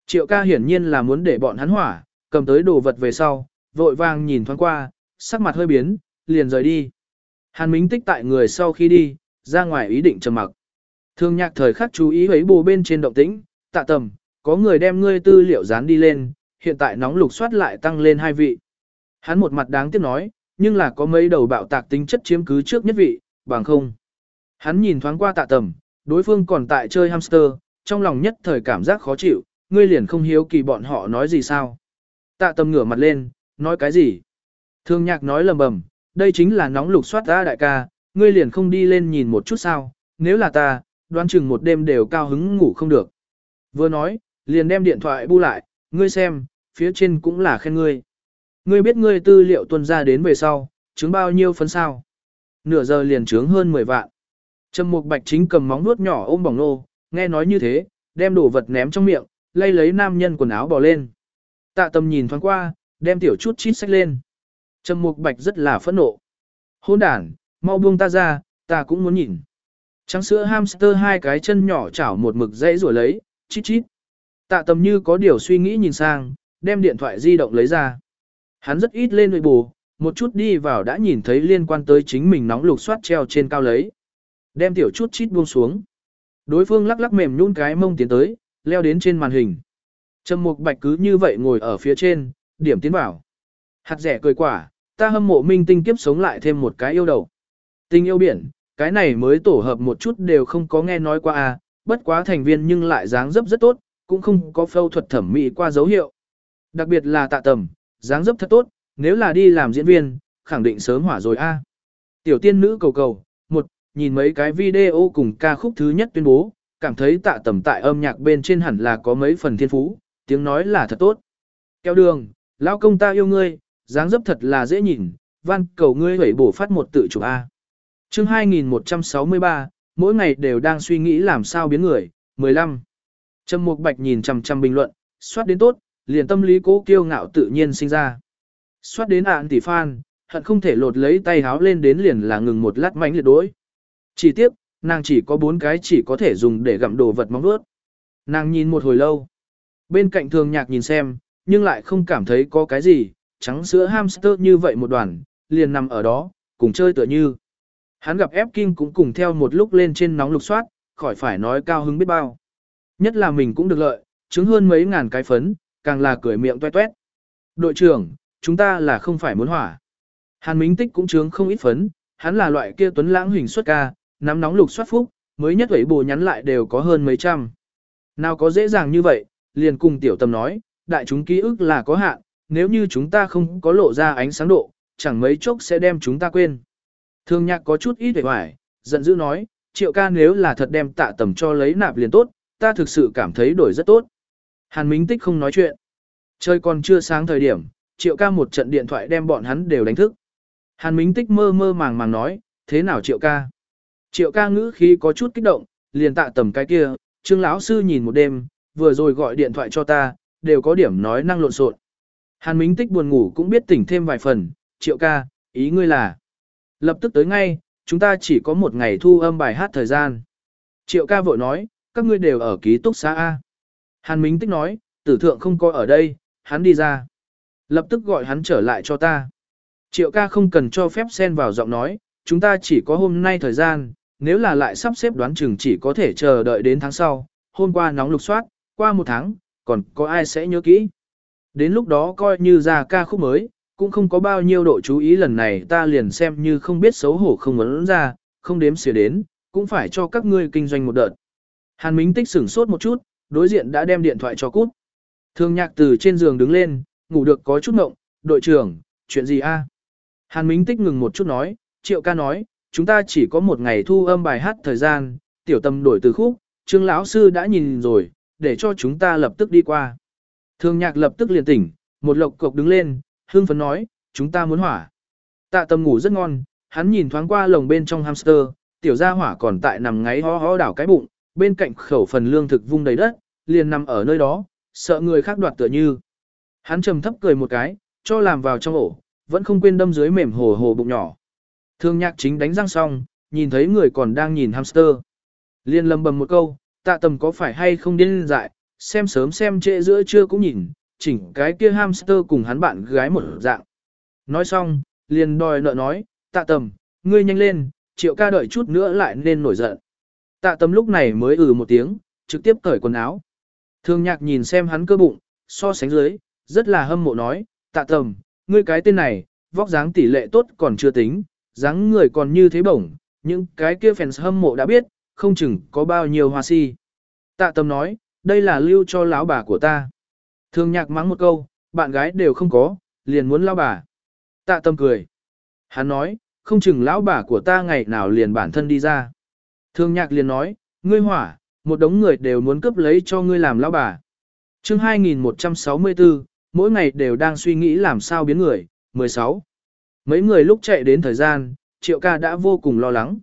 Triệu ca hiển nhiên là muốn để bọn hắn hỏa, cầm tới đồ vật về sau, vội vàng nhìn thoáng qua, sắc mặt hơi biến, liền rời đi. Hàn Mính tích tại người sau khi đi, ra ngoài ý định trầm mặc. Thương nhạc thời khắc chú ý ấy bù bên trên động tĩnh, tạ tầm, có người đem ngươi tư liệu dán đi lên, hiện tại nóng lục soát lại tăng lên hai vị. Hắn một mặt đáng tiếc nói, nhưng là có mấy đầu bạo tạc tính chất chiếm cứ trước nhất vị, bằng không. Hắn nhìn thoáng qua tạ tầm, đối phương còn tại chơi hamster, trong lòng nhất thời cảm giác khó chịu, ngươi liền không hiếu kỳ bọn họ nói gì sao. Tạ tầm ngửa mặt lên, nói cái gì? Thương nhạc nói lầm bầm, đây chính là nóng lục soát ra đại ca, ngươi liền không đi lên nhìn một chút sao, nếu là ta, đoán chừng một đêm đều cao hứng ngủ không được. Vừa nói, liền đem điện thoại bu lại, ngươi xem, phía trên cũng là khen ngươi. Ngươi biết ngươi tư liệu tuần ra đến về sau, chứng bao nhiêu phấn sao? Nửa giờ liền chứng hơn 10 vạn. Trầm Mục Bạch chính cầm móng nuốt nhỏ ôm bỏng nô, nghe nói như thế, đem đồ vật ném trong miệng, lay lấy nam nhân quần áo bò lên. Tạ Tâm nhìn thoáng qua, đem tiểu chút chít sách lên. Trầm Mục Bạch rất là phẫn nộ. Hôn đản, mau buông ta ra, ta cũng muốn nhìn. Trắng sữa hamster hai cái chân nhỏ chảo một mực dãy rồi lấy, chít chít. Tạ tầm như có điều suy nghĩ nhìn sang, đem điện thoại di động lấy ra. Hắn rất ít lên nội bù, Một chút đi vào đã nhìn thấy liên quan tới chính mình nóng lục soát treo trên cao lấy. Đem tiểu chút chít buông xuống. Đối phương lắc lắc mềm nhún cái mông tiến tới, leo đến trên màn hình. Trầm Mục Bạch cứ như vậy ngồi ở phía trên, điểm tiến vào. Hạt rẻ cười quả, ta hâm mộ minh tinh kiếp sống lại thêm một cái yêu đầu. Tình yêu biển, cái này mới tổ hợp một chút đều không có nghe nói qua à, bất quá thành viên nhưng lại dáng dấp rất tốt, cũng không có phẫu thuật thẩm mỹ qua dấu hiệu. Đặc biệt là tạ tầm, dáng dấp thật tốt, nếu là đi làm diễn viên, khẳng định sớm hỏa rồi a. Tiểu tiên nữ cầu cầu, nhìn mấy cái video cùng ca khúc thứ nhất tuyên bố, cảm thấy tạ tầm tại âm nhạc bên trên hẳn là có mấy phần thiên phú, tiếng nói là thật tốt. Kéo đường, lão công ta yêu ngươi, dáng dấp thật là dễ nhìn, van cầu ngươi hủy bổ phát một tự chủ A. chương 2163, mỗi ngày đều đang suy nghĩ làm sao biến người, 15. Trầm Mục Bạch nhìn chằm chằm bình luận, soát đến tốt, liền tâm lý cố kiêu ngạo tự nhiên sinh ra. Soát đến ạn tỷ fan, hận không thể lột lấy tay háo lên đến liền là ngừng một lát mánh liệt đối. Chỉ tiếc, nàng chỉ có bốn cái chỉ có thể dùng để gặm đồ vật móng vuốt. Nàng nhìn một hồi lâu. Bên cạnh thường nhạc nhìn xem, nhưng lại không cảm thấy có cái gì, trắng sữa hamster như vậy một đoàn, liền nằm ở đó, cùng chơi tựa như. Hắn gặp ép Kim cũng cùng theo một lúc lên trên nóng lục soát, khỏi phải nói cao hứng biết bao. Nhất là mình cũng được lợi, chứng hơn mấy ngàn cái phấn, càng là cười miệng toe toét. Đội trưởng, chúng ta là không phải muốn hỏa. Hàn Minh Tích cũng trướng không ít phấn, hắn là loại kia tuấn lãng hình xuất ca, nắm nóng lục soát phúc, mới nhất ấy bồ nhắn lại đều có hơn mấy trăm. Nào có dễ dàng như vậy, liền cùng tiểu tâm nói, đại chúng ký ức là có hạn, nếu như chúng ta không có lộ ra ánh sáng độ, chẳng mấy chốc sẽ đem chúng ta quên. Thương nhạc có chút ít vẻ hoài, giận dữ nói, triệu ca nếu là thật đem tạ tầm cho lấy nạp liền tốt, ta thực sự cảm thấy đổi rất tốt. Hàn Minh Tích không nói chuyện. Trời còn chưa sáng thời điểm, triệu ca một trận điện thoại đem bọn hắn đều đánh thức. Hàn Minh Tích mơ mơ màng màng nói, thế nào triệu ca? Triệu ca ngữ khí có chút kích động, liền tạ tầm cái kia, trương lão sư nhìn một đêm, vừa rồi gọi điện thoại cho ta, đều có điểm nói năng lộn xộn. Hàn Minh Tích buồn ngủ cũng biết tỉnh thêm vài phần, triệu ca, ý ngươi là. Lập tức tới ngay, chúng ta chỉ có một ngày thu âm bài hát thời gian. Triệu ca vội nói, các ngươi đều ở ký túc xá A. Hàn Minh Tích nói, tử thượng không có ở đây, hắn đi ra. Lập tức gọi hắn trở lại cho ta. Triệu ca không cần cho phép xen vào giọng nói, chúng ta chỉ có hôm nay thời gian, nếu là lại sắp xếp đoán chừng chỉ có thể chờ đợi đến tháng sau, hôm qua nóng lục soát, qua một tháng, còn có ai sẽ nhớ kỹ. Đến lúc đó coi như ra ca khúc mới, cũng không có bao nhiêu độ chú ý lần này ta liền xem như không biết xấu hổ không muốn ra, không đếm xỉa đến, cũng phải cho các ngươi kinh doanh một đợt. Hàn Minh Tích sửng sốt một chút, đối diện đã đem điện thoại cho cút. Thương nhạc từ trên giường đứng lên, ngủ được có chút ngộng, đội trưởng, chuyện gì a? Hàn Minh Tích ngừng một chút nói, triệu ca nói, chúng ta chỉ có một ngày thu âm bài hát thời gian, tiểu tâm đổi từ khúc, trương lão sư đã nhìn rồi, để cho chúng ta lập tức đi qua. Thương nhạc lập tức liền tỉnh, một lộc cộc đứng lên, hương phấn nói, chúng ta muốn hỏa. Tạ tâm ngủ rất ngon, hắn nhìn thoáng qua lồng bên trong hamster, tiểu gia hỏa còn tại nằm ngáy ho ho đảo cái bụng, bên cạnh khẩu phần lương thực vung đầy đất, liền nằm ở nơi đó, sợ người khác đoạt tựa như. Hắn trầm thấp cười một cái, cho làm vào trong ổ, vẫn không quên đâm dưới mềm hồ hồ bụng nhỏ. Thương nhạc chính đánh răng xong, nhìn thấy người còn đang nhìn hamster. Liên lầm bầm một câu, tạ tầm có phải hay không điên dại, xem sớm xem trễ giữa trưa cũng nhìn, chỉnh cái kia hamster cùng hắn bạn gái một dạng. Nói xong, liền đòi nợ nói, tạ tầm, ngươi nhanh lên, triệu ca đợi chút nữa lại nên nổi giận. Tạ tầm lúc này mới ừ một tiếng, trực tiếp cởi quần áo. Thương nhạc nhìn xem hắn cơ bụng, so sánh dưới, rất là hâm mộ nói, tạ tầm, ngươi cái tên này, vóc dáng tỷ lệ tốt còn chưa tính, dáng người còn như thế bổng, những cái kia fans hâm mộ đã biết, không chừng có bao nhiêu hoa si. Tạ tâm nói, đây là lưu cho lão bà của ta. Thương nhạc mắng một câu, bạn gái đều không có, liền muốn lão bà. Tạ tâm cười. Hắn nói, không chừng lão bà của ta ngày nào liền bản thân đi ra. Thương nhạc liền nói, ngươi hỏa, một đống người đều muốn cướp lấy cho ngươi làm lão bà. chương 2164, mỗi ngày đều đang suy nghĩ làm sao biến người, 16. Mấy người lúc chạy đến thời gian, triệu ca đã vô cùng lo lắng.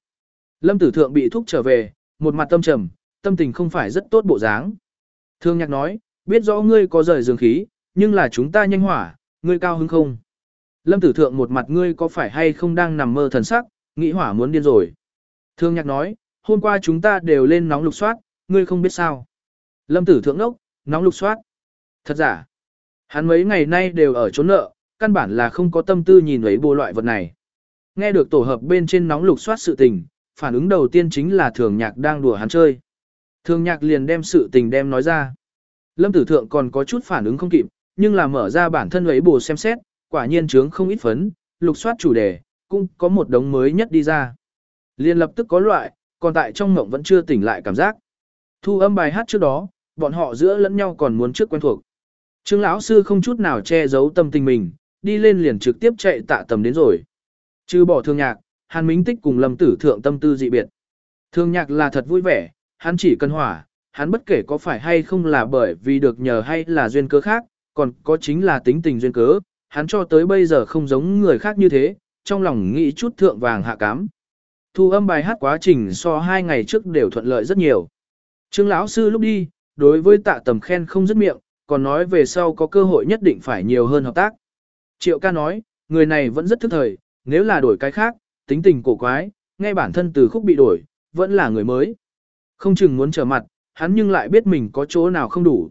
Lâm tử thượng bị thúc trở về, một mặt tâm trầm, tâm tình không phải rất tốt bộ dáng. Thương nhạc nói, biết rõ ngươi có rời dương khí, nhưng là chúng ta nhanh hỏa, ngươi cao hứng không? Lâm tử thượng một mặt ngươi có phải hay không đang nằm mơ thần sắc, nghĩ hỏa muốn điên rồi. Thương nhạc nói, hôm qua chúng ta đều lên nóng lục soát, ngươi không biết sao. Lâm tử thượng nốc, nóng lục soát. Thật giả. Hắn mấy ngày nay đều ở trốn nợ, căn bản là không có tâm tư nhìn ấy bộ loại vật này. Nghe được tổ hợp bên trên nóng lục soát sự tình, phản ứng đầu tiên chính là thường nhạc đang đùa hắn chơi. Thường nhạc liền đem sự tình đem nói ra. Lâm tử thượng còn có chút phản ứng không kịp, nhưng là mở ra bản thân ấy bồ xem xét, quả nhiên chướng không ít phấn, lục soát chủ đề, cũng có một đống mới nhất đi ra. Liên lập tức có loại, còn tại trong ngộng vẫn chưa tỉnh lại cảm giác. Thu âm bài hát trước đó, bọn họ giữa lẫn nhau còn muốn trước quen thuộc. Trương lão sư không chút nào che giấu tâm tình mình, đi lên liền trực tiếp chạy tạ tầm đến rồi. Trừ bỏ thương nhạc, Hàn Minh Tích cùng Lâm Tử Thượng tâm tư dị biệt. Thương nhạc là thật vui vẻ, hắn chỉ cần hỏa, hắn bất kể có phải hay không là bởi vì được nhờ hay là duyên cớ khác, còn có chính là tính tình duyên cớ, hắn cho tới bây giờ không giống người khác như thế, trong lòng nghĩ chút thượng vàng hạ cám. Thu âm bài hát quá trình so hai ngày trước đều thuận lợi rất nhiều. Trương lão sư lúc đi, đối với tạ tầm khen không dứt miệng, còn nói về sau có cơ hội nhất định phải nhiều hơn hợp tác. Triệu ca nói, người này vẫn rất thức thời, nếu là đổi cái khác, tính tình cổ quái, ngay bản thân từ khúc bị đổi, vẫn là người mới. Không chừng muốn trở mặt, hắn nhưng lại biết mình có chỗ nào không đủ.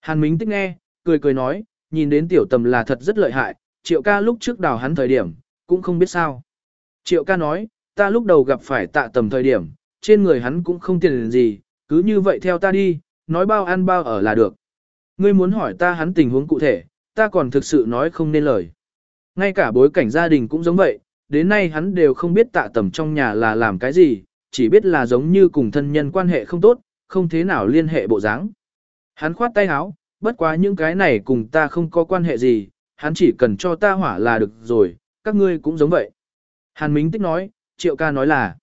Hàn Mính tích nghe, cười cười nói, nhìn đến tiểu tầm là thật rất lợi hại, triệu ca lúc trước đào hắn thời điểm, cũng không biết sao. Triệu ca nói, ta lúc đầu gặp phải tạ tầm thời điểm, trên người hắn cũng không tiền gì, cứ như vậy theo ta đi, nói bao ăn bao ở là được. Ngươi muốn hỏi ta hắn tình huống cụ thể, ta còn thực sự nói không nên lời. Ngay cả bối cảnh gia đình cũng giống vậy, đến nay hắn đều không biết tạ tầm trong nhà là làm cái gì, chỉ biết là giống như cùng thân nhân quan hệ không tốt, không thế nào liên hệ bộ dáng. Hắn khoát tay áo, bất quá những cái này cùng ta không có quan hệ gì, hắn chỉ cần cho ta hỏa là được rồi, các ngươi cũng giống vậy. Hàn Minh Tích nói, Triệu ca nói là,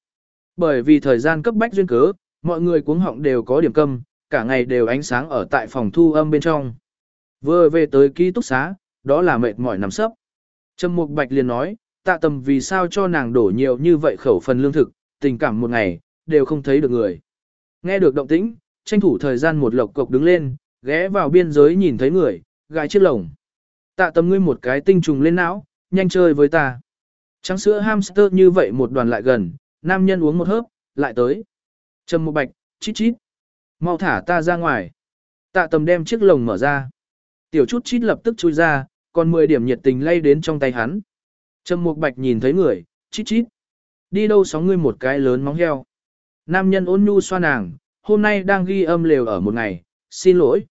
bởi vì thời gian cấp bách duyên cớ, mọi người cuống họng đều có điểm câm, cả ngày đều ánh sáng ở tại phòng thu âm bên trong. Vừa về tới ký túc xá, đó là mệt mỏi nằm sấp. Trầm Mục Bạch liền nói, tạ tầm vì sao cho nàng đổ nhiều như vậy khẩu phần lương thực, tình cảm một ngày, đều không thấy được người. Nghe được động tĩnh, tranh thủ thời gian một lộc cộc đứng lên, ghé vào biên giới nhìn thấy người, gãi chiếc lồng. Tạ tầm ngươi một cái tinh trùng lên não, nhanh chơi với ta. Trắng sữa hamster như vậy một đoàn lại gần, nam nhân uống một hớp, lại tới. Trầm một bạch, chít chít. Mau thả ta ra ngoài. Tạ tầm đem chiếc lồng mở ra. Tiểu chút chít lập tức chui ra, còn 10 điểm nhiệt tình lay đến trong tay hắn. Trầm Mục Bạch nhìn thấy người, chít chít. Đi đâu sóng ngươi một cái lớn móng heo. Nam nhân ôn nhu xoa nàng, hôm nay đang ghi âm lều ở một ngày, xin lỗi.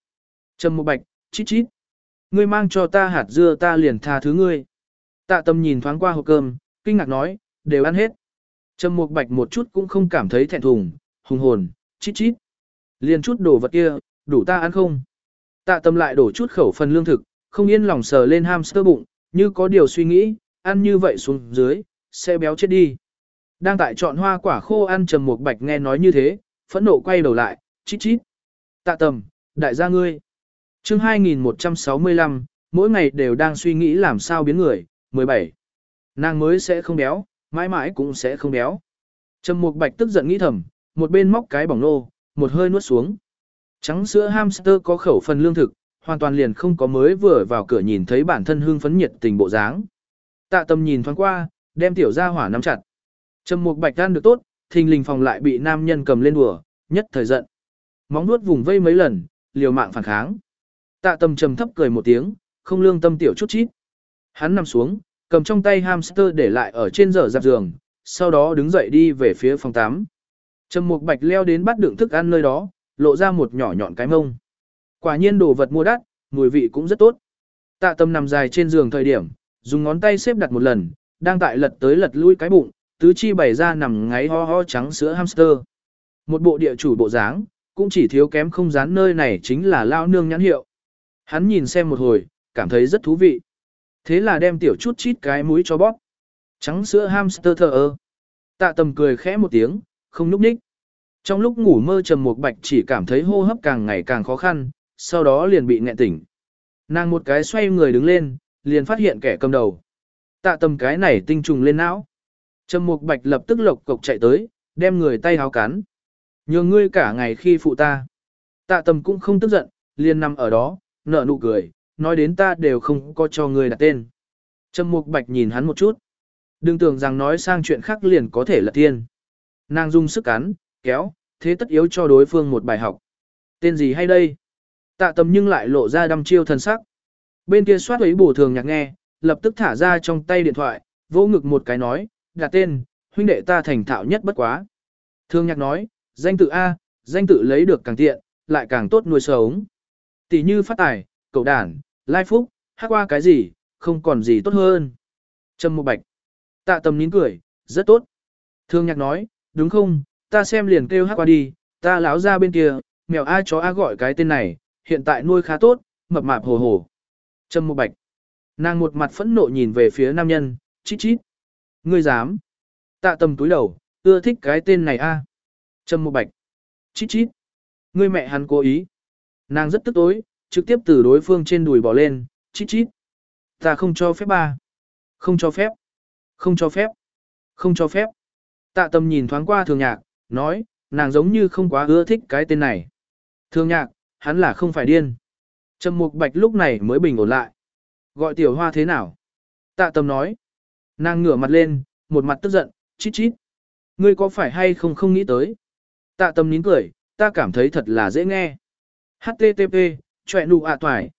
Trầm Mục Bạch, chít chít. Ngươi mang cho ta hạt dưa ta liền tha thứ ngươi. Tạ tâm nhìn thoáng qua hộp cơm, kinh ngạc nói, đều ăn hết. Trầm Mục Bạch một chút cũng không cảm thấy thẹn thùng, hùng hồn, chít chít. Liền chút đồ vật kia, đủ ta ăn không? Tạ tâm lại đổ chút khẩu phần lương thực, không yên lòng sờ lên hamster bụng, như có điều suy nghĩ, ăn như vậy xuống dưới, sẽ béo chết đi. Đang tại chọn hoa quả khô ăn trầm một bạch nghe nói như thế, phẫn nộ quay đầu lại, chít chít. Tạ tầm, đại gia ngươi. chương 2165, mỗi ngày đều đang suy nghĩ làm sao biến người, 17. Nàng mới sẽ không béo, mãi mãi cũng sẽ không béo. Trầm Mục Bạch tức giận nghĩ thầm, một bên móc cái bỏng nô, một hơi nuốt xuống. Trắng sữa hamster có khẩu phần lương thực, hoàn toàn liền không có mới vừa vào cửa nhìn thấy bản thân hương phấn nhiệt tình bộ dáng. Tạ tâm nhìn thoáng qua, đem tiểu gia hỏa nắm chặt. Trầm mục bạch gan được tốt, thình lình phòng lại bị nam nhân cầm lên đùa, nhất thời giận. Móng nuốt vùng vây mấy lần, liều mạng phản kháng. Tạ tâm trầm thấp cười một tiếng, không lương tâm tiểu chút chít. Hắn nằm xuống, cầm trong tay hamster để lại ở trên giờ dạp giường, sau đó đứng dậy đi về phía phòng 8. Trầm mục bạch leo đến bắt đựng thức ăn nơi đó, lộ ra một nhỏ nhọn cái mông. Quả nhiên đồ vật mua đắt, mùi vị cũng rất tốt. Tạ tâm nằm dài trên giường thời điểm, dùng ngón tay xếp đặt một lần, đang tại lật tới lật lui cái bụng, tứ chi bày ra nằm ngáy ho ho trắng sữa hamster. Một bộ địa chủ bộ dáng, cũng chỉ thiếu kém không dán nơi này chính là lao nương nhãn hiệu. Hắn nhìn xem một hồi, cảm thấy rất thú vị. Thế là đem tiểu chút chít cái mũi cho bóp. Trắng sữa hamster thờ ơ. Tạ tầm cười khẽ một tiếng, không núp ních. Trong lúc ngủ mơ trầm một bạch chỉ cảm thấy hô hấp càng ngày càng khó khăn, sau đó liền bị nghẹn tỉnh. Nàng một cái xoay người đứng lên, liền phát hiện kẻ cầm đầu. Tạ tầm cái này tinh trùng lên não. Trầm Mục Bạch lập tức lộc cộc chạy tới, đem người tay háo cắn. Nhường ngươi cả ngày khi phụ ta. Tạ tầm cũng không tức giận, liền nằm ở đó, nở nụ cười, nói đến ta đều không có cho ngươi đặt tên. Trầm Mục Bạch nhìn hắn một chút. Đừng tưởng rằng nói sang chuyện khác liền có thể là tiên. Nàng dùng sức cắn, kéo, thế tất yếu cho đối phương một bài học. Tên gì hay đây? Tạ tầm nhưng lại lộ ra đăm chiêu thần sắc. Bên kia soát ấy bổ thường nhạc nghe, lập tức thả ra trong tay điện thoại, vỗ ngực một cái nói, đặt tên, huynh đệ ta thành thạo nhất bất quá. Thương nhạc nói, danh tự A, danh tự lấy được càng tiện, lại càng tốt nuôi sống. Tỷ như phát tài, cậu đàn, lai phúc, hát qua cái gì, không còn gì tốt hơn. Trâm một bạch. Tạ tầm nín cười, rất tốt. Thương nhạc nói, đúng không, ta xem liền kêu hát qua đi, ta láo ra bên kia, mèo A chó A gọi cái tên này, hiện tại nuôi khá tốt, mập mạp hồ hồ. Trâm một bạch. Nàng một mặt phẫn nộ nhìn về phía nam nhân, chít chít. Ngươi dám. Tạ tầm túi đầu, ưa thích cái tên này a. Trâm một bạch. Chít chít. Ngươi mẹ hắn cố ý. Nàng rất tức tối, trực tiếp từ đối phương trên đùi bỏ lên, chít chít. Ta không cho phép ba. Không cho phép. Không cho phép. Không cho phép. Tạ tâm nhìn thoáng qua thường nhạc, nói, nàng giống như không quá ưa thích cái tên này. Thường nhạc, hắn là không phải điên. Trầm mục bạch lúc này mới bình ổn lại. Gọi tiểu hoa thế nào? Tạ tâm nói. Nàng ngửa mặt lên, một mặt tức giận, chít chít. Ngươi có phải hay không không nghĩ tới? Tạ tâm nín cười, ta cảm thấy thật là dễ nghe. HTTP, chọe nụ ạ à toài.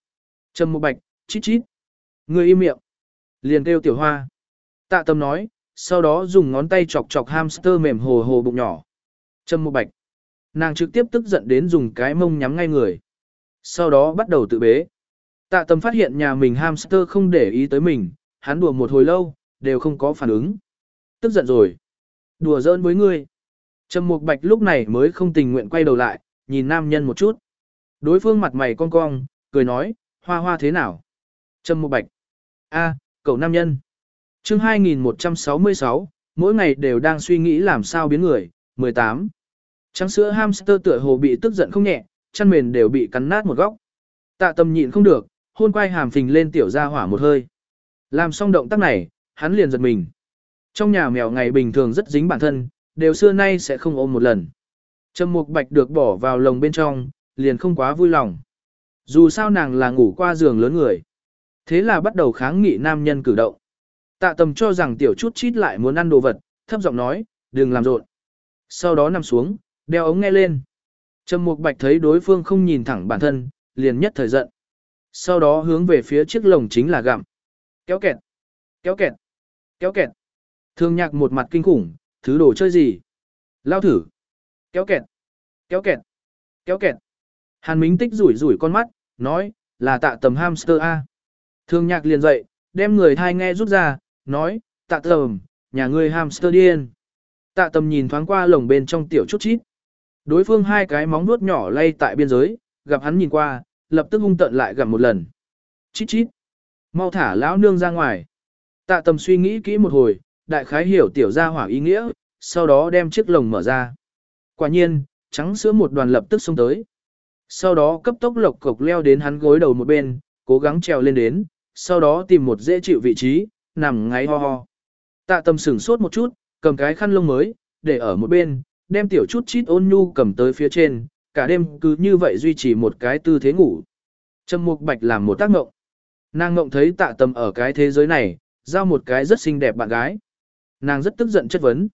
Trầm mục bạch, chít chít. Ngươi im miệng. Liền kêu tiểu hoa. Tạ tâm nói, sau đó dùng ngón tay chọc chọc hamster mềm hồ hồ bụng nhỏ. Trầm một bạch. Nàng trực tiếp tức giận đến dùng cái mông nhắm ngay người. Sau đó bắt đầu tự bế. Tạ tâm phát hiện nhà mình hamster không để ý tới mình, hắn đùa một hồi lâu, đều không có phản ứng. Tức giận rồi. Đùa giỡn với ngươi. Trầm Mục Bạch lúc này mới không tình nguyện quay đầu lại, nhìn nam nhân một chút. Đối phương mặt mày cong cong, cười nói, hoa hoa thế nào? Trầm Mục Bạch. a, cậu nam nhân. chương 2166, mỗi ngày đều đang suy nghĩ làm sao biến người, 18. Trắng sữa hamster tựa hồ bị tức giận không nhẹ, chân mền đều bị cắn nát một góc. Tạ tâm nhịn không được, hôn quay hàm phình lên tiểu ra hỏa một hơi. Làm xong động tác này, hắn liền giật mình. Trong nhà mèo ngày bình thường rất dính bản thân, đều xưa nay sẽ không ôm một lần. Trầm Mục Bạch được bỏ vào lồng bên trong, liền không quá vui lòng. Dù sao nàng là ngủ qua giường lớn người. Thế là bắt đầu kháng nghị nam nhân cử động. Tạ tầm cho rằng tiểu chút chít lại muốn ăn đồ vật, thấp giọng nói, đừng làm rộn. Sau đó nằm xuống, đeo ống nghe lên. Trầm Mục Bạch thấy đối phương không nhìn thẳng bản thân, liền nhất thời giận. Sau đó hướng về phía chiếc lồng chính là gặm. Kéo kẹt, kéo kẹt, kéo kẹt. Thương nhạc một mặt kinh khủng, thứ đồ chơi gì? Lao thử. Kéo kẹt. Kéo kẹt. Kéo kẹt. Hàn Mính Tích rủi rủi con mắt, nói, là tạ tầm hamster A. Thương nhạc liền dậy, đem người thai nghe rút ra, nói, tạ tầm, nhà ngươi hamster điên. Tạ tầm nhìn thoáng qua lồng bên trong tiểu chút chít. Đối phương hai cái móng nuốt nhỏ lay tại biên giới, gặp hắn nhìn qua, lập tức hung tận lại gặp một lần. Chít chít. Mau thả lão nương ra ngoài. Tạ tầm suy nghĩ kỹ một hồi, đại khái hiểu tiểu gia hỏa ý nghĩa, sau đó đem chiếc lồng mở ra. Quả nhiên, trắng sữa một đoàn lập tức xông tới. Sau đó cấp tốc lộc cộc leo đến hắn gối đầu một bên, cố gắng trèo lên đến, sau đó tìm một dễ chịu vị trí, nằm ngáy ho ho. Tạ tâm sửng sốt một chút, cầm cái khăn lông mới, để ở một bên, đem tiểu chút chít ôn nhu cầm tới phía trên, cả đêm cứ như vậy duy trì một cái tư thế ngủ. Trầm Mục Bạch làm một tác ngộng. Nàng ngộng thấy tạ tâm ở cái thế giới này, giao một cái rất xinh đẹp bạn gái. Nàng rất tức giận chất vấn.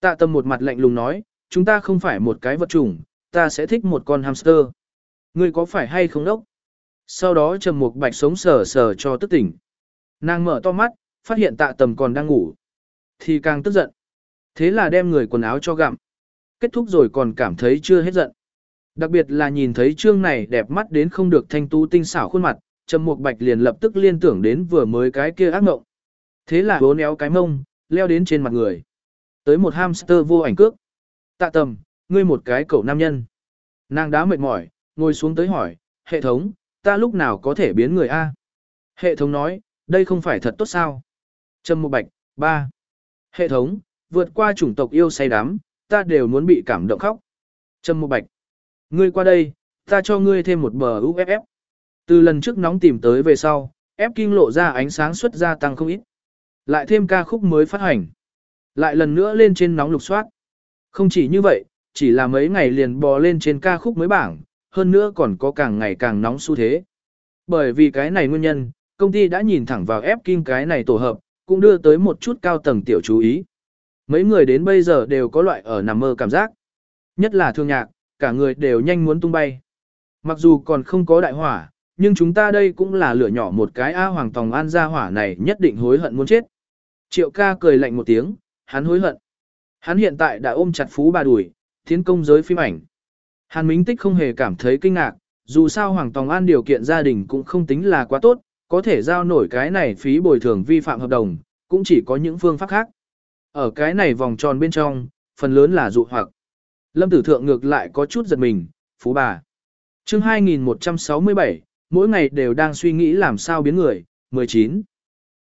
Tạ tâm một mặt lạnh lùng nói, chúng ta không phải một cái vật chủng, ta sẽ thích một con hamster. Ngươi có phải hay không đốc? Sau đó trầm Mục bạch sống sờ sờ cho tức tỉnh. Nàng mở to mắt, phát hiện tạ tầm còn đang ngủ. Thì càng tức giận. Thế là đem người quần áo cho gặm. Kết thúc rồi còn cảm thấy chưa hết giận. Đặc biệt là nhìn thấy trương này đẹp mắt đến không được thanh tu tinh xảo khuôn mặt, Trầm Mục Bạch liền lập tức liên tưởng đến vừa mới cái kia ác mộng. Thế là vốn éo cái mông, leo đến trên mặt người. Tới một hamster vô ảnh cước. Tạ tầm, ngươi một cái cậu nam nhân. Nàng đã mệt mỏi, ngồi xuống tới hỏi, hệ thống, ta lúc nào có thể biến người A? Hệ thống nói, đây không phải thật tốt sao? Trâm mục bạch, ba. Hệ thống, vượt qua chủng tộc yêu say đắm, ta đều muốn bị cảm động khóc. Trâm Mộ bạch, ngươi qua đây, ta cho ngươi thêm một bờ UFF. Từ lần trước nóng tìm tới về sau, ép kinh lộ ra ánh sáng xuất gia tăng không ít. Lại thêm ca khúc mới phát hành. Lại lần nữa lên trên nóng lục soát. Không chỉ như vậy, chỉ là mấy ngày liền bò lên trên ca khúc mới bảng, hơn nữa còn có càng ngày càng nóng xu thế. Bởi vì cái này nguyên nhân, công ty đã nhìn thẳng vào ép kim cái này tổ hợp, cũng đưa tới một chút cao tầng tiểu chú ý. Mấy người đến bây giờ đều có loại ở nằm mơ cảm giác. Nhất là thương nhạc, cả người đều nhanh muốn tung bay. Mặc dù còn không có đại hỏa, nhưng chúng ta đây cũng là lửa nhỏ một cái A Hoàng Tòng An gia hỏa này nhất định hối hận muốn chết. Triệu ca cười lạnh một tiếng, hắn hối hận. Hắn hiện tại đã ôm chặt phú bà đuổi, tiến công giới phim ảnh. Hàn Minh Tích không hề cảm thấy kinh ngạc, dù sao Hoàng Tòng An điều kiện gia đình cũng không tính là quá tốt, có thể giao nổi cái này phí bồi thường vi phạm hợp đồng, cũng chỉ có những phương pháp khác. Ở cái này vòng tròn bên trong, phần lớn là dụ hoặc. Lâm Tử Thượng ngược lại có chút giật mình, phú bà. chương 2167, mỗi ngày đều đang suy nghĩ làm sao biến người, 19.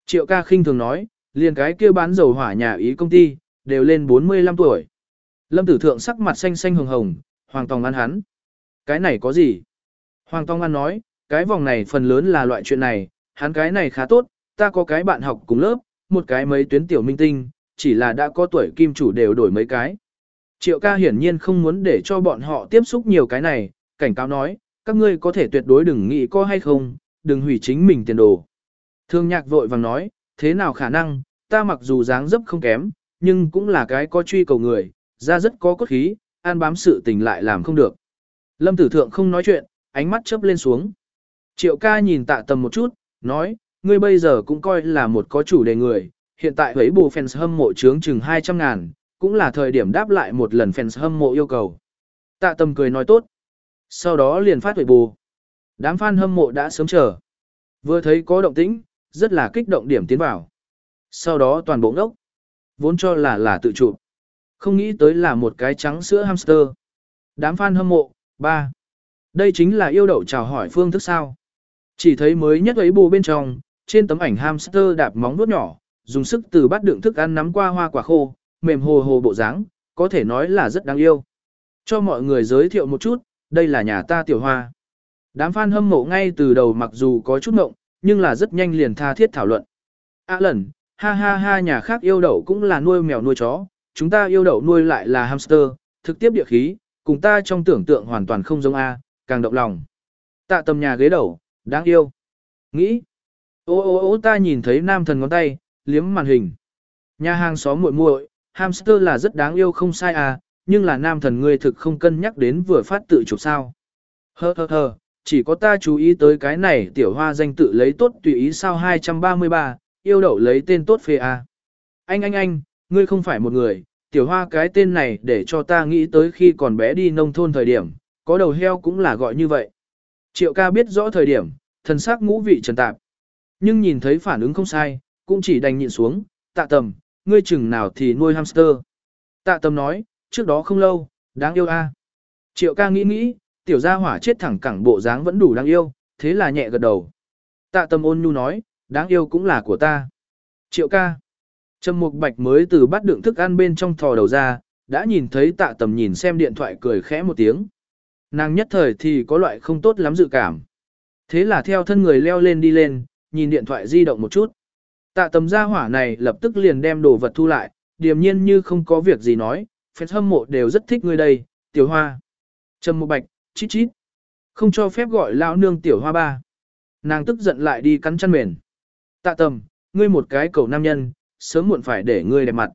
Triệu ca khinh thường nói, liền cái kia bán dầu hỏa nhà ý công ty, đều lên 45 tuổi. Lâm Tử Thượng sắc mặt xanh xanh hồng hồng, Hoàng Tòng ăn hắn. Cái này có gì? Hoàng Tòng An nói, cái vòng này phần lớn là loại chuyện này, hắn cái này khá tốt, ta có cái bạn học cùng lớp, một cái mấy tuyến tiểu minh tinh, chỉ là đã có tuổi kim chủ đều đổi mấy cái. Triệu ca hiển nhiên không muốn để cho bọn họ tiếp xúc nhiều cái này, cảnh cáo nói, các ngươi có thể tuyệt đối đừng nghĩ có hay không, đừng hủy chính mình tiền đồ. Thương nhạc vội vàng nói, thế nào khả năng, ta mặc dù dáng dấp không kém, nhưng cũng là cái có truy cầu người, ra rất có cốt khí, an bám sự tình lại làm không được. Lâm tử thượng không nói chuyện, ánh mắt chớp lên xuống. Triệu ca nhìn tạ tầm một chút, nói, ngươi bây giờ cũng coi là một có chủ đề người, hiện tại thấy bù fans hâm mộ chướng chừng 200 ngàn, cũng là thời điểm đáp lại một lần fans hâm mộ yêu cầu. Tạ tầm cười nói tốt. Sau đó liền phát huệ bù. Đám fan hâm mộ đã sớm chờ. Vừa thấy có động tĩnh, rất là kích động điểm tiến vào. Sau đó toàn bộ ngốc. Vốn cho là là tự chụp. Không nghĩ tới là một cái trắng sữa hamster. Đám fan hâm mộ, ba. Đây chính là yêu đậu chào hỏi phương thức sao. Chỉ thấy mới nhất ấy bù bên trong, trên tấm ảnh hamster đạp móng vuốt nhỏ, dùng sức từ bát đựng thức ăn nắm qua hoa quả khô, mềm hồ hồ bộ dáng, có thể nói là rất đáng yêu. Cho mọi người giới thiệu một chút, đây là nhà ta tiểu hoa. Đám fan hâm mộ ngay từ đầu mặc dù có chút ngộng, nhưng là rất nhanh liền tha thiết thảo luận. À lần, ha ha ha nhà khác yêu đậu cũng là nuôi mèo nuôi chó, chúng ta yêu đậu nuôi lại là hamster, thực tiếp địa khí, cùng ta trong tưởng tượng hoàn toàn không giống A, càng động lòng. Tạ tầm nhà ghế đầu, đáng yêu. Nghĩ. Ô ô ô ta nhìn thấy nam thần ngón tay, liếm màn hình. Nhà hàng xóm muội muội, hamster là rất đáng yêu không sai à, nhưng là nam thần ngươi thực không cân nhắc đến vừa phát tự chụp sao. Hơ hơ hơ, chỉ có ta chú ý tới cái này tiểu hoa danh tự lấy tốt tùy ý sao 233, yêu đậu lấy tên tốt phê à. Anh anh anh, ngươi không phải một người, tiểu hoa cái tên này để cho ta nghĩ tới khi còn bé đi nông thôn thời điểm, có đầu heo cũng là gọi như vậy. Triệu ca biết rõ thời điểm, thần sắc ngũ vị trần tạp. Nhưng nhìn thấy phản ứng không sai, cũng chỉ đành nhịn xuống, tạ tầm, ngươi chừng nào thì nuôi hamster. Tạ tầm nói, trước đó không lâu, đáng yêu a. Triệu ca nghĩ nghĩ, tiểu gia hỏa chết thẳng cẳng bộ dáng vẫn đủ đáng yêu, thế là nhẹ gật đầu. Tạ tầm ôn nhu nói, đáng yêu cũng là của ta. Triệu ca. Trầm mục bạch mới từ bắt đựng thức ăn bên trong thò đầu ra, đã nhìn thấy tạ tầm nhìn xem điện thoại cười khẽ một tiếng. Nàng nhất thời thì có loại không tốt lắm dự cảm. Thế là theo thân người leo lên đi lên, nhìn điện thoại di động một chút. Tạ tầm gia hỏa này lập tức liền đem đồ vật thu lại, điềm nhiên như không có việc gì nói, phép hâm mộ đều rất thích người đây, tiểu hoa. Trầm một bạch, chít chít. Không cho phép gọi lão nương tiểu hoa ba. Nàng tức giận lại đi cắn chăn mền. Tạ tầm, ngươi một cái cầu nam nhân, sớm muộn phải để ngươi đẹp mặt.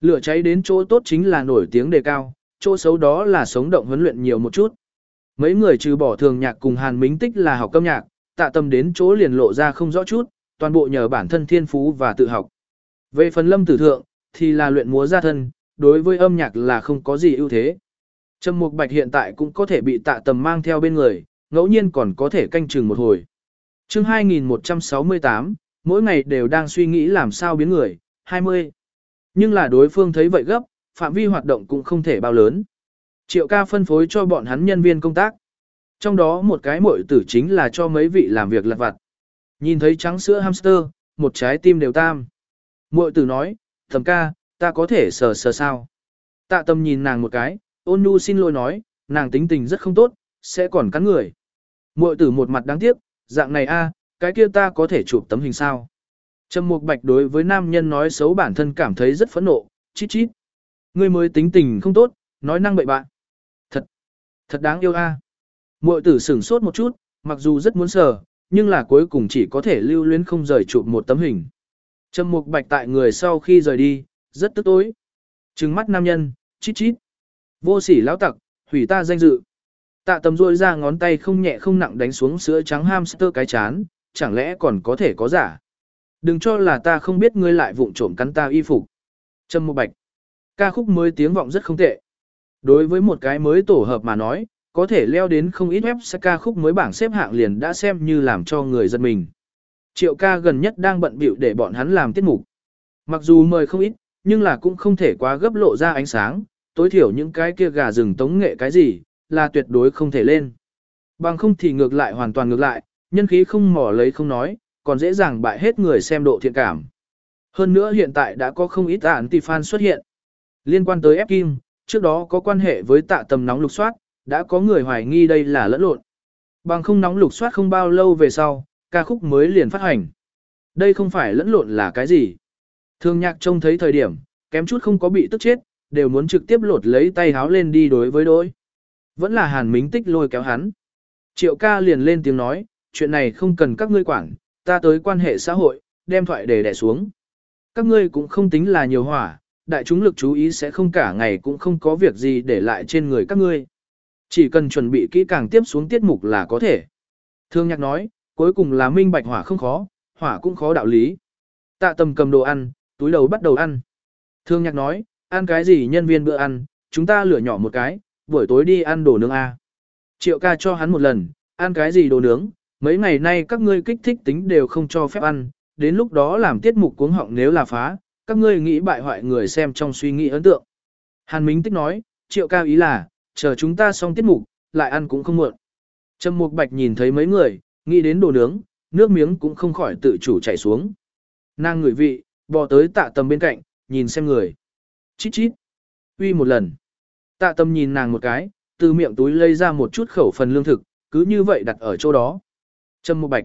Lửa cháy đến chỗ tốt chính là nổi tiếng đề cao, chỗ xấu đó là sống động huấn luyện nhiều một chút. Mấy người trừ bỏ thường nhạc cùng Hàn Mính Tích là học câm nhạc, tạ tâm đến chỗ liền lộ ra không rõ chút, toàn bộ nhờ bản thân thiên phú và tự học. Về phần lâm tử thượng, thì là luyện múa gia thân, đối với âm nhạc là không có gì ưu thế. Trầm Mục Bạch hiện tại cũng có thể bị tạ tầm mang theo bên người, ngẫu nhiên còn có thể canh chừng một hồi. chương 2168, mỗi ngày đều đang suy nghĩ làm sao biến người, 20. Nhưng là đối phương thấy vậy gấp, phạm vi hoạt động cũng không thể bao lớn. Triệu ca phân phối cho bọn hắn nhân viên công tác. Trong đó một cái muội tử chính là cho mấy vị làm việc lặt vặt. Nhìn thấy trắng sữa hamster, một trái tim đều tam. Muội tử nói, thầm ca, ta có thể sờ sờ sao. Tạ tâm nhìn nàng một cái, ôn nhu xin lỗi nói, nàng tính tình rất không tốt, sẽ còn cắn người. Muội tử một mặt đáng tiếc, dạng này a, cái kia ta có thể chụp tấm hình sao. Trầm Mục Bạch đối với nam nhân nói xấu bản thân cảm thấy rất phẫn nộ, chít chít. Ngươi mới tính tình không tốt, nói năng bậy bạn. Thật, thật đáng yêu a. Muội tử sửng sốt một chút, mặc dù rất muốn sờ, nhưng là cuối cùng chỉ có thể lưu luyến không rời chụp một tấm hình. Trầm Mục Bạch tại người sau khi rời đi, rất tức tối. Trừng mắt nam nhân, chít chít. Vô sỉ lão tặc, hủy ta danh dự. Tạ tầm rôi ra ngón tay không nhẹ không nặng đánh xuống sữa trắng hamster cái chán, chẳng lẽ còn có thể có giả. Đừng cho là ta không biết ngươi lại vụng trộm cắn ta y phục. Trâm Mục Bạch. Ca khúc mới tiếng vọng rất không tệ. Đối với một cái mới tổ hợp mà nói, có thể leo đến không ít web sẽ ca khúc mới bảng xếp hạng liền đã xem như làm cho người dân mình. Triệu ca gần nhất đang bận bịu để bọn hắn làm tiết mục. Mặc dù mời không ít, nhưng là cũng không thể quá gấp lộ ra ánh sáng, tối thiểu những cái kia gà rừng tống nghệ cái gì, là tuyệt đối không thể lên. Bằng không thì ngược lại hoàn toàn ngược lại, nhân khí không mỏ lấy không nói, còn dễ dàng bại hết người xem độ thiện cảm. Hơn nữa hiện tại đã có không ít tạ tỷ fan xuất hiện. Liên quan tới ép kim, trước đó có quan hệ với tạ tầm nóng lục soát, đã có người hoài nghi đây là lẫn lộn. Bằng không nóng lục soát không bao lâu về sau, ca khúc mới liền phát hành. Đây không phải lẫn lộn là cái gì. Thương nhạc trông thấy thời điểm, kém chút không có bị tức chết, đều muốn trực tiếp lột lấy tay háo lên đi đối với đối. Vẫn là hàn mính tích lôi kéo hắn. Triệu ca liền lên tiếng nói, chuyện này không cần các ngươi quản, ta tới quan hệ xã hội, đem thoại để đẻ xuống. Các ngươi cũng không tính là nhiều hỏa, đại chúng lực chú ý sẽ không cả ngày cũng không có việc gì để lại trên người các ngươi. Chỉ cần chuẩn bị kỹ càng tiếp xuống tiết mục là có thể. Thương nhạc nói, cuối cùng là minh bạch hỏa không khó, hỏa cũng khó đạo lý. Tạ tầm cầm đồ ăn, túi đầu bắt đầu ăn. Thương nhạc nói, ăn cái gì nhân viên bữa ăn, chúng ta lửa nhỏ một cái, buổi tối đi ăn đồ nướng A. Triệu ca cho hắn một lần, ăn cái gì đồ nướng, mấy ngày nay các ngươi kích thích tính đều không cho phép ăn, đến lúc đó làm tiết mục cuống họng nếu là phá, các ngươi nghĩ bại hoại người xem trong suy nghĩ ấn tượng. Hàn Minh Tích nói, triệu ca ý là, chờ chúng ta xong tiết mục, lại ăn cũng không muộn. Trầm Mục Bạch nhìn thấy mấy người, nghĩ đến đồ nướng, nước miếng cũng không khỏi tự chủ chảy xuống. Nàng ngửi vị, bò tới tạ tầm bên cạnh, nhìn xem người. Chít chít. Uy một lần. Tạ tầm nhìn nàng một cái, từ miệng túi lấy ra một chút khẩu phần lương thực, cứ như vậy đặt ở chỗ đó. Trầm Mục Bạch.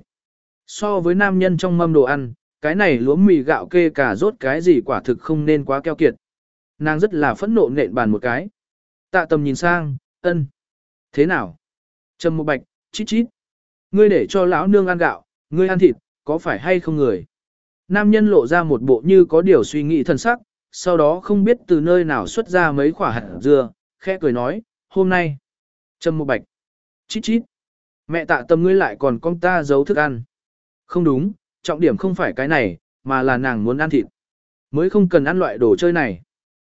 So với nam nhân trong mâm đồ ăn, cái này lúa mì gạo kê cả rốt cái gì quả thực không nên quá keo kiệt. Nàng rất là phẫn nộ nện bàn một cái. Tạ tầm nhìn sang, ân. Thế nào? Trầm một bạch, chít chít. Ngươi để cho lão nương ăn gạo, ngươi ăn thịt, có phải hay không người? Nam nhân lộ ra một bộ như có điều suy nghĩ thần sắc, sau đó không biết từ nơi nào xuất ra mấy quả hạt dưa, khẽ cười nói, hôm nay. Trầm một bạch, chít chít. Mẹ tạ Tầm ngươi lại còn con ta giấu thức ăn. Không đúng, trọng điểm không phải cái này, mà là nàng muốn ăn thịt. Mới không cần ăn loại đồ chơi này.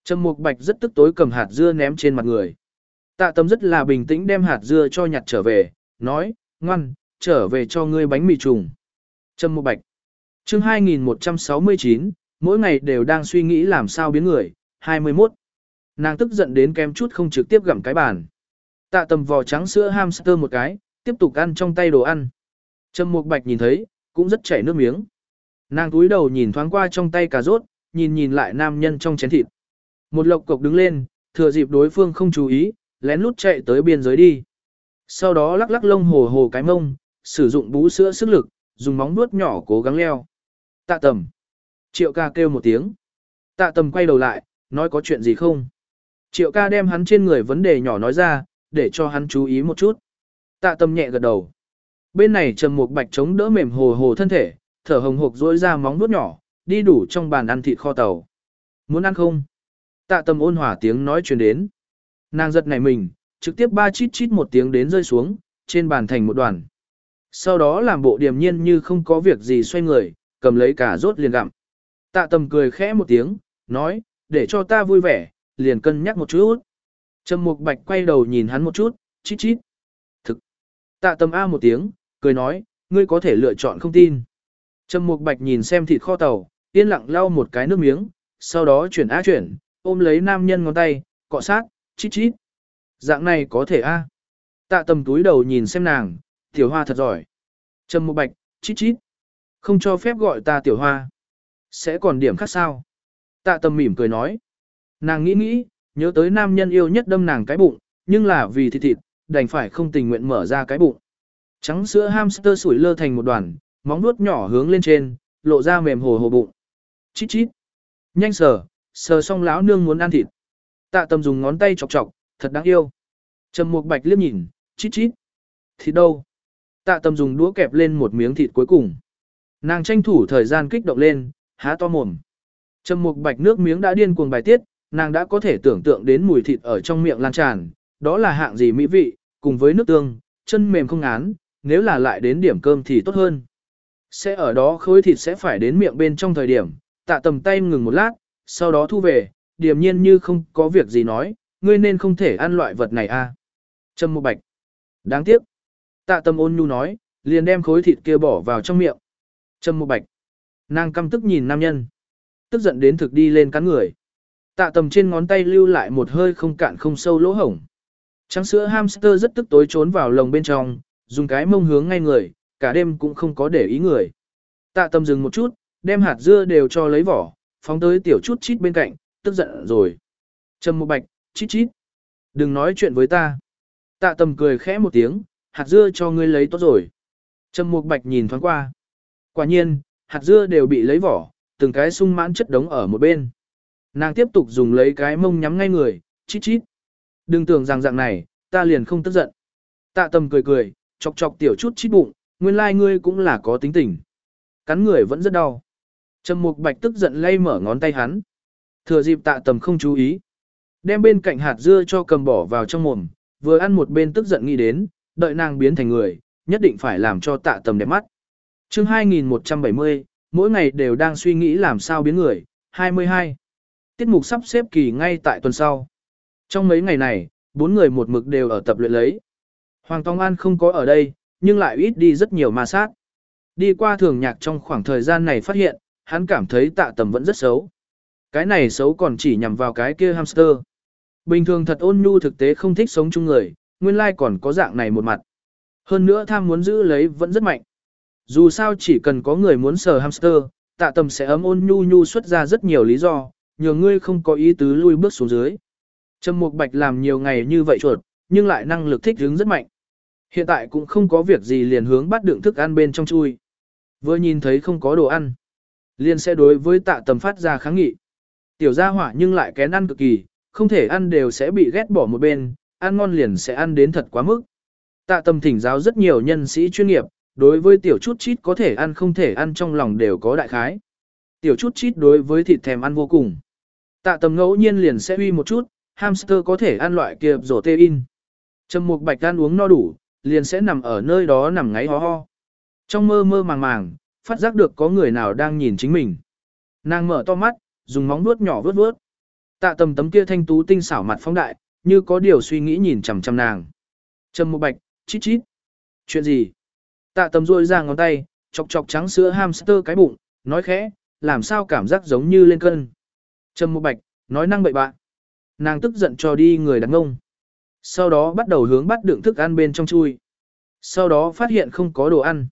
Trầm Mục Bạch rất tức tối cầm hạt dưa ném trên mặt người. Tạ Tâm rất là bình tĩnh đem hạt dưa cho nhặt trở về, nói, ngoan, trở về cho ngươi bánh mì trùng. Trầm Mục Bạch. Chương 2169, mỗi ngày đều đang suy nghĩ làm sao biến người, 21. Nàng tức giận đến kem chút không trực tiếp gặm cái bàn. Tạ Tâm vò trắng sữa hamster một cái, tiếp tục ăn trong tay đồ ăn. Trầm Mục Bạch nhìn thấy, cũng rất chảy nước miếng. Nàng túi đầu nhìn thoáng qua trong tay cà rốt, nhìn nhìn lại nam nhân trong chén thịt. Một lộc cộc đứng lên, thừa dịp đối phương không chú ý, lén lút chạy tới biên giới đi. Sau đó lắc lắc lông hồ hồ cái mông, sử dụng bú sữa sức lực, dùng móng vuốt nhỏ cố gắng leo. Tạ tầm. Triệu ca kêu một tiếng. Tạ tầm quay đầu lại, nói có chuyện gì không? Triệu ca đem hắn trên người vấn đề nhỏ nói ra, để cho hắn chú ý một chút. Tạ tầm nhẹ gật đầu. Bên này trầm một bạch chống đỡ mềm hồ hồ thân thể, thở hồng hộc rỗi ra móng vuốt nhỏ, đi đủ trong bàn ăn thịt kho tàu. Muốn ăn không? Tạ tâm ôn hòa tiếng nói truyền đến. Nàng giật nảy mình, trực tiếp ba chít chít một tiếng đến rơi xuống, trên bàn thành một đoàn. Sau đó làm bộ điềm nhiên như không có việc gì xoay người, cầm lấy cả rốt liền gặm. Tạ tâm cười khẽ một tiếng, nói, để cho ta vui vẻ, liền cân nhắc một chút. Trầm mục bạch quay đầu nhìn hắn một chút, chít chít. Thực. Tạ tâm A một tiếng, cười nói, ngươi có thể lựa chọn không tin. Trầm mục bạch nhìn xem thịt kho tàu, yên lặng lau một cái nước miếng, sau đó chuyển á chuyển, ôm lấy nam nhân ngón tay, cọ sát, chít chít. Dạng này có thể a Tạ tầm túi đầu nhìn xem nàng, tiểu hoa thật giỏi. Trầm một bạch, chít chít. Không cho phép gọi ta tiểu hoa. Sẽ còn điểm khác sao? Tạ tầm mỉm cười nói. Nàng nghĩ nghĩ, nhớ tới nam nhân yêu nhất đâm nàng cái bụng, nhưng là vì thịt thịt, đành phải không tình nguyện mở ra cái bụng. Trắng sữa hamster sủi lơ thành một đoàn, móng nuốt nhỏ hướng lên trên, lộ ra mềm hồ hồ bụng. Chít chít. Nhanh sờ, sờ xong lão nương muốn ăn thịt. Tạ tầm dùng ngón tay chọc chọc, thật đáng yêu. Trầm mục bạch liếc nhìn, chít chít. Thịt đâu? Tạ tầm dùng đũa kẹp lên một miếng thịt cuối cùng. Nàng tranh thủ thời gian kích động lên, há to mồm. Trầm mục bạch nước miếng đã điên cuồng bài tiết, nàng đã có thể tưởng tượng đến mùi thịt ở trong miệng lan tràn, đó là hạng gì mỹ vị, cùng với nước tương, chân mềm không ngán. nếu là lại đến điểm cơm thì tốt hơn. Sẽ ở đó khối thịt sẽ phải đến miệng bên trong thời điểm, tạ tầm tay ngừng một lát, sau đó thu về, điềm nhiên như không có việc gì nói, ngươi nên không thể ăn loại vật này a. À. Trâm một bạch. Đáng tiếc. Tạ tầm ôn nhu nói, liền đem khối thịt kia bỏ vào trong miệng. Trâm một bạch. Nàng căm tức nhìn nam nhân. Tức giận đến thực đi lên cắn người. Tạ tầm trên ngón tay lưu lại một hơi không cạn không sâu lỗ hổng. Trắng sữa hamster rất tức tối trốn vào lồng bên trong, dùng cái mông hướng ngay người, cả đêm cũng không có để ý người. Tạ tầm dừng một chút, đem hạt dưa đều cho lấy vỏ, phóng tới tiểu chút chít bên cạnh, tức giận rồi. Trầm một bạch, chít chít. Đừng nói chuyện với ta. Tạ tầm cười khẽ một tiếng, hạt dưa cho ngươi lấy tốt rồi. Trầm một bạch nhìn thoáng qua. Quả nhiên, hạt dưa đều bị lấy vỏ, từng cái sung mãn chất đống ở một bên. Nàng tiếp tục dùng lấy cái mông nhắm ngay người, chít chít. Đừng tưởng rằng dạng này, ta liền không tức giận. Tạ tầm cười cười, chọc chọc tiểu chút chít bụng, nguyên lai like ngươi cũng là có tính tình. Cắn người vẫn rất đau. Trầm mục bạch tức giận lay mở ngón tay hắn. Thừa dịp tạ tầm không chú ý. Đem bên cạnh hạt dưa cho cầm bỏ vào trong mồm, vừa ăn một bên tức giận nghĩ đến, đợi nàng biến thành người, nhất định phải làm cho tạ tầm đẹp mắt. chương 2170, mỗi ngày đều đang suy nghĩ làm sao biến người, 22. Tiết mục sắp xếp kỳ ngay tại tuần sau. Trong mấy ngày này, bốn người một mực đều ở tập luyện lấy. Hoàng Tông An không có ở đây, nhưng lại ít đi rất nhiều ma sát. Đi qua thường nhạc trong khoảng thời gian này phát hiện, hắn cảm thấy tạ tầm vẫn rất xấu. Cái này xấu còn chỉ nhằm vào cái kia hamster. Bình thường thật ôn nhu thực tế không thích sống chung người, nguyên lai còn có dạng này một mặt. Hơn nữa tham muốn giữ lấy vẫn rất mạnh. Dù sao chỉ cần có người muốn sờ hamster, tạ tầm sẽ ấm ôn nhu nhu xuất ra rất nhiều lý do, nhờ ngươi không có ý tứ lui bước xuống dưới. Trầm Mục Bạch làm nhiều ngày như vậy chuột, nhưng lại năng lực thích ứng rất mạnh. Hiện tại cũng không có việc gì liền hướng bắt đựng thức ăn bên trong chui. Vừa nhìn thấy không có đồ ăn, liền sẽ đối với tạ tầm phát ra kháng nghị. Tiểu gia hỏa nhưng lại kén ăn cực kỳ, không thể ăn đều sẽ bị ghét bỏ một bên, ăn ngon liền sẽ ăn đến thật quá mức. Tạ tầm thỉnh giáo rất nhiều nhân sĩ chuyên nghiệp, đối với tiểu chút chít có thể ăn không thể ăn trong lòng đều có đại khái. Tiểu chút chít đối với thịt thèm ăn vô cùng. Tạ tầm ngẫu nhiên liền sẽ uy một chút, hamster có thể ăn loại kia rổ tê in. Trầm mục bạch ăn uống no đủ, liền sẽ nằm ở nơi đó nằm ngáy ho ho. Trong mơ mơ màng màng, phát giác được có người nào đang nhìn chính mình. Nàng mở to mắt, dùng móng vuốt nhỏ vướt vướt. Tạ tầm tấm kia thanh tú tinh xảo mặt phóng đại, như có điều suy nghĩ nhìn chằm chằm nàng. Trầm Mộ bạch, chít chít. Chuyện gì? Tạ tầm ruôi ra ngón tay, chọc chọc trắng sữa hamster cái bụng, nói khẽ, làm sao cảm giác giống như lên cân. Trầm Mộ bạch, nói năng bậy bạ, Nàng tức giận cho đi người đàn ông. Sau đó bắt đầu hướng bắt đựng thức ăn bên trong chui. Sau đó phát hiện không có đồ ăn.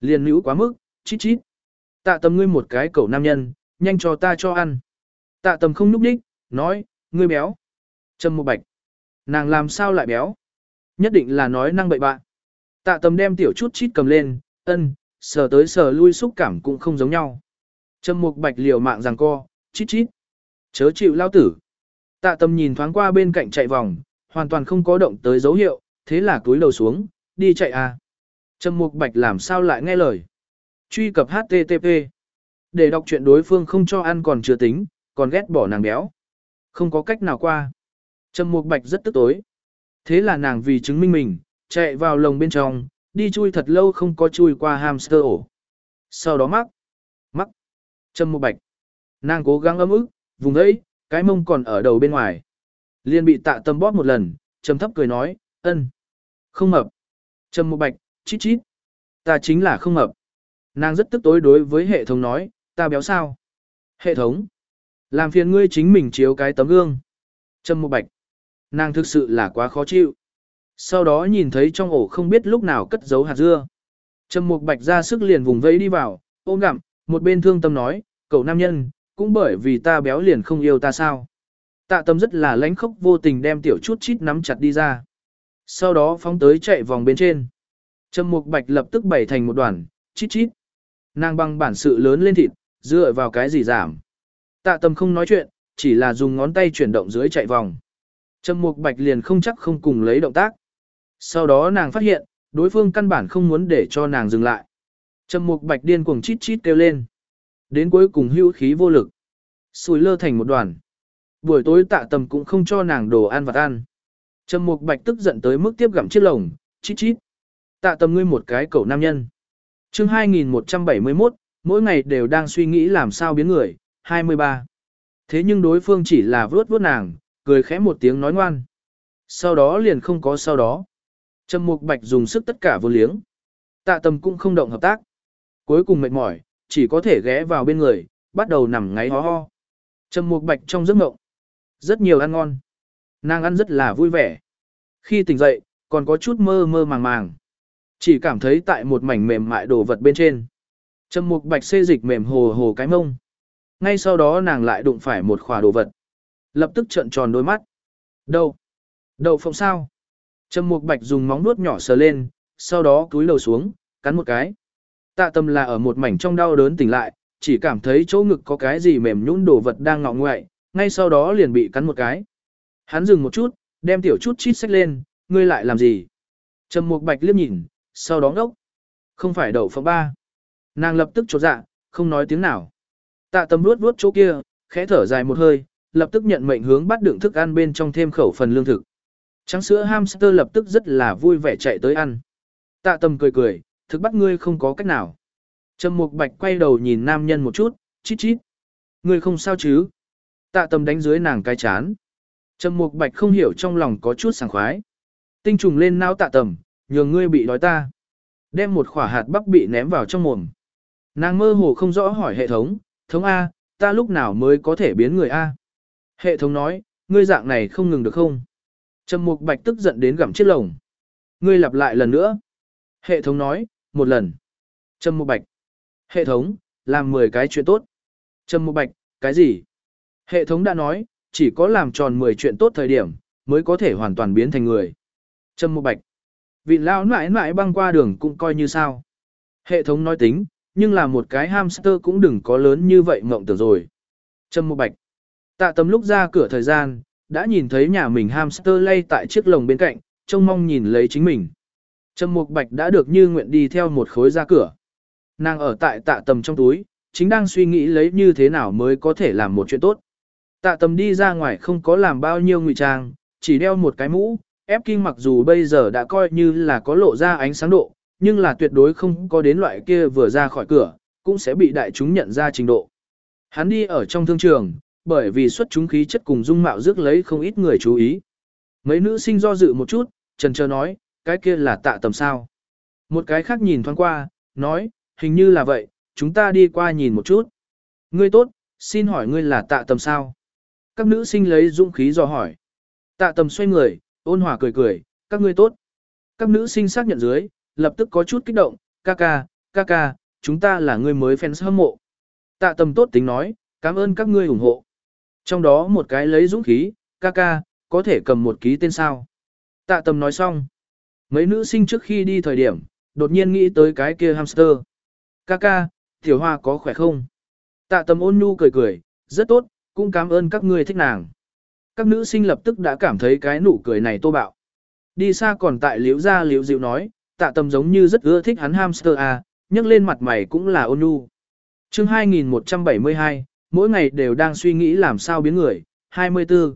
Liền nữ quá mức, chít chít. Tạ tầm ngươi một cái cẩu nam nhân, nhanh cho ta cho ăn. Tạ tầm không núp đích, nói, ngươi béo. Trầm một bạch. Nàng làm sao lại béo? Nhất định là nói năng bậy bạ. Tạ tầm đem tiểu chút chít cầm lên, ân, sờ tới sờ lui xúc cảm cũng không giống nhau. Trầm mục bạch liều mạng rằng co, chít chít. Chớ chịu lao tử. Tạ tầm nhìn thoáng qua bên cạnh chạy vòng, hoàn toàn không có động tới dấu hiệu, thế là túi đầu xuống, đi chạy à. Trầm mục bạch làm sao lại nghe lời. Truy cập HTTP. Để đọc chuyện đối phương không cho ăn còn chưa tính, còn ghét bỏ nàng béo. Không có cách nào qua. Trầm mục bạch rất tức tối. Thế là nàng vì chứng minh mình, chạy vào lồng bên trong, đi chui thật lâu không có chui qua hamster ổ. Sau đó mắc. Mắc. Trầm mục bạch. Nàng cố gắng ấm ức, vùng ấy, cái mông còn ở đầu bên ngoài. Liên bị tạ tâm bóp một lần, trầm thấp cười nói, ân. Không mập. Trầm mục bạch, chít chít. Ta chính là không mập. Nàng rất tức tối đối với hệ thống nói, ta béo sao? Hệ thống. Làm phiền ngươi chính mình chiếu cái tấm gương. Trầm mục bạch. Nàng thực sự là quá khó chịu. Sau đó nhìn thấy trong ổ không biết lúc nào cất giấu hạt dưa. Trầm mục bạch ra sức liền vùng vẫy đi vào, ôm gặm, một bên thương tâm nói, cậu nam nhân, cũng bởi vì ta béo liền không yêu ta sao. Tạ tâm rất là lánh khốc vô tình đem tiểu chút chít nắm chặt đi ra. Sau đó phóng tới chạy vòng bên trên. Trầm mục bạch lập tức bày thành một đoàn, chít chít. Nàng bằng bản sự lớn lên thịt, dựa vào cái gì giảm. Tạ Tầm không nói chuyện, chỉ là dùng ngón tay chuyển động dưới chạy vòng. Trầm mục bạch liền không chắc không cùng lấy động tác. Sau đó nàng phát hiện, đối phương căn bản không muốn để cho nàng dừng lại. Trầm mục bạch điên cuồng chít chít kêu lên. Đến cuối cùng hữu khí vô lực. Sùi lơ thành một đoàn. Buổi tối tạ tầm cũng không cho nàng đồ ăn vặt ăn. Trầm Mục Bạch tức giận tới mức tiếp gặm chiếc lồng, chít chít. Tạ tầm ngươi một cái cậu nam nhân chương 2171, mỗi ngày đều đang suy nghĩ làm sao biến người, 23. Thế nhưng đối phương chỉ là vướt vướt nàng, cười khẽ một tiếng nói ngoan. Sau đó liền không có sau đó. Trầm Mục Bạch dùng sức tất cả vô liếng. Tạ Tâm cũng không động hợp tác. Cuối cùng mệt mỏi, chỉ có thể ghé vào bên người, bắt đầu nằm ngáy ho ho. Trầm Mục Bạch trong giấc mộng. Rất nhiều ăn ngon. Nàng ăn rất là vui vẻ. Khi tỉnh dậy, còn có chút mơ mơ màng màng. Chỉ cảm thấy tại một mảnh mềm mại đồ vật bên trên. Trầm Mục Bạch xê dịch mềm hồ hồ cái mông. Ngay sau đó nàng lại đụng phải một khỏa đồ vật. Lập tức trợn tròn đôi mắt. Đâu? Đậu phộng sao? Trầm Mục Bạch dùng móng nuốt nhỏ sờ lên, sau đó cúi đầu xuống, cắn một cái. Tạ tâm là ở một mảnh trong đau đớn tỉnh lại, chỉ cảm thấy chỗ ngực có cái gì mềm nhũn đồ vật đang ngọ ngoại, ngay sau đó liền bị cắn một cái. Hắn dừng một chút, đem tiểu chút chít sách lên, ngươi lại làm gì? Trầm Mục Bạch liếc nhìn, sau đó ngốc. Không phải đậu phộng ba. Nàng lập tức chột dạ, không nói tiếng nào. Tạ tâm nuốt nuốt chỗ kia, khẽ thở dài một hơi, lập tức nhận mệnh hướng bắt đựng thức ăn bên trong thêm khẩu phần lương thực. Trắng sữa hamster lập tức rất là vui vẻ chạy tới ăn. Tạ tâm cười cười, thực bắt ngươi không có cách nào. Trầm Mục Bạch quay đầu nhìn nam nhân một chút, chít chít. Ngươi không sao chứ? Tạ tâm đánh dưới nàng cái chán. Trầm Mục Bạch không hiểu trong lòng có chút sảng khoái. Tinh trùng lên não tạ tầm, nhường ngươi bị đói ta. Đem một khỏa hạt bắp bị ném vào trong mồm. Nàng mơ hồ không rõ hỏi hệ thống, thống A, ta lúc nào mới có thể biến người A. Hệ thống nói, ngươi dạng này không ngừng được không? Trầm Mục Bạch tức giận đến gặm chiếc lồng. Ngươi lặp lại lần nữa. Hệ thống nói, một lần. Trầm Mục Bạch. Hệ thống, làm 10 cái chuyện tốt. Trầm Mục Bạch, cái gì? Hệ thống đã nói, chỉ có làm tròn 10 chuyện tốt thời điểm, mới có thể hoàn toàn biến thành người. Trầm Mục Bạch. Vị lao nãi nãi băng qua đường cũng coi như sao. Hệ thống nói tính, nhưng là một cái hamster cũng đừng có lớn như vậy mộng tưởng rồi. Trâm Mục Bạch. Tạ tâm lúc ra cửa thời gian, đã nhìn thấy nhà mình hamster lay tại chiếc lồng bên cạnh, trông mong nhìn lấy chính mình. Trâm Mục Bạch đã được như nguyện đi theo một khối ra cửa. Nàng ở tại tạ tầm trong túi, chính đang suy nghĩ lấy như thế nào mới có thể làm một chuyện tốt. Tạ tầm đi ra ngoài không có làm bao nhiêu ngụy trang, chỉ đeo một cái mũ, ép kinh mặc dù bây giờ đã coi như là có lộ ra ánh sáng độ, nhưng là tuyệt đối không có đến loại kia vừa ra khỏi cửa, cũng sẽ bị đại chúng nhận ra trình độ. Hắn đi ở trong thương trường, bởi vì xuất chúng khí chất cùng dung mạo rước lấy không ít người chú ý. Mấy nữ sinh do dự một chút, trần trờ nói, cái kia là tạ tầm sao. Một cái khác nhìn thoáng qua, nói, hình như là vậy, chúng ta đi qua nhìn một chút. Ngươi tốt, xin hỏi ngươi là tạ tầm sao? Các nữ sinh lấy dũng khí do hỏi. Tạ tầm xoay người, ôn hòa cười cười, các ngươi tốt. Các nữ sinh xác nhận dưới, lập tức có chút kích động, ca ca, ca ca, chúng ta là người mới fans hâm mộ. Tạ tầm tốt tính nói, cảm ơn các ngươi ủng hộ. Trong đó một cái lấy dũng khí, ca ca, có thể cầm một ký tên sao. Tạ tầm nói xong. Mấy nữ sinh trước khi đi thời điểm, đột nhiên nghĩ tới cái kia hamster. Ca ca, tiểu hoa có khỏe không? Tạ tầm ôn nhu cười cười, rất tốt, cũng cảm ơn các ngươi thích nàng. Các nữ sinh lập tức đã cảm thấy cái nụ cười này tô bạo. Đi xa còn tại liễu ra liễu dịu nói, tạ tầm giống như rất ưa thích hắn hamster à, nhấc lên mặt mày cũng là ôn nhu. chương 2172, mỗi ngày đều đang suy nghĩ làm sao biến người, 24.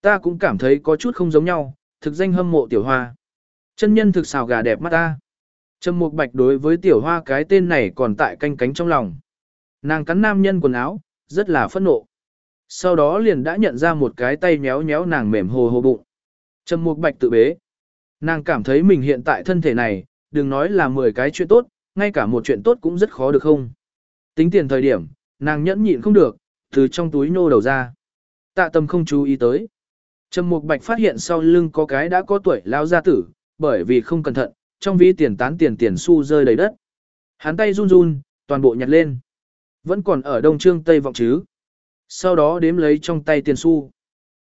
Ta cũng cảm thấy có chút không giống nhau, thực danh hâm mộ tiểu hoa. Chân nhân thực xào gà đẹp mắt ta. Trầm Mục Bạch đối với tiểu hoa cái tên này còn tại canh cánh trong lòng. Nàng cắn nam nhân quần áo, rất là phẫn nộ. Sau đó liền đã nhận ra một cái tay méo méo nàng mềm hồ hồ bụng. Trầm Mục Bạch tự bế. Nàng cảm thấy mình hiện tại thân thể này, đừng nói là 10 cái chuyện tốt, ngay cả một chuyện tốt cũng rất khó được không. Tính tiền thời điểm, nàng nhẫn nhịn không được, từ trong túi nô đầu ra. Tạ tâm không chú ý tới. Trầm Mục Bạch phát hiện sau lưng có cái đã có tuổi lao gia tử, bởi vì không cẩn thận, trong ví tiền tán tiền tiền xu rơi đầy đất. Hắn tay run run, toàn bộ nhặt lên. Vẫn còn ở đông trương tây vọng chứ. Sau đó đếm lấy trong tay tiền xu.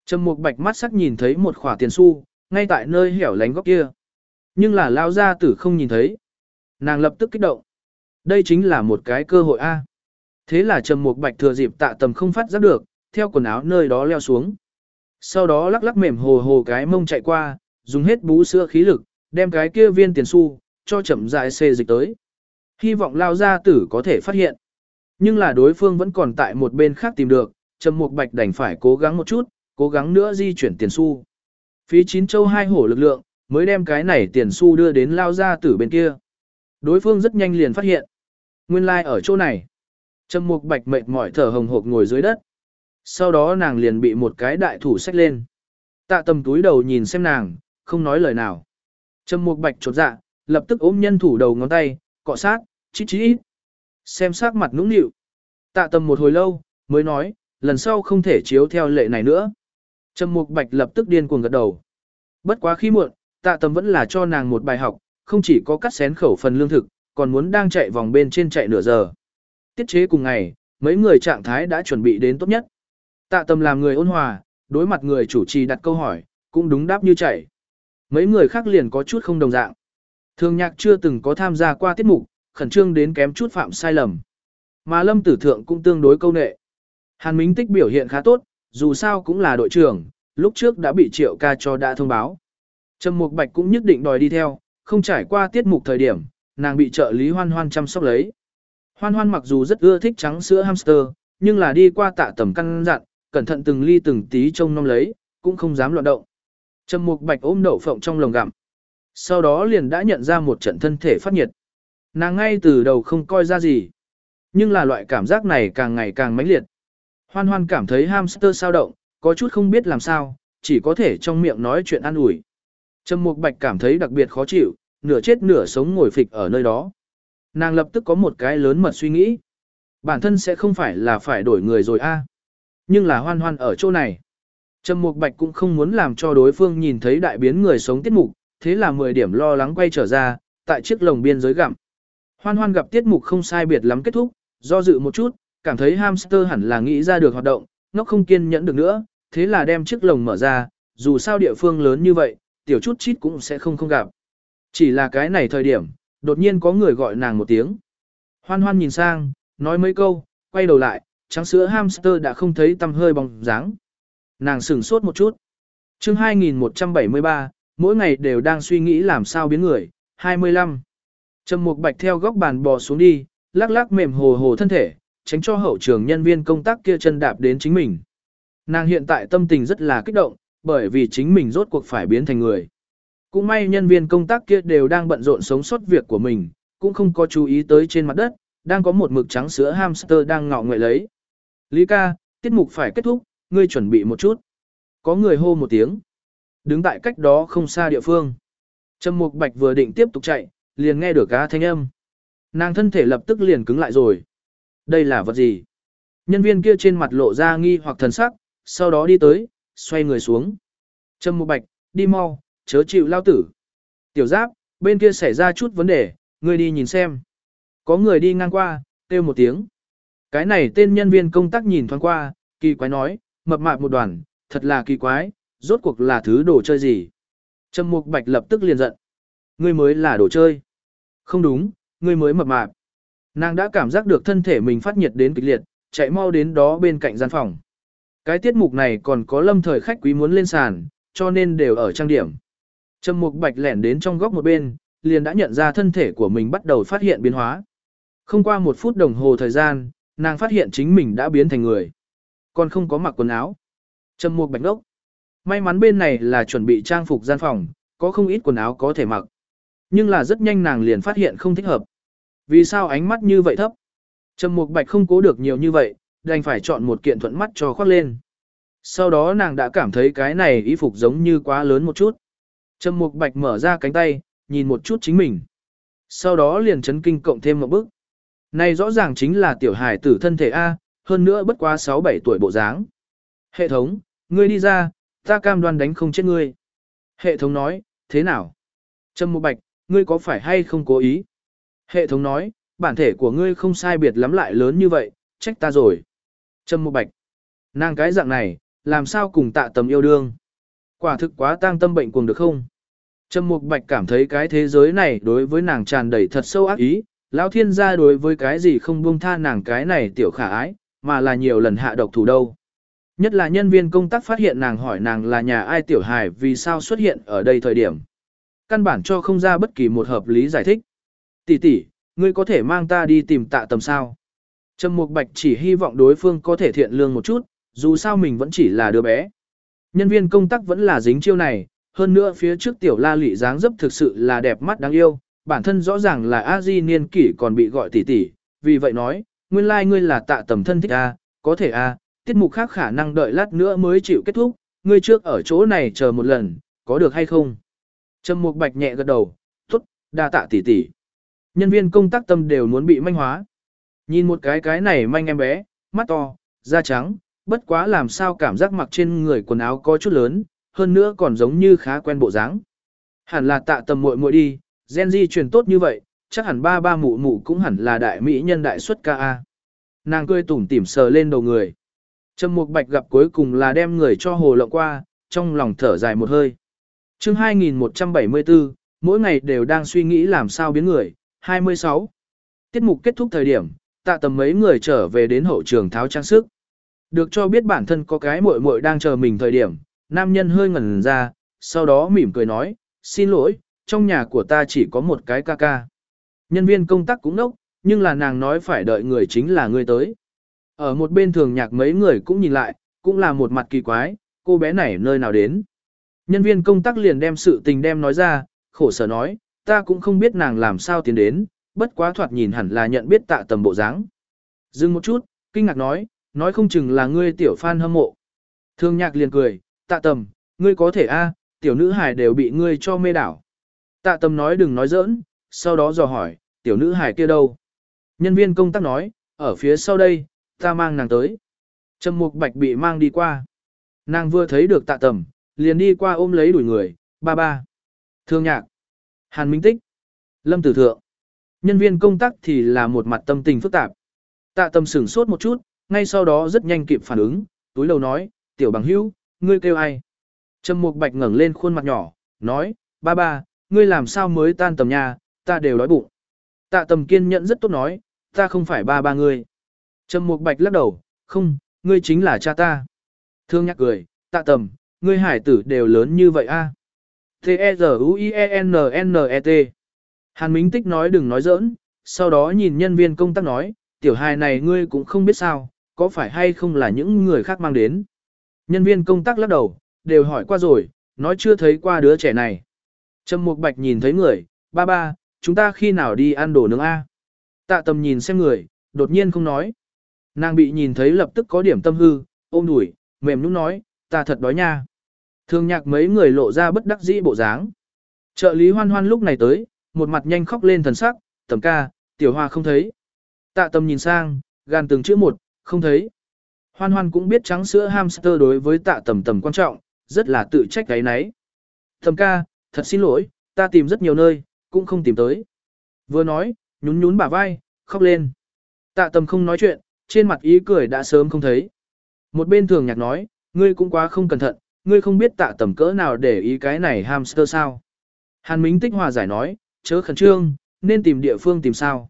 Trầm Mục Bạch mắt sắc nhìn thấy một khỏa tiền xu, ngay tại nơi hẻo lánh góc kia. Nhưng là lao gia tử không nhìn thấy. Nàng lập tức kích động. Đây chính là một cái cơ hội A. Thế là Trầm Mục Bạch thừa dịp tạ tầm không phát giác được, theo quần áo nơi đó leo xuống. Sau đó lắc lắc mềm hồ hồ cái mông chạy qua, dùng hết bú sữa khí lực, đem cái kia viên tiền xu, cho chậm rãi xê dịch tới. Hy vọng lao gia tử có thể phát hiện. Nhưng là đối phương vẫn còn tại một bên khác tìm được, Trầm Mục Bạch đành phải cố gắng một chút, cố gắng nữa di chuyển tiền xu. Phí chín châu hai hổ lực lượng, mới đem cái này tiền xu đưa đến lao ra tử bên kia. Đối phương rất nhanh liền phát hiện. Nguyên lai like ở chỗ này. Trầm mục bạch mệt mỏi thở hồng hộc ngồi dưới đất. Sau đó nàng liền bị một cái đại thủ xách lên. Tạ tầm túi đầu nhìn xem nàng, không nói lời nào. Trầm mục bạch chột dạ, lập tức ôm nhân thủ đầu ngón tay, cọ sát, chít chít. Xem sắc mặt nũng nịu. Tạ tầm một hồi lâu, mới nói, lần sau không thể chiếu theo lệ này nữa. Trầm mục bạch lập tức điên cuồng gật đầu. Bất quá khi muộn, tạ tầm vẫn là cho nàng một bài học, không chỉ có cắt xén khẩu phần lương thực, còn muốn đang chạy vòng bên trên chạy nửa giờ. Tiết chế cùng ngày, mấy người trạng thái đã chuẩn bị đến tốt nhất. Tạ tầm làm người ôn hòa, đối mặt người chủ trì đặt câu hỏi, cũng đúng đáp như chạy. Mấy người khác liền có chút không đồng dạng. Thường nhạc chưa từng có tham gia qua tiết mục, khẩn trương đến kém chút phạm sai lầm. Mà lâm tử thượng cũng tương đối câu nệ. Hàn Minh Tích biểu hiện khá tốt, dù sao cũng là đội trưởng, lúc trước đã bị triệu ca cho đã thông báo. Trầm Mục Bạch cũng nhất định đòi đi theo, không trải qua tiết mục thời điểm, nàng bị trợ lý hoan hoan chăm sóc lấy. Hoan hoan mặc dù rất ưa thích trắng sữa hamster, nhưng là đi qua tạ tầm căn dặn, cẩn thận từng ly từng tí trông nom lấy, cũng không dám loạn động. Trầm Mục Bạch ôm đậu phộng trong lồng gặm. Sau đó liền đã nhận ra một trận thân thể phát nhiệt. Nàng ngay từ đầu không coi ra gì. Nhưng là loại cảm giác này càng ngày càng mãnh liệt. Hoan hoan cảm thấy hamster sao động, có chút không biết làm sao, chỉ có thể trong miệng nói chuyện an ủi. Trầm Mục Bạch cảm thấy đặc biệt khó chịu, nửa chết nửa sống ngồi phịch ở nơi đó. Nàng lập tức có một cái lớn mật suy nghĩ. Bản thân sẽ không phải là phải đổi người rồi a. Nhưng là hoan hoan ở chỗ này. Trầm Mục Bạch cũng không muốn làm cho đối phương nhìn thấy đại biến người sống tiết mục, thế là 10 điểm lo lắng quay trở ra, tại chiếc lồng biên giới gặm. Hoan hoan gặp tiết mục không sai biệt lắm kết thúc, do dự một chút, cảm thấy hamster hẳn là nghĩ ra được hoạt động, nó không kiên nhẫn được nữa, thế là đem chiếc lồng mở ra, dù sao địa phương lớn như vậy, tiểu chút chít cũng sẽ không không gặp. Chỉ là cái này thời điểm, đột nhiên có người gọi nàng một tiếng. Hoan hoan nhìn sang, nói mấy câu, quay đầu lại, trắng sữa hamster đã không thấy tăm hơi bóng dáng. Nàng sửng sốt một chút. chương 2173, mỗi ngày đều đang suy nghĩ làm sao biến người. 25. Trầm Mục Bạch theo góc bàn bò xuống đi, lắc lắc mềm hồ hồ thân thể, tránh cho hậu trường nhân viên công tác kia chân đạp đến chính mình. Nàng hiện tại tâm tình rất là kích động, bởi vì chính mình rốt cuộc phải biến thành người. Cũng may nhân viên công tác kia đều đang bận rộn sống sót việc của mình, cũng không có chú ý tới trên mặt đất, đang có một mực trắng sữa hamster đang ngọ nguậy lấy. Lý ca, tiết mục phải kết thúc, ngươi chuẩn bị một chút. Có người hô một tiếng. Đứng tại cách đó không xa địa phương. Trầm Mục Bạch vừa định tiếp tục chạy, liền nghe được cá thanh âm. Nàng thân thể lập tức liền cứng lại rồi. Đây là vật gì? Nhân viên kia trên mặt lộ ra nghi hoặc thần sắc, sau đó đi tới, xoay người xuống. Trầm Mục Bạch, đi mau, chớ chịu lao tử. Tiểu giáp, bên kia xảy ra chút vấn đề, ngươi đi nhìn xem. Có người đi ngang qua, kêu một tiếng. Cái này tên nhân viên công tác nhìn thoáng qua, kỳ quái nói, mập mạp một đoàn, thật là kỳ quái, rốt cuộc là thứ đồ chơi gì. Trầm Mục Bạch lập tức liền giận. Ngươi mới là đồ chơi. Không đúng, ngươi mới mập mạp. Nàng đã cảm giác được thân thể mình phát nhiệt đến kịch liệt, chạy mau đến đó bên cạnh gian phòng. Cái tiết mục này còn có lâm thời khách quý muốn lên sàn, cho nên đều ở trang điểm. Trầm Mục Bạch lẻn đến trong góc một bên, liền đã nhận ra thân thể của mình bắt đầu phát hiện biến hóa. Không qua một phút đồng hồ thời gian, nàng phát hiện chính mình đã biến thành người. Còn không có mặc quần áo. Trầm Mục Bạch đốc. May mắn bên này là chuẩn bị trang phục gian phòng, có không ít quần áo có thể mặc. Nhưng là rất nhanh nàng liền phát hiện không thích hợp. Vì sao ánh mắt như vậy thấp? Trầm Mục Bạch không cố được nhiều như vậy, đành phải chọn một kiện thuận mắt cho khoác lên. Sau đó nàng đã cảm thấy cái này y phục giống như quá lớn một chút. Trầm Mục Bạch mở ra cánh tay, nhìn một chút chính mình. Sau đó liền chấn kinh cộng thêm một bước. Này rõ ràng chính là tiểu hài tử thân thể A, hơn nữa bất quá 6-7 tuổi bộ dáng. Hệ thống, ngươi đi ra, ta cam đoan đánh không chết ngươi. Hệ thống nói, thế nào? Trầm Mục Bạch, ngươi có phải hay không cố ý? Hệ thống nói, bản thể của ngươi không sai biệt lắm lại lớn như vậy, trách ta rồi. Trâm Mục Bạch, nàng cái dạng này, làm sao cùng tạ tầm yêu đương? Quả thực quá tang tâm bệnh cuồng được không? Trâm Mục Bạch cảm thấy cái thế giới này đối với nàng tràn đầy thật sâu ác ý, lão thiên gia đối với cái gì không buông tha nàng cái này tiểu khả ái, mà là nhiều lần hạ độc thủ đâu. Nhất là nhân viên công tác phát hiện nàng hỏi nàng là nhà ai tiểu hài vì sao xuất hiện ở đây thời điểm. Căn bản cho không ra bất kỳ một hợp lý giải thích. Tỷ tỷ, ngươi có thể mang ta đi tìm tạ tầm sao? Trầm Mục Bạch chỉ hy vọng đối phương có thể thiện lương một chút, dù sao mình vẫn chỉ là đứa bé. Nhân viên công tác vẫn là dính chiêu này, hơn nữa phía trước tiểu la lị dáng dấp thực sự là đẹp mắt đáng yêu, bản thân rõ ràng là a di niên kỷ còn bị gọi tỷ tỷ, vì vậy nói, nguyên lai like ngươi là tạ tầm thân thích a, có thể a, tiết mục khác khả năng đợi lát nữa mới chịu kết thúc, ngươi trước ở chỗ này chờ một lần, có được hay không? Trầm Mục Bạch nhẹ gật đầu, tốt, đa tạ tỷ tỷ. Nhân viên công tác tâm đều muốn bị manh hóa. Nhìn một cái cái này manh em bé, mắt to, da trắng, bất quá làm sao cảm giác mặc trên người quần áo có chút lớn, hơn nữa còn giống như khá quen bộ dáng. Hẳn là tạ tầm muội muội đi, gen di truyền tốt như vậy, chắc hẳn ba ba mụ mụ cũng hẳn là đại mỹ nhân đại xuất ca a. Nàng cười tủm tỉm sờ lên đầu người. Trầm Mục Bạch gặp cuối cùng là đem người cho hồ lộng qua, trong lòng thở dài một hơi. Chương 2174, mỗi ngày đều đang suy nghĩ làm sao biến người. 26. Tiết mục kết thúc thời điểm, tạ tầm mấy người trở về đến hậu trường tháo trang sức. Được cho biết bản thân có cái muội muội đang chờ mình thời điểm, nam nhân hơi ngẩn ra, sau đó mỉm cười nói, xin lỗi, trong nhà của ta chỉ có một cái ca ca. Nhân viên công tác cũng nốc, nhưng là nàng nói phải đợi người chính là người tới. Ở một bên thường nhạc mấy người cũng nhìn lại, cũng là một mặt kỳ quái, cô bé này nơi nào đến. Nhân viên công tác liền đem sự tình đem nói ra, khổ sở nói, ta cũng không biết nàng làm sao tiến đến, bất quá thoạt nhìn hẳn là nhận biết tạ tầm bộ dáng. Dừng một chút, kinh ngạc nói, nói không chừng là ngươi tiểu fan hâm mộ. Thương nhạc liền cười, tạ tầm, ngươi có thể a, tiểu nữ hải đều bị ngươi cho mê đảo. Tạ tầm nói đừng nói giỡn, sau đó dò hỏi, tiểu nữ hải kia đâu? Nhân viên công tác nói, ở phía sau đây, ta mang nàng tới. Trầm mục bạch bị mang đi qua. Nàng vừa thấy được tạ tầm, liền đi qua ôm lấy đuổi người, ba ba. Thương nhạc, Hàn Minh Tích, Lâm Tử Thượng. Nhân viên công tác thì là một mặt tâm tình phức tạp. Tạ tầm sửng sốt một chút, ngay sau đó rất nhanh kịp phản ứng, túi lầu nói, tiểu bằng hữu, ngươi kêu ai? Trầm mục bạch ngẩng lên khuôn mặt nhỏ, nói, ba ba, ngươi làm sao mới tan tầm nhà, ta đều đói bụng. Tạ tầm kiên nhẫn rất tốt nói, ta không phải ba ba ngươi. Trầm mục bạch lắc đầu, không, ngươi chính là cha ta. Thương nhắc cười, tạ tầm, ngươi hải tử đều lớn như vậy a. T-E-Z-U-I-E-N-N-E-T. Hàn Minh Tích nói đừng nói giỡn, sau đó nhìn nhân viên công tác nói, tiểu hài này ngươi cũng không biết sao, có phải hay không là những người khác mang đến. Nhân viên công tác lắc đầu, đều hỏi qua rồi, nói chưa thấy qua đứa trẻ này. Trầm Mục Bạch nhìn thấy người, ba ba, chúng ta khi nào đi ăn đồ nướng A. Tạ tầm nhìn xem người, đột nhiên không nói. Nàng bị nhìn thấy lập tức có điểm tâm hư, ôm đùi, mềm nũng nói, ta thật đói nha. Thường nhạc mấy người lộ ra bất đắc dĩ bộ dáng. Trợ lý hoan hoan lúc này tới, một mặt nhanh khóc lên thần sắc, tầm ca, tiểu hoa không thấy. Tạ tâm nhìn sang, gan từng chữ một, không thấy. Hoan hoan cũng biết trắng sữa hamster đối với tạ tầm tầm quan trọng, rất là tự trách cái nấy. Tầm ca, thật xin lỗi, ta tìm rất nhiều nơi, cũng không tìm tới. Vừa nói, nhún nhún bả vai, khóc lên. Tạ tầm không nói chuyện, trên mặt ý cười đã sớm không thấy. Một bên thường nhạc nói, ngươi cũng quá không cẩn thận, ngươi không biết tạ tầm cỡ nào để ý cái này hamster sao. Hàn Minh Tích Hòa giải nói, chớ khẩn trương, nên tìm địa phương tìm sao.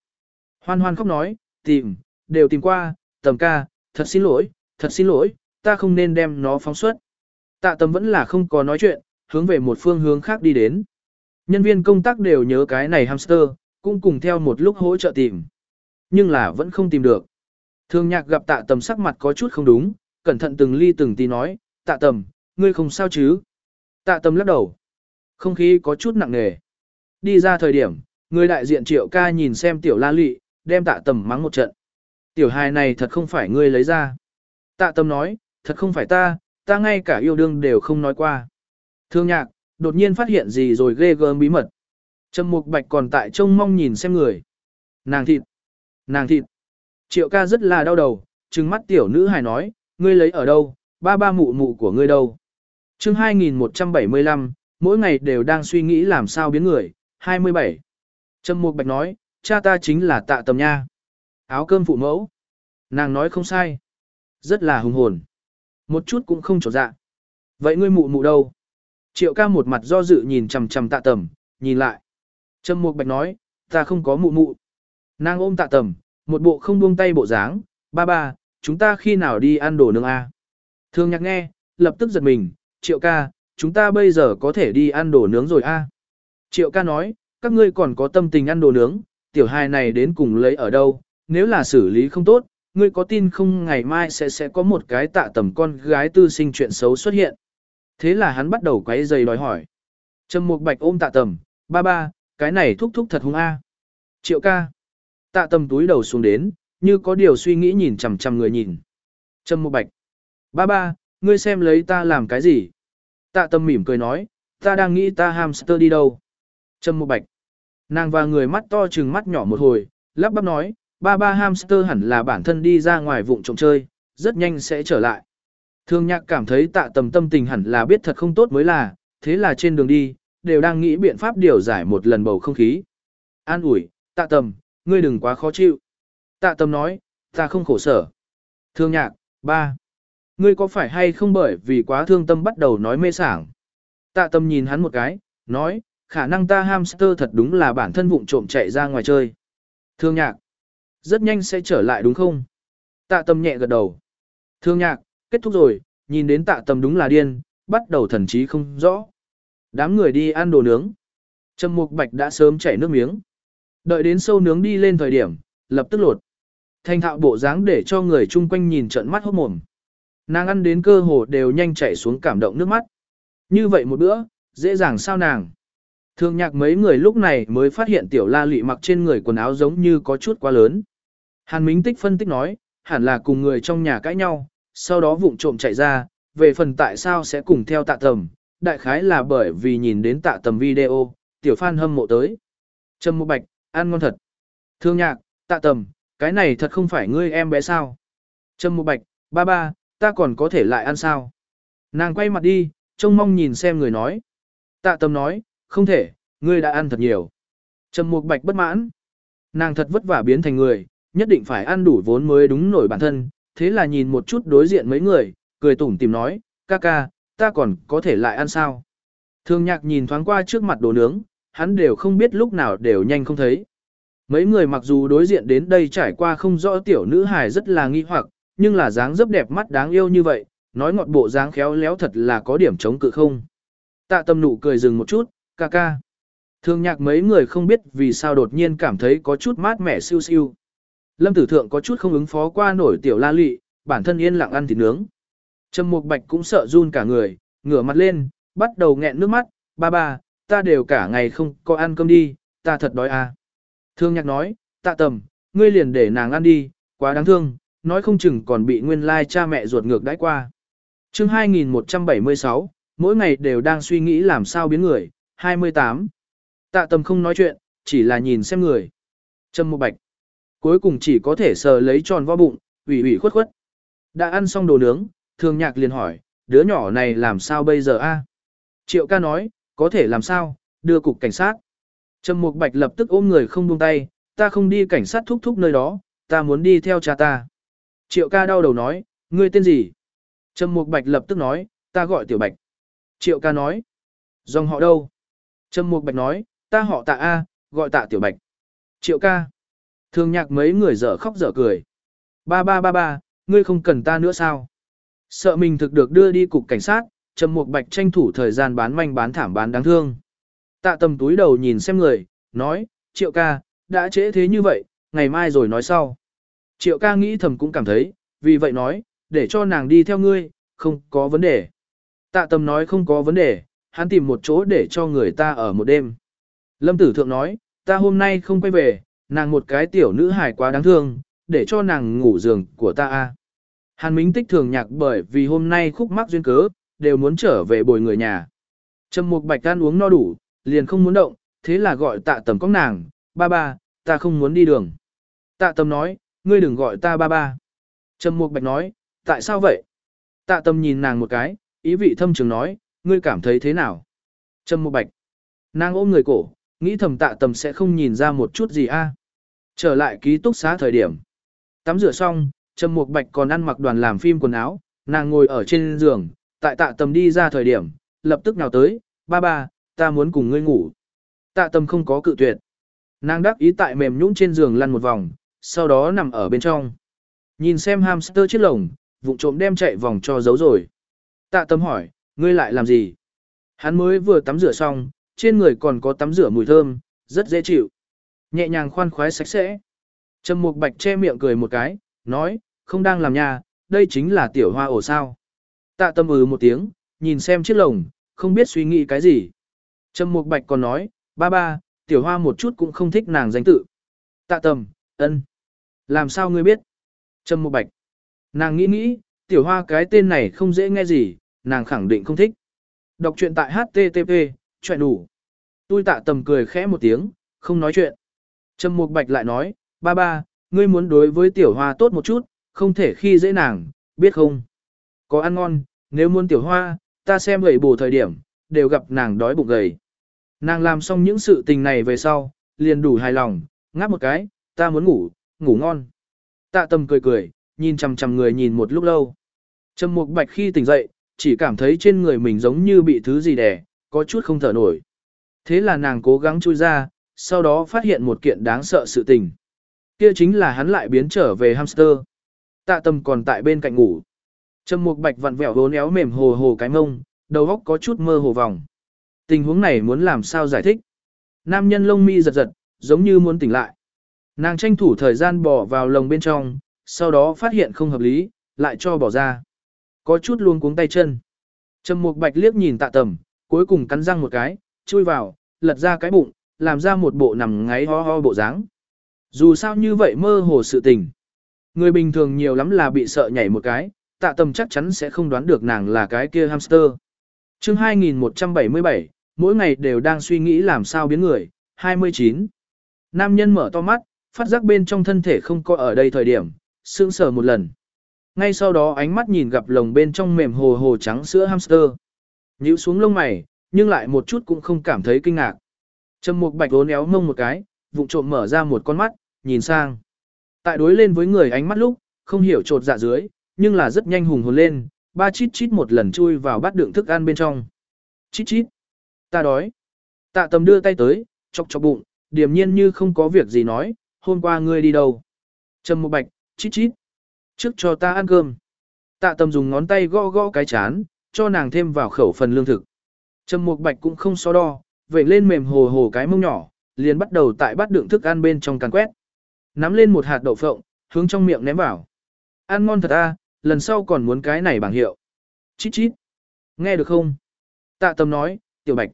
Hoan hoan khóc nói, tìm, đều tìm qua, tầm ca, thật xin lỗi, thật xin lỗi, ta không nên đem nó phóng xuất. Tạ tầm vẫn là không có nói chuyện, hướng về một phương hướng khác đi đến. Nhân viên công tác đều nhớ cái này hamster, cũng cùng theo một lúc hỗ trợ tìm. Nhưng là vẫn không tìm được. Thương nhạc gặp tạ tầm sắc mặt có chút không đúng, cẩn thận từng ly từng tí nói, tạ tầm, ngươi không sao chứ? Tạ tầm lắc đầu. Không khí có chút nặng nề. Đi ra thời điểm, người đại diện triệu ca nhìn xem tiểu la lị, đem tạ tầm mắng một trận. Tiểu hài này thật không phải ngươi lấy ra. Tạ tầm nói, thật không phải ta, ta ngay cả yêu đương đều không nói qua. Thương nhạc, đột nhiên phát hiện gì rồi ghê gớm bí mật. Trầm mục bạch còn tại trông mong nhìn xem người. Nàng thịt. Nàng thịt. Triệu ca rất là đau đầu, trừng mắt tiểu nữ hài nói, ngươi lấy ở đâu, ba ba mụ mụ của ngươi đâu chương 2175, mỗi ngày đều đang suy nghĩ làm sao biến người, 27. Trầm Mục Bạch nói, cha ta chính là tạ tầm nha. Áo cơm phụ mẫu. Nàng nói không sai. Rất là hùng hồn. Một chút cũng không trột dạ. Vậy ngươi mụ mụ đâu? Triệu ca một mặt do dự nhìn chằm chằm tạ tầm, nhìn lại. Trầm Mục Bạch nói, ta không có mụ mụ. Nàng ôm tạ tầm, một bộ không buông tay bộ dáng, ba ba, chúng ta khi nào đi ăn đồ nướng a? Thương nhạc nghe, lập tức giật mình, triệu ca, chúng ta bây giờ có thể đi ăn đồ nướng rồi a. Triệu ca nói, các ngươi còn có tâm tình ăn đồ nướng, tiểu hài này đến cùng lấy ở đâu, nếu là xử lý không tốt, ngươi có tin không ngày mai sẽ sẽ có một cái tạ tầm con gái tư sinh chuyện xấu xuất hiện. Thế là hắn bắt đầu quấy giày đòi hỏi. Trầm Mục Bạch ôm tạ tầm, ba ba, cái này thúc thúc thật hung a. Triệu ca. Tạ tầm túi đầu xuống đến, như có điều suy nghĩ nhìn chằm chằm người nhìn. Trầm Mục Bạch. Ba ba, ngươi xem lấy ta làm cái gì? Tạ Tâm mỉm cười nói, ta đang nghĩ ta hamster đi đâu? Trâm một Bạch. Nàng và người mắt to trừng mắt nhỏ một hồi, lắp bắp nói, ba ba hamster hẳn là bản thân đi ra ngoài vụng trộm chơi, rất nhanh sẽ trở lại. Thương nhạc cảm thấy tạ tầm tâm tình hẳn là biết thật không tốt mới là, thế là trên đường đi, đều đang nghĩ biện pháp điều giải một lần bầu không khí. An ủi, tạ tầm, ngươi đừng quá khó chịu. Tạ tầm nói, ta không khổ sở. Thương nhạc, ba. Ngươi có phải hay không bởi vì quá thương tâm bắt đầu nói mê sảng. Tạ Tâm nhìn hắn một cái, nói, khả năng ta hamster thật đúng là bản thân vụng trộm chạy ra ngoài chơi. Thương nhạc, rất nhanh sẽ trở lại đúng không? Tạ Tâm nhẹ gật đầu. Thương nhạc, kết thúc rồi, nhìn đến tạ Tâm đúng là điên, bắt đầu thần trí không rõ. Đám người đi ăn đồ nướng. Trầm Mục Bạch đã sớm chảy nước miếng. Đợi đến sâu nướng đi lên thời điểm, lập tức lột. Thanh thạo bộ dáng để cho người chung quanh nhìn trận mắt hốt mồm. Nàng ăn đến cơ hồ đều nhanh chảy xuống cảm động nước mắt. Như vậy một bữa, dễ dàng sao nàng. Thương nhạc mấy người lúc này mới phát hiện tiểu la lị mặc trên người quần áo giống như có chút quá lớn. Hàn Mính Tích phân tích nói, hẳn là cùng người trong nhà cãi nhau, sau đó vụng trộm chạy ra, về phần tại sao sẽ cùng theo tạ tầm, đại khái là bởi vì nhìn đến tạ tầm video, tiểu phan hâm mộ tới. Trầm Mộ Bạch, ăn ngon thật. Thương nhạc, tạ tầm, cái này thật không phải ngươi em bé sao. Trầm Mộ Bạch, ba ba, ta còn có thể lại ăn sao. Nàng quay mặt đi, trông mong nhìn xem người nói. Tạ Tâm nói, không thể, ngươi đã ăn thật nhiều. Trầm Mục Bạch bất mãn. Nàng thật vất vả biến thành người, nhất định phải ăn đủ vốn mới đúng nổi bản thân, thế là nhìn một chút đối diện mấy người, cười tủm tìm nói, ca ca, ta còn có thể lại ăn sao. Thương nhạc nhìn thoáng qua trước mặt đồ nướng, hắn đều không biết lúc nào đều nhanh không thấy. Mấy người mặc dù đối diện đến đây trải qua không rõ tiểu nữ hài rất là nghi hoặc, nhưng là dáng dấp đẹp mắt đáng yêu như vậy, nói ngọt bộ dáng khéo léo thật là có điểm chống cự không. Tạ tâm nụ cười dừng một chút, ca ca. Thương nhạc mấy người không biết vì sao đột nhiên cảm thấy có chút mát mẻ siêu siêu. Lâm Tử Thượng có chút không ứng phó qua nổi tiểu la lị, bản thân yên lặng ăn thịt nướng. Trầm Mục Bạch cũng sợ run cả người, ngửa mặt lên, bắt đầu nghẹn nước mắt, ba ba, ta đều cả ngày không có ăn cơm đi, ta thật đói à. Thương nhạc nói, tạ tầm, ngươi liền để nàng ăn đi, quá đáng thương, nói không chừng còn bị nguyên lai cha mẹ ruột ngược đãi qua. chương 2176, mỗi ngày đều đang suy nghĩ làm sao biến người, 28. Tạ tầm không nói chuyện, chỉ là nhìn xem người. Trâm Mục Bạch. Cuối cùng chỉ có thể sờ lấy tròn vo bụng, ủy ủy khuất khuất. Đã ăn xong đồ nướng, thường nhạc liền hỏi, đứa nhỏ này làm sao bây giờ a? Triệu ca nói, có thể làm sao, đưa cục cảnh sát. Trầm Mục Bạch lập tức ôm người không buông tay, ta không đi cảnh sát thúc thúc nơi đó, ta muốn đi theo cha ta. Triệu ca đau đầu nói, ngươi tên gì? Trầm Mục Bạch lập tức nói, ta gọi Tiểu Bạch. Triệu ca nói, dòng họ đâu? Trầm Mục Bạch nói, ta họ tạ A, gọi tạ Tiểu Bạch. Triệu ca. Thường nhạc mấy người dở khóc dở cười. Ba ba ba ba, ngươi không cần ta nữa sao? Sợ mình thực được đưa đi cục cảnh sát, Trầm Mục Bạch tranh thủ thời gian bán manh bán thảm bán đáng thương. Tạ tầm túi đầu nhìn xem người, nói, triệu ca, đã trễ thế như vậy, ngày mai rồi nói sau. Triệu ca nghĩ thầm cũng cảm thấy, vì vậy nói, để cho nàng đi theo ngươi, không có vấn đề. Tạ tầm nói không có vấn đề, hắn tìm một chỗ để cho người ta ở một đêm. Lâm tử thượng nói, ta hôm nay không quay về, nàng một cái tiểu nữ hài quá đáng thương, để cho nàng ngủ giường của ta a. Hàn Mính tích thường nhạc bởi vì hôm nay khúc mắc duyên cớ, đều muốn trở về bồi người nhà. Trầm Mục Bạch ăn uống no đủ, liền không muốn động, thế là gọi tạ tầm có nàng, ba ba, ta không muốn đi đường. Tạ tầm nói, ngươi đừng gọi ta ba ba. Trầm Mục Bạch nói, tại sao vậy? Tạ Tâm nhìn nàng một cái, ý vị thâm trường nói, ngươi cảm thấy thế nào? Trầm Mục Bạch. Nàng ôm người cổ, nghĩ thầm tạ Tâm sẽ không nhìn ra một chút gì a. Trở lại ký túc xá thời điểm. Tắm rửa xong, Trầm Mục Bạch còn ăn mặc đoàn làm phim quần áo, nàng ngồi ở trên giường, tại tạ Tâm đi ra thời điểm, lập tức nào tới, ba ba, ta muốn cùng ngươi ngủ. Tạ Tâm không có cự tuyệt. Nàng đắc ý tại mềm nhũn trên giường lăn một vòng, sau đó nằm ở bên trong. Nhìn xem hamster chiếc lồng, vụng trộm đem chạy vòng cho giấu rồi. Tạ Tâm hỏi, ngươi lại làm gì? Hắn mới vừa tắm rửa xong, trên người còn có tắm rửa mùi thơm, rất dễ chịu. Nhẹ nhàng khoan khoái sạch sẽ. Trầm Mục Bạch che miệng cười một cái, nói, không đang làm nhà, đây chính là tiểu hoa ổ sao. Tạ tâm ừ một tiếng, nhìn xem chiếc lồng, không biết suy nghĩ cái gì. Trầm Mục Bạch còn nói, ba ba, tiểu hoa một chút cũng không thích nàng danh tự. Tạ Tâm, ân. Làm sao ngươi biết? Trâm Mộ Bạch. Nàng nghĩ nghĩ, tiểu hoa cái tên này không dễ nghe gì, nàng khẳng định không thích. Đọc truyện tại HTTP, chuyện đủ. Tôi tạ tầm cười khẽ một tiếng, không nói chuyện. Trâm Mục Bạch lại nói, ba ba, ngươi muốn đối với tiểu hoa tốt một chút, không thể khi dễ nàng, biết không? Có ăn ngon, nếu muốn tiểu hoa, ta xem gầy bổ thời điểm, đều gặp nàng đói bụng gầy. Nàng làm xong những sự tình này về sau, liền đủ hài lòng, ngáp một cái, ta muốn ngủ, ngủ ngon. Tạ tâm cười cười, nhìn chằm chằm người nhìn một lúc lâu. Trầm Mục Bạch khi tỉnh dậy, chỉ cảm thấy trên người mình giống như bị thứ gì đè, có chút không thở nổi. Thế là nàng cố gắng chui ra, sau đó phát hiện một kiện đáng sợ sự tình. Kia chính là hắn lại biến trở về hamster. Tạ tâm còn tại bên cạnh ngủ. Trầm Mục Bạch vặn vẹo vốn éo mềm hồ hồ cái mông, đầu óc có chút mơ hồ vòng. Tình huống này muốn làm sao giải thích? Nam nhân lông mi giật giật, giống như muốn tỉnh lại. Nàng tranh thủ thời gian bỏ vào lồng bên trong, sau đó phát hiện không hợp lý, lại cho bỏ ra. Có chút luôn cuống tay chân. Trầm Mục Bạch liếc nhìn tạ tầm, cuối cùng cắn răng một cái, chui vào, lật ra cái bụng, làm ra một bộ nằm ngáy ho ho bộ dáng. Dù sao như vậy mơ hồ sự tình. Người bình thường nhiều lắm là bị sợ nhảy một cái, tạ tầm chắc chắn sẽ không đoán được nàng là cái kia hamster. chương 2177, mỗi ngày đều đang suy nghĩ làm sao biến người. 29. Nam nhân mở to mắt, phát giác bên trong thân thể không có ở đây thời điểm, sững sờ một lần. Ngay sau đó ánh mắt nhìn gặp lồng bên trong mềm hồ hồ trắng sữa hamster. Nhíu xuống lông mày, nhưng lại một chút cũng không cảm thấy kinh ngạc. Trầm Mục Bạch uốn éo mông một cái, vụng trộm mở ra một con mắt, nhìn sang. Tại đối lên với người ánh mắt lúc, không hiểu trột dạ dưới, nhưng là rất nhanh hùng hồn lên, ba chít chít một lần chui vào bát đựng thức ăn bên trong. Chít chít. Ta đói. Tạ tầm đưa tay tới, chọc chọc bụng, điềm nhiên như không có việc gì nói, hôm qua ngươi đi đâu. Trầm Mục bạch, chít chít. Trước cho ta ăn cơm. Tạ tầm dùng ngón tay gõ gõ cái chán, cho nàng thêm vào khẩu phần lương thực. Trầm Mục bạch cũng không so đo, vậy lên mềm hồ hồ cái mông nhỏ, liền bắt đầu tại bát đựng thức ăn bên trong càn quét. Nắm lên một hạt đậu phộng, hướng trong miệng ném vào. Ăn ngon thật a, lần sau còn muốn cái này bằng hiệu. Chít chít. Nghe được không? Tạ tâm nói, tiểu bạch.